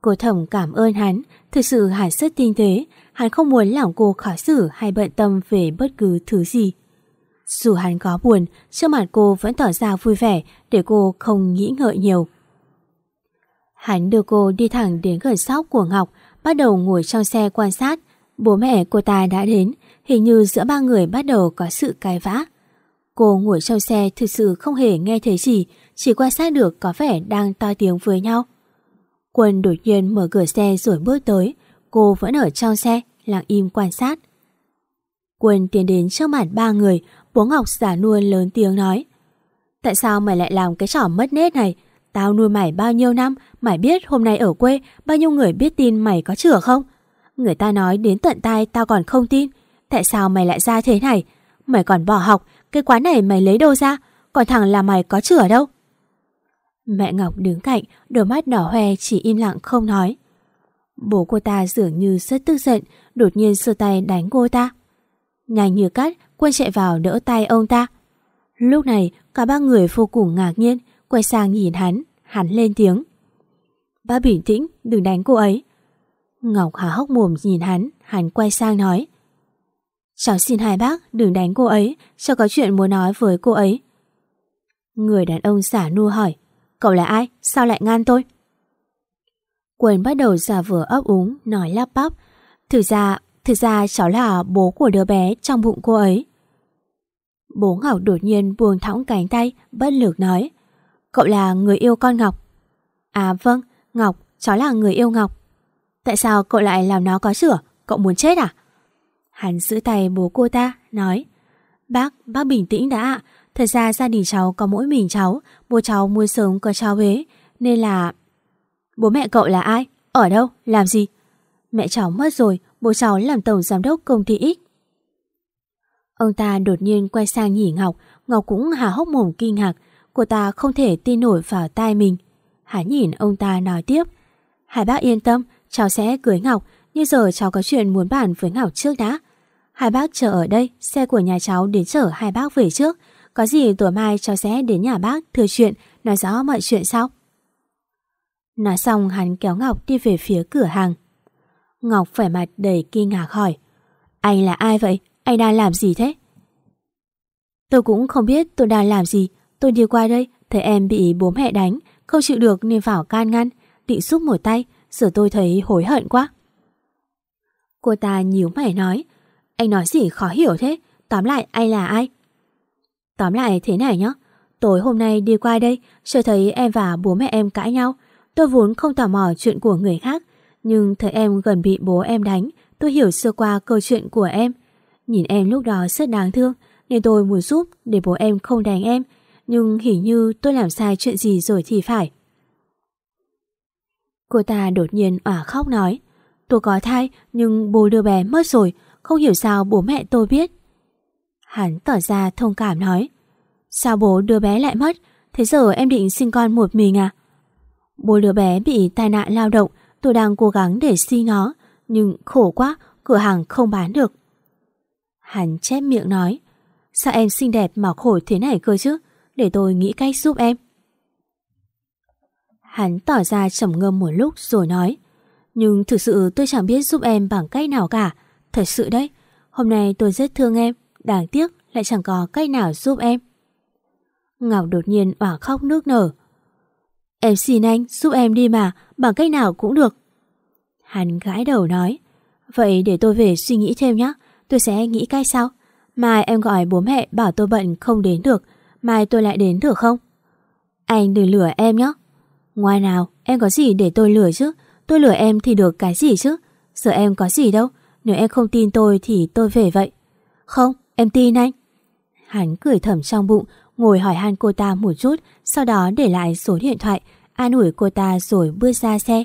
Cô thầm cảm ơn hắn, thực sự hắn rất tinh tế, hắn không muốn làm cô khó xử hay bận tâm về bất cứ thứ gì. Dù hắn có buồn, trước mặt cô vẫn tỏ ra vui vẻ để cô không nghĩ ngợi nhiều. Hắn đưa cô đi thẳng đến gần sóc của Ngọc, bắt đầu ngồi trong xe quan sát. Bố mẹ cô ta đã đến, hình như giữa ba người bắt đầu có sự cãi vã. Cô ngồi trong xe thực sự không hề nghe thấy gì, chỉ quan sát được có vẻ đang to tiếng với nhau. Quân đột nhiên mở cửa xe rồi bước tới, cô vẫn ở trong xe, lặng im quan sát. Quân tiến đến trước mặt ba người, bố Ngọc giả nuôi lớn tiếng nói. Tại sao mày lại làm cái trò mất nết này? Tao nuôi mày bao nhiêu năm, mày biết hôm nay ở quê bao nhiêu người biết tin mày có chữa không? Người ta nói đến tận tai tao còn không tin. Tại sao mày lại ra thế này? Mày còn bỏ học, cái quán này mày lấy đâu ra? Còn thằng là mày có chữa đâu? Mẹ Ngọc đứng cạnh, đôi mắt đỏ hoe chỉ im lặng không nói. Bố cô ta dường như rất tức giận, đột nhiên sơ tay đánh cô ta. Nhanh như cắt, quân chạy vào đỡ tay ông ta. Lúc này, cả ba người vô cùng ngạc nhiên, quay sang nhìn hắn, hắn lên tiếng. Ba bình tĩnh, đừng đánh cô ấy. Ngọc há hốc mồm nhìn hắn, hắn quay sang nói. Cháu xin hai bác đừng đánh cô ấy, cho có chuyện muốn nói với cô ấy. Người đàn ông xả nua hỏi, cậu là ai, sao lại ngăn tôi? Quân bắt đầu giả vờ ấp úng, nói lắp bắp. Thực ra, thực ra cháu là bố của đứa bé trong bụng cô ấy. Bố Ngọc đột nhiên buông thõng cánh tay, bất lực nói. Cậu là người yêu con Ngọc. À vâng, Ngọc, cháu là người yêu Ngọc. Tại sao cậu lại làm nó có sửa Cậu muốn chết à? Hắn giữ tay bố cô ta, nói Bác, bác bình tĩnh đã ạ Thật ra gia đình cháu có mỗi mình cháu Bố cháu muốn sớm có cháu bế Nên là... Bố mẹ cậu là ai? Ở đâu? Làm gì? Mẹ cháu mất rồi Bố cháu làm tổng giám đốc công ty X Ông ta đột nhiên quay sang nhỉ Ngọc Ngọc cũng há hốc mồm kinh ngạc Cô ta không thể tin nổi vào tai mình Hắn nhìn ông ta nói tiếp hải bác yên tâm Cháu sẽ cưới Ngọc Nhưng giờ cháu có chuyện muốn bàn với Ngọc trước đã Hai bác chờ ở đây, xe của nhà cháu đến chở hai bác về trước. Có gì tối mai cháu sẽ đến nhà bác thừa chuyện, nói rõ mọi chuyện sau. Nói xong hắn kéo Ngọc đi về phía cửa hàng. Ngọc vẻ mặt đầy kinh ngạc hỏi. Anh là ai vậy? Anh đang làm gì thế? Tôi cũng không biết tôi đang làm gì. Tôi đi qua đây, thấy em bị bố mẹ đánh, không chịu được nên vào can ngăn, định giúp một tay, giờ tôi thấy hối hận quá. Cô ta nhíu mày nói, anh nói gì khó hiểu thế Tóm lại anh là ai Tóm lại thế này nhá Tối hôm nay đi qua đây Chưa thấy em và bố mẹ em cãi nhau Tôi vốn không tò mò chuyện của người khác nhưng thấy em gần bị bố em đánh Tôi hiểu sơ qua câu chuyện của em Nhìn em lúc đó rất đáng thương Nên tôi muốn giúp để bố em không đánh em Nhưng hình như tôi làm sai chuyện gì rồi thì phải Cô ta đột nhiên ỏa khóc nói Tôi có thai nhưng bố đưa bé mất rồi không hiểu sao bố mẹ tôi biết. Hắn tỏ ra thông cảm nói. Sao bố đưa bé lại mất? Thế giờ em định sinh con một mình à? Bố đứa bé bị tai nạn lao động, tôi đang cố gắng để sinh nó, nhưng khổ quá, cửa hàng không bán được. Hắn chép miệng nói, sao em xinh đẹp mà khổ thế này cơ chứ, để tôi nghĩ cách giúp em. Hắn tỏ ra trầm ngâm một lúc rồi nói, nhưng thực sự tôi chẳng biết giúp em bằng cách nào cả, Thật sự đấy, hôm nay tôi rất thương em, đáng tiếc lại chẳng có cách nào giúp em. Ngọc đột nhiên òa khóc nước nở. Em xin anh giúp em đi mà, bằng cách nào cũng được. Hắn gãi đầu nói, vậy để tôi về suy nghĩ thêm nhé, tôi sẽ nghĩ cách sao? Mai em gọi bố mẹ bảo tôi bận không đến được, mai tôi lại đến được không? Anh đừng lừa em nhé. Ngoài nào, em có gì để tôi lừa chứ? Tôi lừa em thì được cái gì chứ? Giờ em có gì đâu, nếu em không tin tôi thì tôi về vậy. Không, em tin anh. Hắn cười thầm trong bụng, ngồi hỏi han cô ta một chút, sau đó để lại số điện thoại, an ủi cô ta rồi bước ra xe.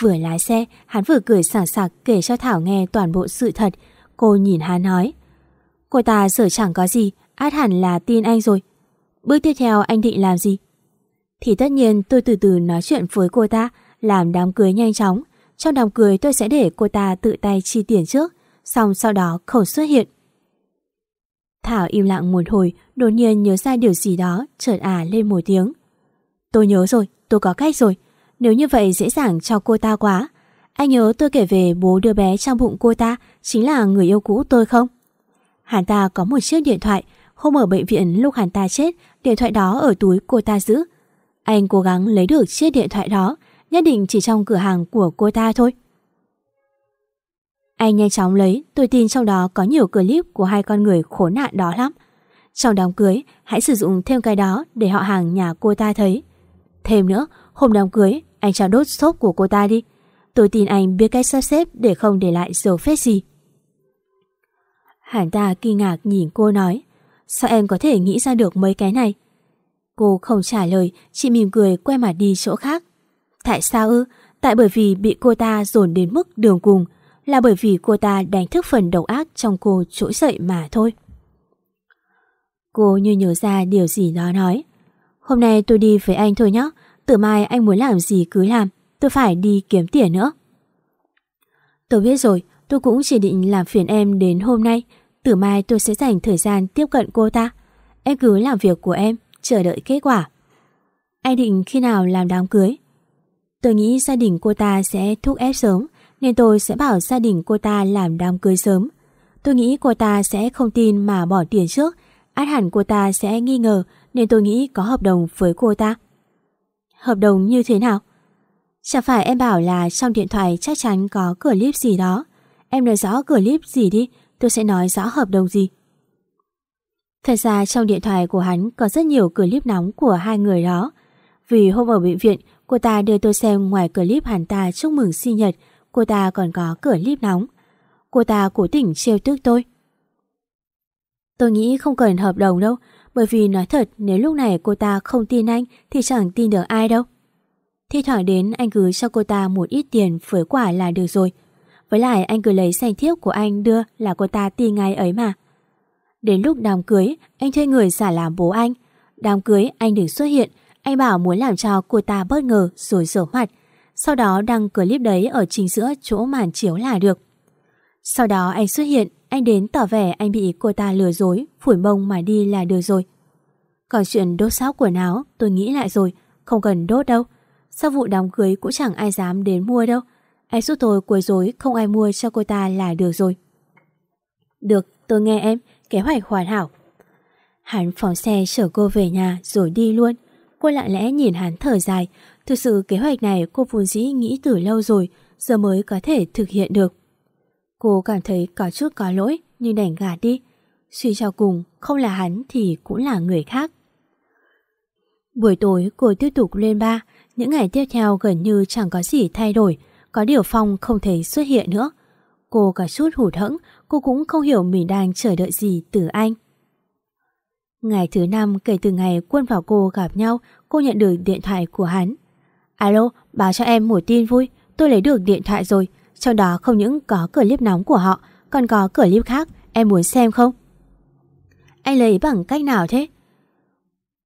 Vừa lái xe, hắn vừa cười sảng sặc kể cho Thảo nghe toàn bộ sự thật. Cô nhìn hắn nói. Cô ta sợ chẳng có gì, át hẳn là tin anh rồi. Bước tiếp theo anh định làm gì? Thì tất nhiên tôi từ từ nói chuyện với cô ta, làm đám cưới nhanh chóng. Trong đám cưới tôi sẽ để cô ta tự tay chi tiền trước, xong sau đó khẩu xuất hiện. Thảo im lặng một hồi, đột nhiên nhớ ra điều gì đó, chợt à lên một tiếng. Tôi nhớ rồi, tôi có cách rồi. Nếu như vậy dễ dàng cho cô ta quá. Anh nhớ tôi kể về bố đứa bé trong bụng cô ta chính là người yêu cũ tôi không? Hắn ta có một chiếc điện thoại. Hôm ở bệnh viện lúc hắn ta chết, điện thoại đó ở túi cô ta giữ. Anh cố gắng lấy được chiếc điện thoại đó, nhất định chỉ trong cửa hàng của cô ta thôi. Anh nhanh chóng lấy, tôi tin trong đó có nhiều clip của hai con người khốn nạn đó lắm. Trong đám cưới, hãy sử dụng thêm cái đó để họ hàng nhà cô ta thấy. Thêm nữa, hôm đám cưới, anh cho đốt xốp của cô ta đi. Tôi tin anh biết cách sắp xếp để không để lại dấu vết gì. Hàn ta kinh ngạc nhìn cô nói, sao em có thể nghĩ ra được mấy cái này? Cô không trả lời, chỉ mỉm cười quay mặt đi chỗ khác. Tại sao ư? Tại bởi vì bị cô ta dồn đến mức đường cùng, là bởi vì cô ta đánh thức phần đầu ác trong cô trỗi dậy mà thôi. Cô như nhớ ra điều gì đó nói. Hôm nay tôi đi với anh thôi nhé, từ mai anh muốn làm gì cứ làm, tôi phải đi kiếm tiền nữa. Tôi biết rồi, tôi cũng chỉ định làm phiền em đến hôm nay, từ mai tôi sẽ dành thời gian tiếp cận cô ta. Em cứ làm việc của em, chờ đợi kết quả. Anh định khi nào làm đám cưới? Tôi nghĩ gia đình cô ta sẽ thúc ép sớm, nên tôi sẽ bảo gia đình cô ta làm đám cưới sớm. Tôi nghĩ cô ta sẽ không tin mà bỏ tiền trước, át hẳn cô ta sẽ nghi ngờ nên tôi nghĩ có hợp đồng với cô ta. Hợp đồng như thế nào? Chẳng phải em bảo là trong điện thoại chắc chắn có clip gì đó. Em nói rõ clip gì đi, tôi sẽ nói rõ hợp đồng gì. Thật ra trong điện thoại của hắn có rất nhiều clip nóng của hai người đó. Vì hôm ở bệnh viện, cô ta đưa tôi xem ngoài clip hắn ta chúc mừng sinh nhật, cô ta còn có clip nóng. Cô ta cố tình trêu tức tôi. Tôi nghĩ không cần hợp đồng đâu, bởi vì nói thật nếu lúc này cô ta không tin anh thì chẳng tin được ai đâu. Thi thoảng đến anh cứ cho cô ta một ít tiền với quả là được rồi. Với lại anh cứ lấy danh thiếp của anh đưa là cô ta tin ngay ấy mà. Đến lúc đám cưới, anh thuê người giả làm bố anh. Đám cưới anh đừng xuất hiện, anh bảo muốn làm cho cô ta bất ngờ rồi rửa mặt. Sau đó đăng clip đấy ở chính giữa chỗ màn chiếu là được. Sau đó anh xuất hiện, anh đến tỏ vẻ anh bị cô ta lừa dối, phủi mông mà đi là được rồi. Còn chuyện đốt sáo quần áo, tôi nghĩ lại rồi, không cần đốt đâu. Sau vụ đám cưới cũng chẳng ai dám đến mua đâu. Anh giúp tôi quấy rối không ai mua cho cô ta là được rồi. Được, tôi nghe em, kế hoạch hoàn hảo. Hắn phóng xe chở cô về nhà rồi đi luôn. Cô lặng lẽ nhìn hắn thở dài. Thực sự kế hoạch này cô vốn dĩ nghĩ từ lâu rồi, giờ mới có thể thực hiện được. Cô cảm thấy có chút có lỗi nhưng đành gạt đi. Suy cho cùng, không là hắn thì cũng là người khác. Buổi tối cô tiếp tục lên ba, những ngày tiếp theo gần như chẳng có gì thay đổi, có điều Phong không thể xuất hiện nữa. Cô cả chút hụt hẫng, cô cũng không hiểu mình đang chờ đợi gì từ anh. Ngày thứ năm kể từ ngày Quân và cô gặp nhau, cô nhận được điện thoại của hắn. Alo, báo cho em một tin vui, tôi lấy được điện thoại rồi, trong đó không những có clip nóng của họ, còn có clip khác, em muốn xem không? Anh lấy bằng cách nào thế?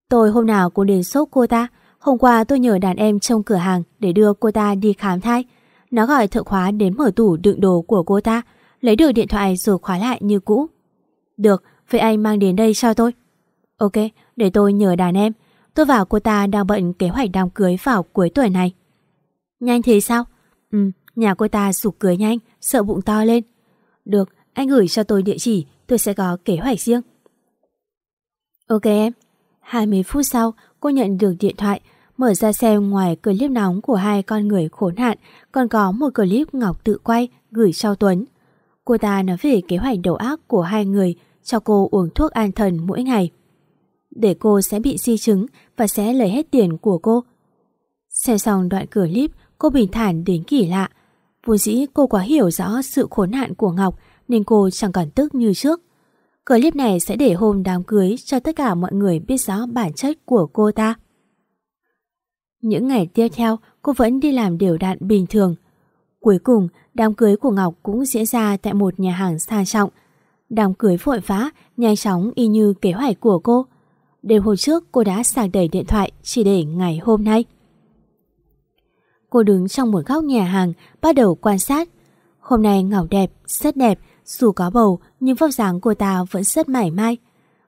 Tôi hôm nào cũng đến sốt cô ta, hôm qua tôi nhờ đàn em trong cửa hàng để đưa cô ta đi khám thai. Nó gọi thợ khóa đến mở tủ đựng đồ của cô ta, lấy được điện thoại rồi khóa lại như cũ. Được, vậy anh mang đến đây cho tôi. Ok, để tôi nhờ đàn em. Tôi vào cô ta đang bận kế hoạch đám cưới vào cuối tuần này. Nhanh thế sao? Ừ, nhà cô ta sụp cười nhanh, sợ bụng to lên. Được, anh gửi cho tôi địa chỉ, tôi sẽ có kế hoạch riêng. Ok em. 20 phút sau, cô nhận được điện thoại, mở ra xem ngoài clip nóng của hai con người khốn hạn, còn có một clip Ngọc tự quay gửi cho Tuấn. Cô ta nói về kế hoạch đầu ác của hai người cho cô uống thuốc an thần mỗi ngày. Để cô sẽ bị di chứng và sẽ lấy hết tiền của cô. Xem xong đoạn clip, cô bình thản đến kỳ lạ. Vốn dĩ cô quá hiểu rõ sự khốn nạn của Ngọc nên cô chẳng còn tức như trước. Clip này sẽ để hôm đám cưới cho tất cả mọi người biết rõ bản chất của cô ta. Những ngày tiếp theo, cô vẫn đi làm đều đặn bình thường. Cuối cùng, đám cưới của Ngọc cũng diễn ra tại một nhà hàng sang trọng. Đám cưới vội vã, nhanh chóng y như kế hoạch của cô. Đêm hôm trước cô đã sạc đầy điện thoại chỉ để ngày hôm nay. Cô đứng trong một góc nhà hàng, bắt đầu quan sát. Hôm nay Ngọc đẹp, rất đẹp, dù có bầu nhưng vóc dáng cô ta vẫn rất mảy mai.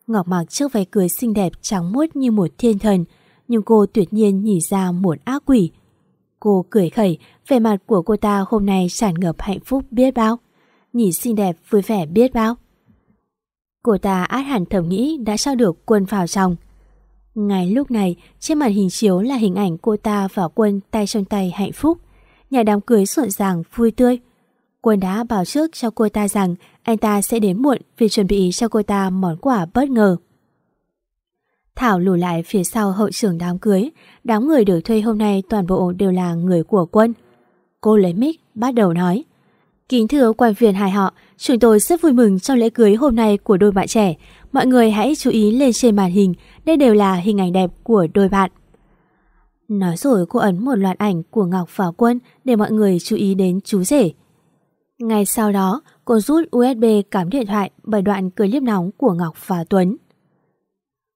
Ngọc mặc chiếc váy cưới xinh đẹp trắng muốt như một thiên thần, nhưng cô tuyệt nhiên nhìn ra một ác quỷ. Cô cười khẩy, vẻ mặt của cô ta hôm nay tràn ngập hạnh phúc biết bao. Nhìn xinh đẹp vui vẻ biết bao. Cô ta át hẳn thầm nghĩ đã sao được quân vào chồng. Ngay lúc này, trên màn hình chiếu là hình ảnh cô ta và quân tay trong tay hạnh phúc. Nhà đám cưới rộn ràng, vui tươi. Quân đã bảo trước cho cô ta rằng anh ta sẽ đến muộn vì chuẩn bị cho cô ta món quà bất ngờ. Thảo lùi lại phía sau hậu trưởng đám cưới. Đám người được thuê hôm nay toàn bộ đều là người của quân. Cô lấy mic bắt đầu nói. Kính thưa quan viên hài họ, chúng tôi rất vui mừng trong lễ cưới hôm nay của đôi bạn trẻ. Mọi người hãy chú ý lên trên màn hình, đây đều là hình ảnh đẹp của đôi bạn. Nói rồi cô ấn một loạt ảnh của Ngọc và Quân để mọi người chú ý đến chú rể. Ngay sau đó, cô rút USB cắm điện thoại bởi đoạn clip nóng của Ngọc và Tuấn.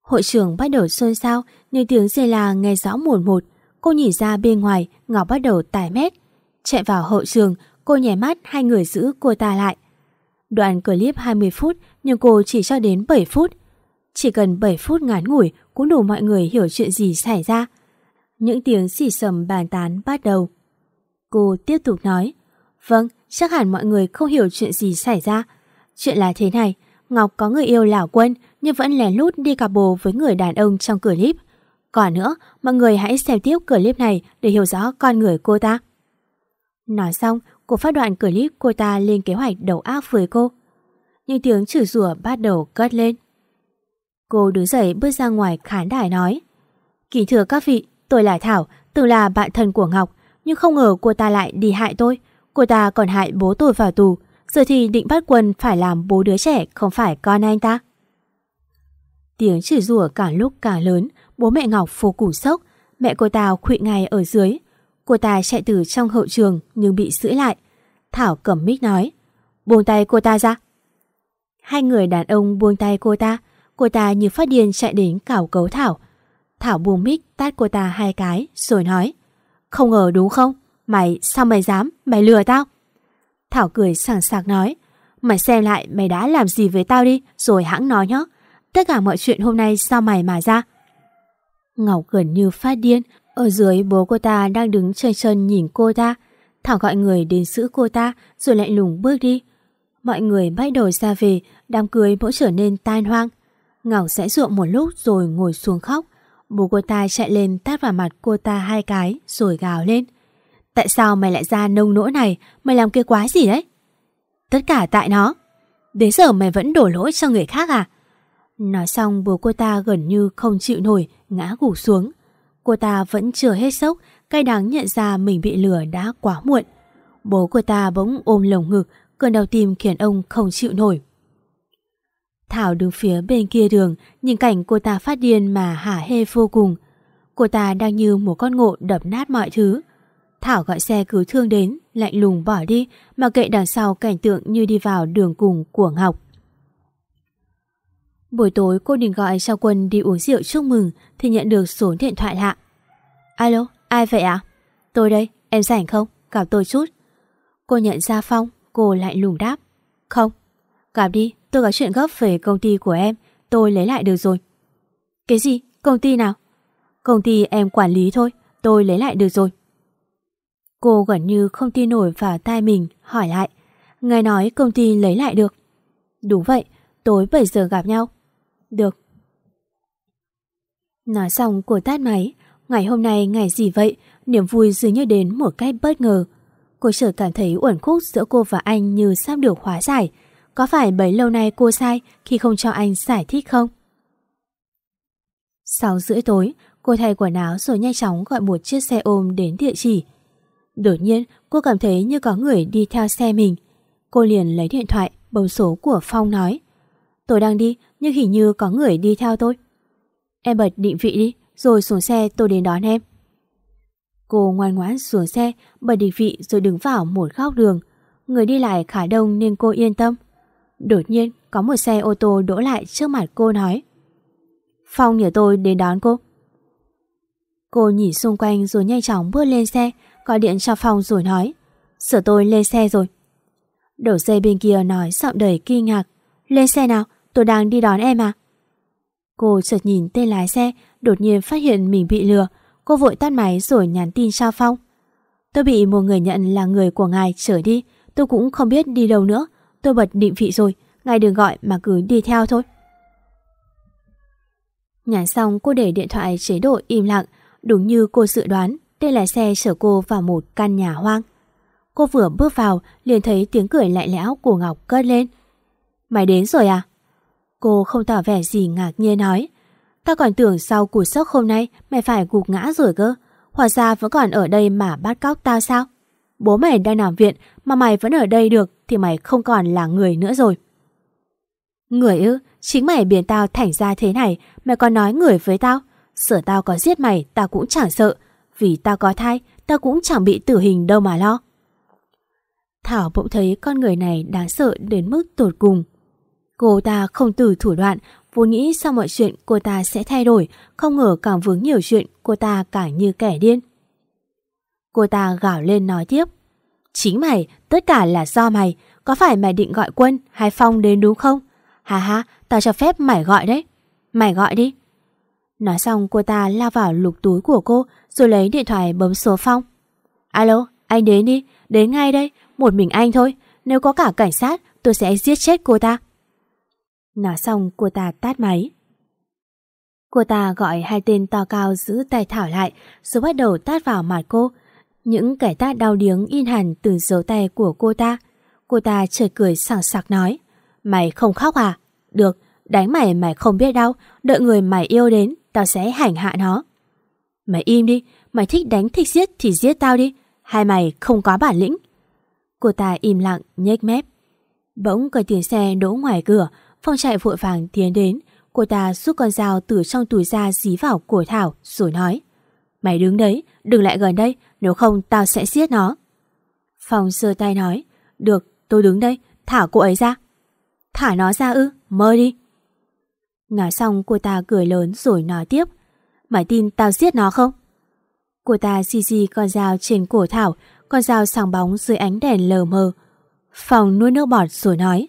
Hội trường bắt đầu xôn xao nhưng tiếng dê la nghe rõ mồn một. Cô nhìn ra bên ngoài, Ngọc bắt đầu tải mét. Chạy vào hậu trường, cô nhảy mắt hai người giữ cô ta lại. Đoạn clip 20 phút nhưng cô chỉ cho đến 7 phút. Chỉ cần 7 phút ngắn ngủi cũng đủ mọi người hiểu chuyện gì xảy ra. Những tiếng xì sầm bàn tán bắt đầu. Cô tiếp tục nói. Vâng, chắc hẳn mọi người không hiểu chuyện gì xảy ra. Chuyện là thế này, Ngọc có người yêu lão Quân nhưng vẫn lén lút đi cà bồ với người đàn ông trong clip. Còn nữa, mọi người hãy xem tiếp clip này để hiểu rõ con người cô ta. Nói xong, cô phát đoạn clip cô ta lên kế hoạch đầu ác với cô. Nhưng tiếng chửi rủa bắt đầu cất lên. Cô đứng dậy bước ra ngoài khán đài nói Kính thưa các vị, tôi là Thảo, từng là bạn thân của Ngọc, nhưng không ngờ cô ta lại đi hại tôi. Cô ta còn hại bố tôi vào tù, giờ thì định bắt quân phải làm bố đứa trẻ không phải con anh ta. Tiếng chửi rủa càng lúc càng lớn, bố mẹ Ngọc vô cùng sốc, mẹ cô ta khụy ngay ở dưới. Cô ta chạy từ trong hậu trường nhưng bị giữ lại. Thảo cầm mic nói, buông tay cô ta ra. Hai người đàn ông buông tay cô ta, cô ta như phát điên chạy đến cào cấu Thảo. Thảo buông mic tát cô ta hai cái rồi nói, không ngờ đúng không? Mày, sao mày dám? Mày lừa tao? Thảo cười sảng sạc nói, mày xem lại mày đã làm gì với tao đi rồi hãng nói nhé. Tất cả mọi chuyện hôm nay sao mày mà ra? Ngọc gần như phát điên, ở dưới bố cô ta đang đứng chân chân nhìn cô ta. Thảo gọi người đến giữ cô ta rồi lại lùng bước đi. Mọi người bắt đầu ra về, đám cưới bỗng trở nên tan hoang. Ngọc sẽ ruộng một lúc rồi ngồi xuống khóc. Bố cô ta chạy lên tát vào mặt cô ta hai cái rồi gào lên. Tại sao mày lại ra nông nỗi này? Mày làm cái quái gì đấy? Tất cả tại nó. Đến giờ mày vẫn đổ lỗi cho người khác à? Nói xong bố cô ta gần như không chịu nổi, ngã gục xuống. Cô ta vẫn chưa hết sốc, cay đắng nhận ra mình bị lừa đã quá muộn. Bố của ta bỗng ôm lồng ngực, cơn đau tim khiến ông không chịu nổi. Thảo đứng phía bên kia đường, nhìn cảnh cô ta phát điên mà hả hê vô cùng. Cô ta đang như một con ngộ đập nát mọi thứ. Thảo gọi xe cứu thương đến, lạnh lùng bỏ đi, mà kệ đằng sau cảnh tượng như đi vào đường cùng của Ngọc. Buổi tối cô định gọi cho Quân đi uống rượu chúc mừng thì nhận được số điện thoại lạ. Alo, ai vậy ạ? Tôi đây, em rảnh không? Gặp tôi chút. Cô nhận ra Phong, cô lại lùng đáp. Không, gặp đi, tôi có chuyện gấp về công ty của em, tôi lấy lại được rồi. Cái gì? Công ty nào? Công ty em quản lý thôi, tôi lấy lại được rồi. Cô gần như không tin nổi vào tai mình, hỏi lại. Ngài nói công ty lấy lại được. Đúng vậy, tối 7 giờ gặp nhau. Được. Nói xong cô tắt máy. Ngày hôm nay ngày gì vậy? Niềm vui dường như đến một cách bất ngờ. Cô chợt cảm thấy uẩn khúc giữa cô và anh như sắp được hóa giải. Có phải bấy lâu nay cô sai khi không cho anh giải thích không? Sau rưỡi tối, cô thay quần áo rồi nhanh chóng gọi một chiếc xe ôm đến địa chỉ. Đột nhiên, cô cảm thấy như có người đi theo xe mình. Cô liền lấy điện thoại, bấm số của Phong nói. Tôi đang đi, nhưng hình như có người đi theo tôi. Em bật định vị đi, rồi xuống xe tôi đến đón em. Cô ngoan ngoãn xuống xe, bật định vị rồi đứng vào một góc đường. Người đi lại khá đông nên cô yên tâm. Đột nhiên, có một xe ô tô đỗ lại trước mặt cô nói. Phong nhờ tôi đến đón cô. Cô nhìn xung quanh rồi nhanh chóng bước lên xe, gọi điện cho Phong rồi nói. Sửa tôi lên xe rồi. Đầu dây bên kia nói giọng đầy kinh ngạc. Lên xe nào, tôi đang đi đón em à? Cô chợt nhìn tên lái xe, đột nhiên phát hiện mình bị lừa. Cô vội tắt máy rồi nhắn tin cho Phong. Tôi bị một người nhận là người của ngài trở đi. Tôi cũng không biết đi đâu nữa. Tôi bật định vị rồi. Ngài đừng gọi mà cứ đi theo thôi. nhắn xong cô để điện thoại chế độ im lặng. Đúng như cô dự đoán, tên lái xe chở cô vào một căn nhà hoang. Cô vừa bước vào liền thấy tiếng cười lạnh lẽo của Ngọc cất lên. Mày đến rồi à? Cô không tỏ vẻ gì ngạc nhiên nói. Ta còn tưởng sau cú sốc hôm nay mày phải gục ngã rồi cơ. Hóa ra vẫn còn ở đây mà bắt cóc tao sao? Bố mày đang nằm viện mà mày vẫn ở đây được thì mày không còn là người nữa rồi. Người ư? Chính mày biến tao thành ra thế này mày còn nói người với tao. Sợ tao có giết mày, tao cũng chẳng sợ. Vì tao có thai, tao cũng chẳng bị tử hình đâu mà lo. Thảo bỗng thấy con người này đáng sợ đến mức tột cùng. Cô ta không từ thủ đoạn, vốn nghĩ sau mọi chuyện cô ta sẽ thay đổi, không ngờ càng vướng nhiều chuyện cô ta càng như kẻ điên. Cô ta gào lên nói tiếp. Chính mày, tất cả là do mày, có phải mày định gọi quân hay Phong đến đúng không? Hà hà, tao cho phép mày gọi đấy. Mày gọi đi. Nói xong cô ta lao vào lục túi của cô rồi lấy điện thoại bấm số Phong. Alo, anh đến đi, đến ngay đây, một mình anh thôi. Nếu có cả cảnh sát, tôi sẽ giết chết cô ta. Nói xong cô ta tát máy. Cô ta gọi hai tên to cao giữ tay Thảo lại rồi bắt đầu tát vào mặt cô. Những kẻ tát đau điếng in hẳn từ dấu tay của cô ta. Cô ta chợt cười sảng sặc nói Mày không khóc à? Được, đánh mày mày không biết đau Đợi người mày yêu đến Tao sẽ hành hạ nó Mày im đi, mày thích đánh thích giết thì giết tao đi Hai mày không có bản lĩnh Cô ta im lặng, nhếch mép Bỗng cởi tiếng xe đỗ ngoài cửa Phong chạy vội vàng tiến đến. Cô ta rút con dao từ trong túi ra dí vào cổ Thảo rồi nói Mày đứng đấy, đừng lại gần đây Nếu không tao sẽ giết nó. Phong giơ tay nói Được, tôi đứng đây, thả cô ấy ra. Thả nó ra ư, mơ đi. Nói xong cô ta cười lớn rồi nói tiếp Mày tin tao giết nó không? Cô ta xì xì con dao trên cổ Thảo Con dao sáng bóng dưới ánh đèn lờ mờ. Phong nuôi nước bọt rồi nói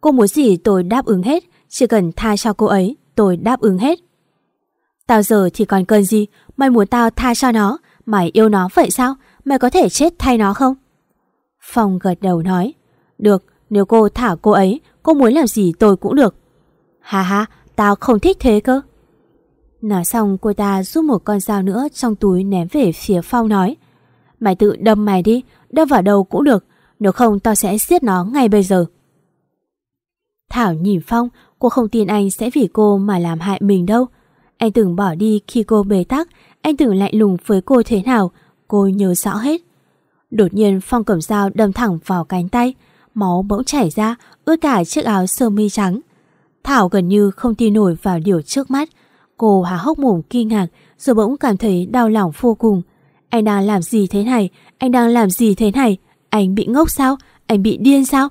Cô muốn gì tôi đáp ứng hết, Chỉ cần tha cho cô ấy, Tôi đáp ứng hết. Tao giờ thì còn cần gì, Mày muốn tao tha cho nó, Mày yêu nó vậy sao? Mày có thể chết thay nó không? Phong gật đầu nói, Được, nếu cô thả cô ấy, Cô muốn làm gì tôi cũng được. Ha ha, tao không thích thế cơ. Nói xong, cô ta rút một con dao nữa Trong túi ném về phía Phong nói, Mày tự đâm mày đi, Đâm vào đầu cũng được, Nếu không tao sẽ giết nó ngay bây giờ. Thảo nhìn Phong, cô không tin anh sẽ vì cô mà làm hại mình đâu. Anh từng bỏ đi khi cô bế tắc, anh từng lạnh lùng với cô thế nào, cô nhớ rõ hết. Đột nhiên Phong cầm dao đâm thẳng vào cánh tay, máu bỗng chảy ra, ướt cả chiếc áo sơ mi trắng. Thảo gần như không tin nổi vào điều trước mắt. Cô há hốc mồm kinh ngạc, rồi bỗng cảm thấy đau lòng vô cùng. Anh đang làm gì thế này? Anh đang làm gì thế này? Anh bị ngốc sao? Anh bị điên sao?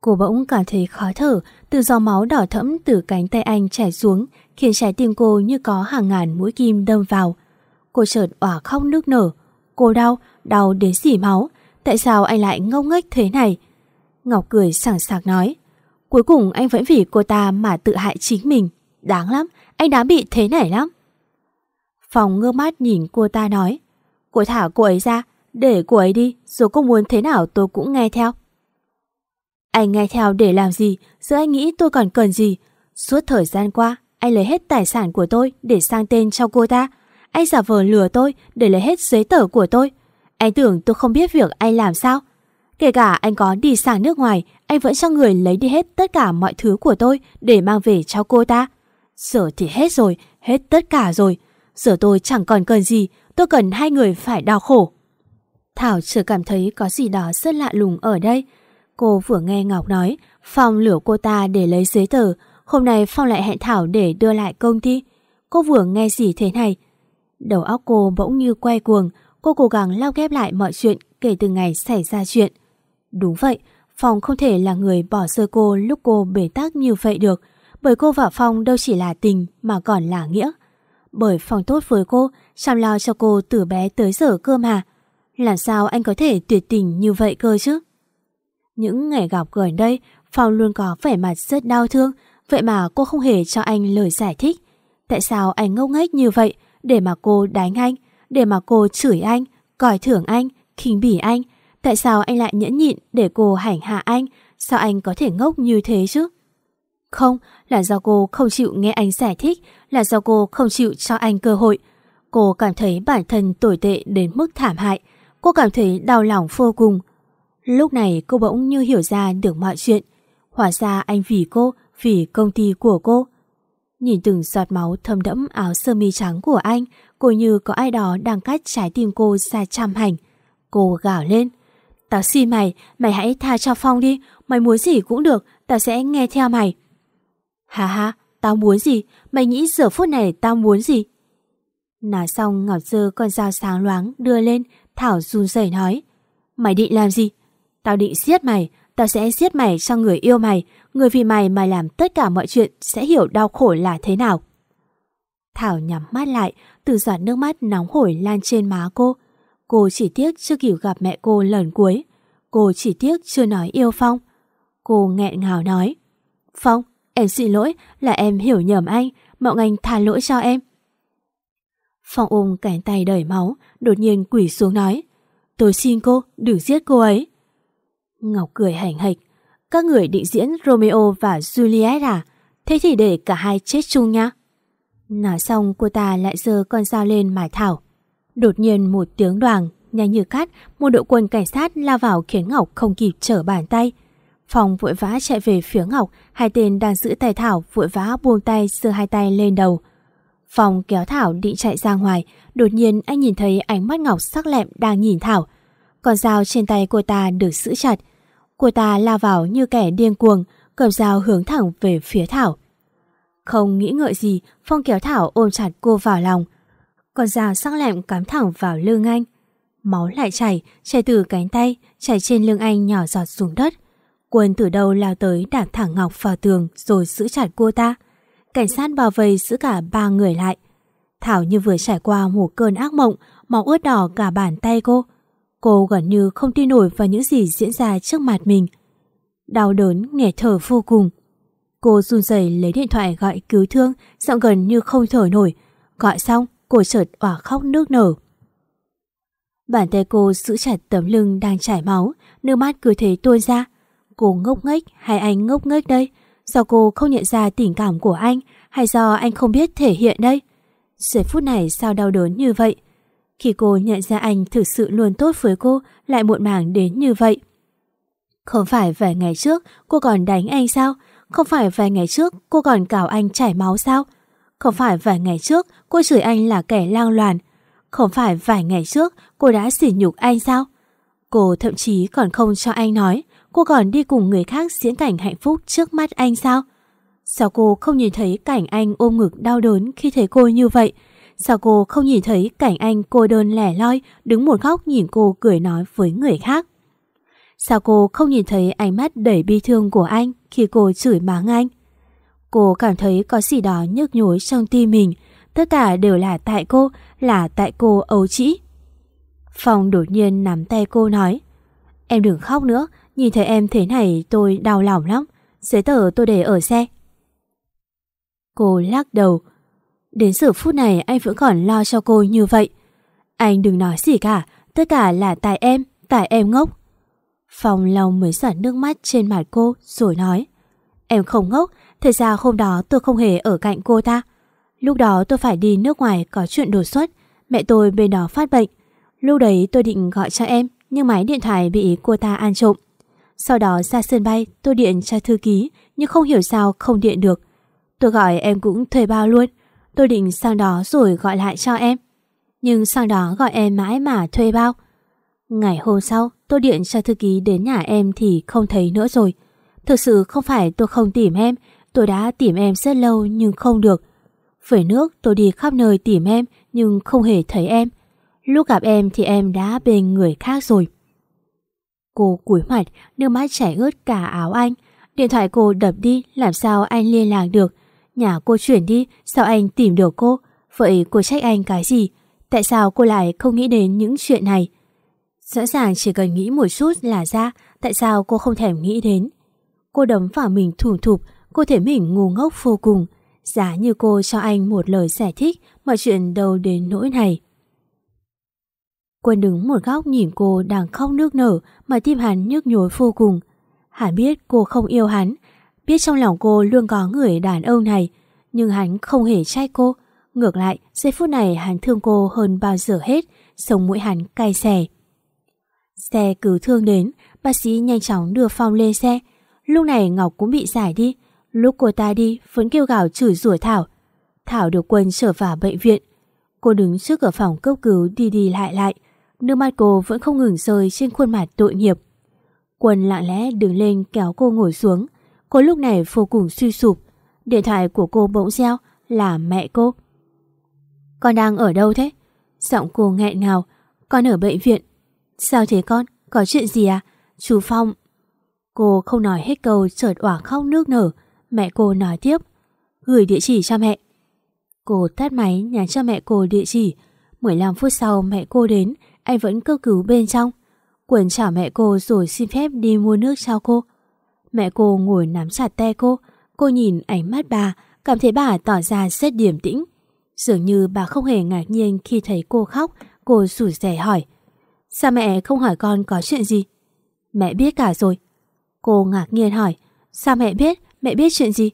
Cô bỗng cảm thấy khó thở, từ dòng máu đỏ thẫm từ cánh tay anh chảy xuống, khiến trái tim cô như có hàng ngàn mũi kim đâm vào. Cô chợt òa khóc nước nở. Cô đau, đau đến xỉ máu. Tại sao anh lại ngốc nghếch thế này? Ngọc cười sảng sạc nói. Cuối cùng anh vẫn vì cô ta mà tự hại chính mình. Đáng lắm, anh đã bị thế này lắm. Phòng ngơ mắt nhìn cô ta nói. Cô thả cô ấy ra, để cô ấy đi, dù cô muốn thế nào tôi cũng nghe theo. Anh nghe theo để làm gì, giờ anh nghĩ tôi còn cần gì. Suốt thời gian qua, anh lấy hết tài sản của tôi để sang tên cho cô ta. Anh giả vờ lừa tôi để lấy hết giấy tờ của tôi. Anh tưởng tôi không biết việc anh làm sao. Kể cả anh có đi sang nước ngoài, anh vẫn cho người lấy đi hết tất cả mọi thứ của tôi để mang về cho cô ta. Giờ thì hết rồi, hết tất cả rồi. Giờ tôi chẳng còn cần gì, tôi cần hai người phải đau khổ. Thảo chưa cảm thấy có gì đó rất lạ lùng ở đây. Cô vừa nghe Ngọc nói, Phong lửa cô ta để lấy giấy tờ. Hôm nay Phong lại hẹn Thảo để đưa lại công ty. Cô vừa nghe gì thế này? Đầu óc cô bỗng như quay cuồng, Cô cố gắng lao ghép lại mọi chuyện Kể từ ngày xảy ra chuyện. Đúng vậy, Phong không thể là người bỏ rơi cô Lúc cô bể tắc như vậy được, Bởi cô và Phong đâu chỉ là tình Mà còn là nghĩa. Bởi Phong tốt với cô, Chăm lo cho cô từ bé tới giờ cơ mà Làm sao anh có thể tuyệt tình như vậy cơ chứ? Những ngày gặp gần đây, Phong luôn có vẻ mặt rất đau thương, vậy mà cô không hề cho anh lời giải thích. Tại sao anh ngốc nghếch như vậy, để mà cô đánh anh, để mà cô chửi anh, còi thưởng anh, khinh bỉ anh. Tại sao anh lại nhẫn nhịn để cô hành hạ anh? Sao anh có thể ngốc như thế chứ? Không, là do cô không chịu nghe anh giải thích, là do cô không chịu cho anh cơ hội. Cô cảm thấy bản thân tồi tệ đến mức thảm hại. Cô cảm thấy đau lòng vô cùng. Lúc này cô bỗng như hiểu ra được mọi chuyện. Hóa ra anh vì cô, vì công ty của cô. Nhìn từng giọt máu thâm đẫm áo sơ mi trắng của anh, cô như có ai đó đang cắt trái tim cô ra trăm hành. Cô gào lên. Tao xin mày, mày hãy tha cho Phong đi, mày muốn gì cũng được, tao sẽ nghe theo mày. Hà hà, tao muốn gì? Mày nghĩ giờ phút này tao muốn gì? Nói xong Ngọc Dơ con dao sáng loáng đưa lên, Thảo run rẩy nói. Mày định làm gì? Tao định giết mày, tao sẽ giết mày cho người yêu mày, người vì mày mà làm tất cả mọi chuyện sẽ hiểu đau khổ là thế nào. Thảo nhắm mắt lại, từ giọt nước mắt nóng hổi lan trên má cô. Cô chỉ tiếc chưa kịp gặp mẹ cô lần cuối. Cô chỉ tiếc chưa nói yêu Phong. Cô nghẹn ngào nói. Phong, em xin lỗi là em hiểu nhầm anh, mong anh tha lỗi cho em. Phong ôm cánh tay đầy máu, đột nhiên quỷ xuống nói. Tôi xin cô, đừng giết cô ấy. Ngọc cười hành hạch. Các người định diễn Romeo và Juliet à? Thế thì để cả hai chết chung nhá. Nói xong cô ta lại giơ con dao lên mài thảo. Đột nhiên một tiếng đoàn, nhanh như cát, một đội quân cảnh sát lao vào khiến Ngọc không kịp trở bàn tay. Phòng vội vã chạy về phía Ngọc, hai tên đang giữ tay Thảo vội vã buông tay giơ hai tay lên đầu. Phòng kéo Thảo định chạy ra ngoài, đột nhiên anh nhìn thấy ánh mắt Ngọc sắc lẹm đang nhìn Thảo. Con dao trên tay cô ta được giữ chặt. Cô ta lao vào như kẻ điên cuồng, cầm dao hướng thẳng về phía Thảo. Không nghĩ ngợi gì, Phong kéo Thảo ôm chặt cô vào lòng. Con dao sắc lẹm cắm thẳng vào lưng anh. Máu lại chảy, chảy từ cánh tay, chảy trên lưng anh nhỏ giọt xuống đất. Quân từ đâu lao tới đạp thẳng Ngọc vào tường rồi giữ chặt cô ta. Cảnh sát bao vây giữ cả ba người lại. Thảo như vừa trải qua một cơn ác mộng, máu ướt đỏ cả bàn tay cô. Cô gần như không tin nổi vào những gì diễn ra trước mặt mình. Đau đớn, nghẹt thở vô cùng. Cô run rẩy lấy điện thoại gọi cứu thương, giọng gần như không thở nổi. Gọi xong, cô chợt òa khóc nước nở. Bàn tay cô giữ chặt tấm lưng đang chảy máu, nước mắt cứ thế tuôn ra. Cô ngốc nghếch hay anh ngốc nghếch đây? Do cô không nhận ra tình cảm của anh hay do anh không biết thể hiện đây? Giây phút này sao đau đớn như vậy? Khi cô nhận ra anh thực sự luôn tốt với cô, lại muộn màng đến như vậy. Không phải vài ngày trước cô còn đánh anh sao? Không phải vài ngày trước cô còn cào anh chảy máu sao? Không phải vài ngày trước cô chửi anh là kẻ lang loàn? Không phải vài ngày trước cô đã sỉ nhục anh sao? Cô thậm chí còn không cho anh nói cô còn đi cùng người khác diễn cảnh hạnh phúc trước mắt anh sao? Sao cô không nhìn thấy cảnh anh ôm ngực đau đớn khi thấy cô như vậy? Sao cô không nhìn thấy cảnh anh cô đơn lẻ loi đứng một góc nhìn cô cười nói với người khác? Sao cô không nhìn thấy ánh mắt đầy bi thương của anh khi cô chửi mắng anh? Cô cảm thấy có gì đó nhức nhối trong tim mình. Tất cả đều là tại cô, là tại cô ấu trĩ. Phong đột nhiên nắm tay cô nói Em đừng khóc nữa, nhìn thấy em thế này tôi đau lòng lắm. Giấy tờ tôi để ở xe. Cô lắc đầu. Đến giờ phút này anh vẫn còn lo cho cô như vậy. Anh đừng nói gì cả, tất cả là tại em, tại em ngốc. Phong lòng mới giọt nước mắt trên mặt cô rồi nói Em không ngốc, thật ra hôm đó tôi không hề ở cạnh cô ta. Lúc đó tôi phải đi nước ngoài có chuyện đột xuất, mẹ tôi bên đó phát bệnh. Lúc đấy tôi định gọi cho em, nhưng máy điện thoại bị cô ta ăn trộm. Sau đó ra sân bay, tôi điện cho thư ký, nhưng không hiểu sao không điện được. Tôi gọi em cũng thuê bao luôn. Tôi định sang đó rồi gọi lại cho em. Nhưng sang đó gọi em mãi mà thuê bao. Ngày hôm sau, tôi điện cho thư ký đến nhà em thì không thấy nữa rồi. Thực sự không phải tôi không tìm em, tôi đã tìm em rất lâu nhưng không được. Về nước tôi đi khắp nơi tìm em nhưng không hề thấy em. Lúc gặp em thì em đã bên người khác rồi. Cô cúi mặt, nước mắt chảy ướt cả áo anh. Điện thoại cô đập đi, làm sao anh liên lạc được. Nhà cô chuyển đi, sao anh tìm được cô? Vậy cô trách anh cái gì? Tại sao cô lại không nghĩ đến những chuyện này? Rõ ràng chỉ cần nghĩ một chút là ra, tại sao cô không thèm nghĩ đến? Cô đấm vào mình thủ thụp, cô thể mình ngu ngốc vô cùng. Giá như cô cho anh một lời giải thích, mọi chuyện đâu đến nỗi này. Quân đứng một góc nhìn cô đang khóc nước nở mà tim hắn nhức nhối vô cùng. Hắn biết cô không yêu hắn, biết trong lòng cô luôn có người đàn ông này, nhưng hắn không hề trách cô. Ngược lại, giây phút này hắn thương cô hơn bao giờ hết, sống mũi hắn cay xè. Xe cứu thương đến, bác sĩ nhanh chóng đưa Phong lên xe. Lúc này Ngọc cũng bị giải đi. Lúc cô ta đi, vẫn kêu gào chửi rủa Thảo. Thảo được quân trở vào bệnh viện. Cô đứng trước cửa phòng cấp cứu đi đi lại lại. Nước mắt cô vẫn không ngừng rơi trên khuôn mặt tội nghiệp. Quân lặng lẽ đứng lên kéo cô ngồi xuống. Cô lúc này vô cùng suy sụp. Điện thoại của cô bỗng reo là mẹ cô. Con đang ở đâu thế? Giọng cô nghẹn ngào. Con ở bệnh viện. Sao thế con? Có chuyện gì à? Chú Phong... Cô không nói hết câu chợt òa khóc nước nở. Mẹ cô nói tiếp. Gửi địa chỉ cho mẹ. Cô tắt máy nhắn cho mẹ cô địa chỉ. 15 phút sau mẹ cô đến, anh vẫn cấp cứu bên trong. Quần chào mẹ cô rồi xin phép đi mua nước cho cô. Mẹ cô ngồi nắm chặt tay cô. Cô nhìn ánh mắt bà, cảm thấy bà tỏ ra rất điềm tĩnh. Dường như bà không hề ngạc nhiên khi thấy cô khóc, cô rủ rẻ hỏi. Sao mẹ không hỏi con có chuyện gì? Mẹ biết cả rồi. Cô ngạc nhiên hỏi. Sao mẹ biết? Mẹ biết chuyện gì?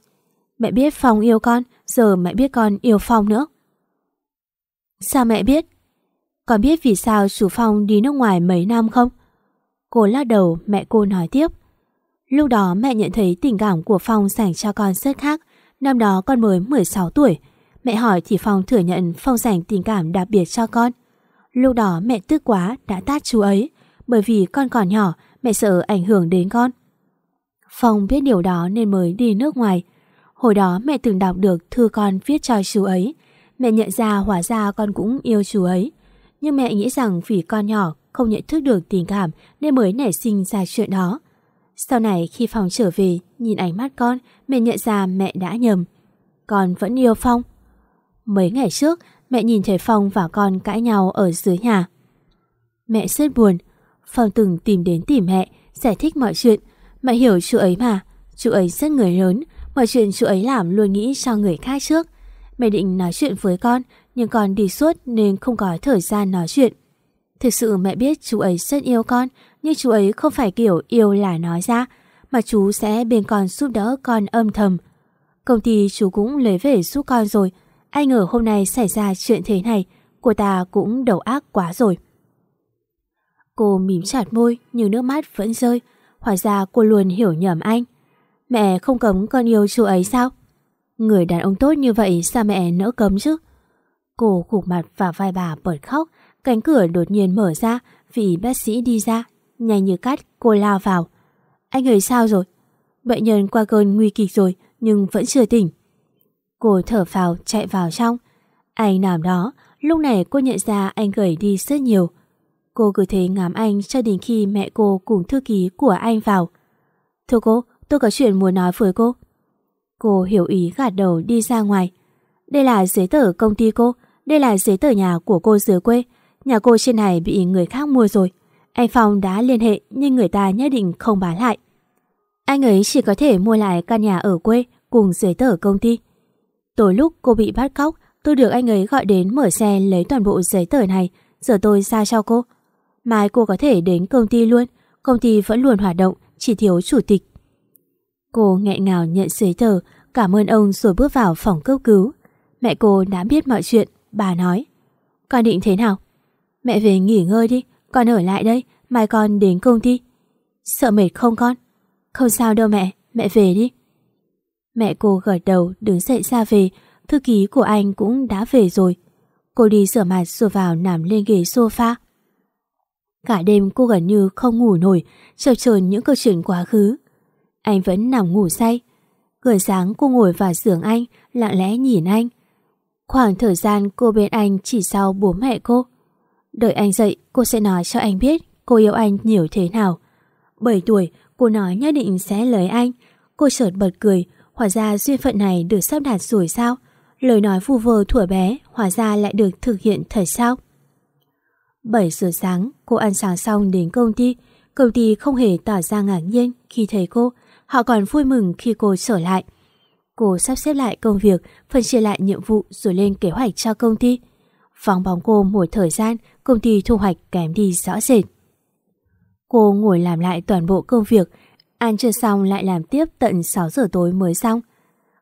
Mẹ biết Phong yêu con, giờ mẹ biết con yêu Phong nữa. Sao mẹ biết? Con biết vì sao chú Phong đi nước ngoài mấy năm không? Cô lắc đầu, mẹ cô nói tiếp. Lúc đó mẹ nhận thấy tình cảm của Phong dành cho con rất khác. Năm đó con mới 16 tuổi. Mẹ hỏi thì Phong thừa nhận Phong dành tình cảm đặc biệt cho con. Lúc đó mẹ tức quá đã tát chú ấy. Bởi vì con còn nhỏ, mẹ sợ ảnh hưởng đến con. Phong biết điều đó nên mới đi nước ngoài. Hồi đó mẹ từng đọc được thư con viết cho chú ấy. Mẹ nhận ra hóa ra con cũng yêu chú ấy. Nhưng mẹ nghĩ rằng vì con nhỏ không nhận thức được tình cảm nên mới nảy sinh ra chuyện đó. Sau này khi Phong trở về, nhìn ánh mắt con, mẹ nhận ra mẹ đã nhầm. Con vẫn yêu Phong. Mấy ngày trước, mẹ nhìn thấy Phong và con cãi nhau ở dưới nhà. Mẹ rất buồn. Phong từng tìm đến tìm mẹ, giải thích mọi chuyện. Mẹ hiểu chú ấy mà. Chú ấy rất người lớn, mọi chuyện chú ấy làm luôn nghĩ cho người khác trước. Mẹ định nói chuyện với con, nhưng con đi suốt nên không có thời gian nói chuyện. Thực sự mẹ biết chú ấy rất yêu con, nhưng chú ấy không phải kiểu yêu là nói ra, mà chú sẽ bên con giúp đỡ con âm thầm. Công ty chú cũng lấy về giúp con rồi, ai ngờ hôm nay xảy ra chuyện thế này, cô ta cũng đầu ác quá rồi. Cô mím chặt môi nhưng nước mắt vẫn rơi, hóa ra cô luôn hiểu nhầm anh. Mẹ không cấm con yêu chú ấy sao? Người đàn ông tốt như vậy sao mẹ nỡ cấm chứ? Cô gục mặt vào vai bà bật khóc, cánh cửa đột nhiên mở ra vì bác sĩ đi ra. Nhanh như cắt, cô lao vào. Anh ấy sao rồi? Bệnh nhân qua cơn nguy kịch rồi nhưng vẫn chưa tỉnh. Cô thở phào chạy vào trong. Anh nằm đó, lúc này cô nhận ra anh gầy đi rất nhiều. Cô cứ thế ngắm anh cho đến khi mẹ cô cùng thư ký của anh vào. Thưa cô, tôi có chuyện muốn nói với cô. Cô hiểu ý gạt đầu đi ra ngoài. Đây là giấy tờ công ty cô, đây là giấy tờ nhà của cô dưới quê. Nhà cô trên này bị người khác mua rồi. Anh Phong đã liên hệ nhưng người ta nhất định không bán lại. Anh ấy chỉ có thể mua lại căn nhà ở quê cùng giấy tờ công ty. Tối lúc cô bị bắt cóc, tôi được anh ấy gọi đến mở xe lấy toàn bộ giấy tờ này, giờ tôi ra cho cô. Mai cô có thể đến công ty luôn, công ty vẫn luôn hoạt động, chỉ thiếu chủ tịch. Cô nghẹn ngào nhận giấy tờ, cảm ơn ông rồi bước vào phòng cấp cứu. Mẹ cô đã biết mọi chuyện, bà nói. Con định thế nào? Mẹ về nghỉ ngơi đi, con ở lại đây, mai con đến công ty. Sợ mệt không con? Không sao đâu mẹ, mẹ về đi. Mẹ cô gật đầu đứng dậy ra về, thư ký của anh cũng đã về rồi. Cô đi rửa mặt rồi vào nằm lên ghế sofa. Cả đêm cô gần như không ngủ nổi, chợt chờn những câu chuyện quá khứ. Anh vẫn nằm ngủ say. Gần sáng cô ngồi vào giường anh, lặng lẽ nhìn anh. Khoảng thời gian cô bên anh chỉ sau bố mẹ cô. Đợi anh dậy, cô sẽ nói cho anh biết cô yêu anh nhiều thế nào. 7 tuổi, cô nói nhất định sẽ lấy anh. Cô chợt bật cười, hóa ra duyên phận này được sắp đặt rồi sao? Lời nói phù vơ thuở bé, hóa ra lại được thực hiện thật sao? 7 giờ sáng, cô ăn sáng xong đến công ty. Công ty không hề tỏ ra ngạc nhiên khi thấy cô, họ còn vui mừng khi cô trở lại. Cô sắp xếp lại công việc, phân chia lại nhiệm vụ rồi lên kế hoạch cho công ty. Vắng bóng cô một thời gian, công ty thu hoạch kém đi rõ rệt. Cô ngồi làm lại toàn bộ công việc, ăn chưa xong lại làm tiếp tận 6 giờ tối mới xong.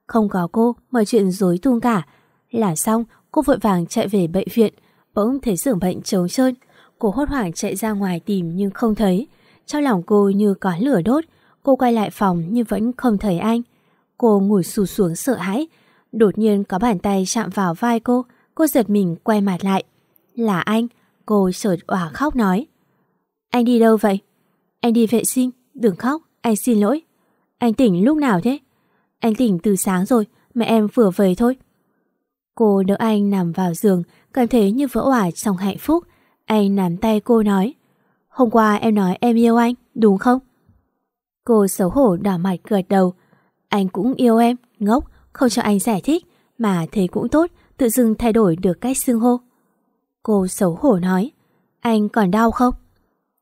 Không có cô, mọi chuyện rối tung cả. Là xong, cô vội vàng chạy về bệnh viện, bỗng thấy giường bệnh trống trơn. Cô hốt hoảng chạy ra ngoài tìm nhưng không thấy. Trong lòng cô như có lửa đốt, cô quay lại phòng nhưng vẫn không thấy anh. Cô ngồi sù xuống sợ hãi. Đột nhiên có bàn tay chạm vào vai cô, cô giật mình quay mặt lại. Là anh, cô chợt òa khóc nói. Anh đi đâu vậy? Anh đi vệ sinh, đừng khóc, anh xin lỗi. Anh tỉnh lúc nào thế? Anh tỉnh từ sáng rồi, mẹ em vừa về thôi. Cô đỡ anh nằm vào giường, cảm thấy như vỡ òa trong hạnh phúc. Anh nắm tay cô nói, hôm qua em nói em yêu anh, đúng không? Cô xấu hổ đỏ mặt gật đầu. Anh cũng yêu em, ngốc, không cho anh giải thích, mà thế cũng tốt, tự dưng thay đổi được cách xưng hô. Cô xấu hổ nói, anh còn đau không?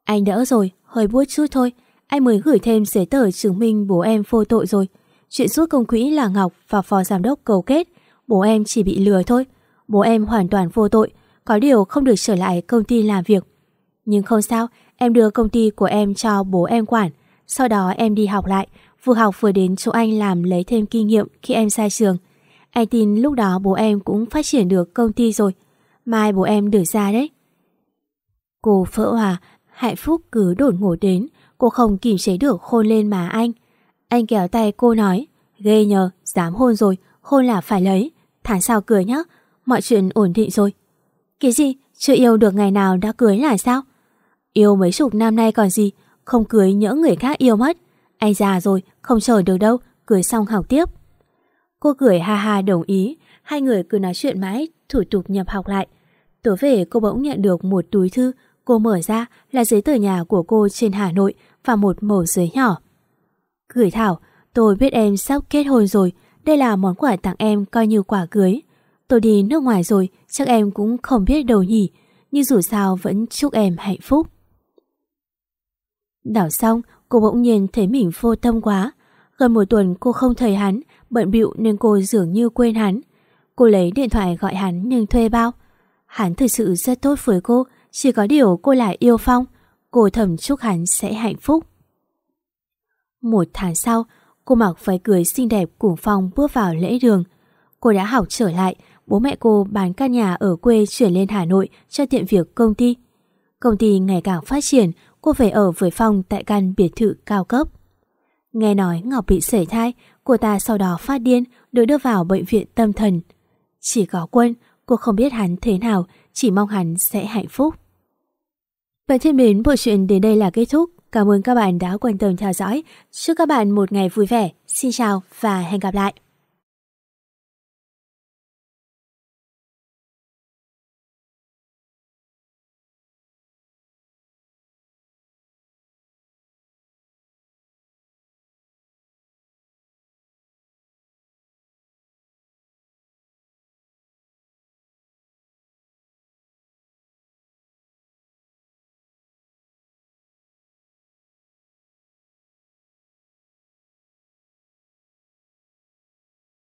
Anh đỡ rồi, hơi buốt chút thôi, anh mới gửi thêm giấy tờ chứng minh bố em vô tội rồi. Chuyện rút công quỹ là Ngọc và phó giám đốc cầu kết, bố em chỉ bị lừa thôi. Bố em hoàn toàn vô tội, có điều không được trở lại công ty làm việc. Nhưng không sao, em đưa công ty của em cho bố em quản. Sau đó em đi học lại, vừa học vừa đến chỗ anh làm lấy thêm kinh nghiệm khi em sai trường. Anh tin lúc đó bố em cũng phát triển được công ty rồi. Mai bố em được ra đấy. Cô phỡ hòa, hạnh phúc cứ đột ngột đến, cô không kìm chế được hôn lên má anh. Anh kéo tay cô nói, ghê nhờ, dám hôn rồi, hôn là phải lấy. Tháng sau cười nhá, mọi chuyện ổn định rồi. Cái gì, chưa yêu được ngày nào đã cưới là sao? Yêu mấy chục năm nay còn gì, không cưới nhỡ người khác yêu mất. Anh già rồi, không chờ được đâu, cưới xong học tiếp. Cô cười ha ha đồng ý, hai người cứ nói chuyện mãi, thủ tục nhập học lại. Tối về cô bỗng nhận được một túi thư, cô mở ra là giấy tờ nhà của cô trên Hà Nội và một mẩu giấy nhỏ. Gửi Thảo, tôi biết em sắp kết hôn rồi, đây là món quà tặng em coi như quả cưới. Tôi đi nước ngoài rồi, chắc em cũng không biết đâu nhỉ, nhưng dù sao vẫn chúc em hạnh phúc. Đảo xong, cô bỗng nhiên thấy mình vô tâm quá. Gần một tuần cô không thấy hắn, bận bịu nên cô dường như quên hắn. Cô lấy điện thoại gọi hắn nhưng thuê bao. Hắn thực sự rất tốt với cô, chỉ có điều cô lại yêu Phong. Cô thầm chúc hắn sẽ hạnh phúc. Một tháng sau, cô mặc váy cưới xinh đẹp cùng Phong bước vào lễ đường. Cô đã học trở lại, bố mẹ cô bán căn nhà ở quê chuyển lên Hà Nội cho tiện việc công ty. Công ty ngày càng phát triển, cô về ở với Phong tại căn biệt thự cao cấp. Nghe nói Ngọc bị sể thai, cô ta sau đó phát điên được đưa vào bệnh viện tâm thần. Chỉ có quân, cô không biết hắn thế nào, chỉ mong hắn sẽ hạnh phúc. Bạn thân mến, bộ truyện đến đây là kết thúc. Cảm ơn các bạn đã quan tâm theo dõi. Chúc các bạn một ngày vui vẻ. Xin chào và hẹn gặp lại.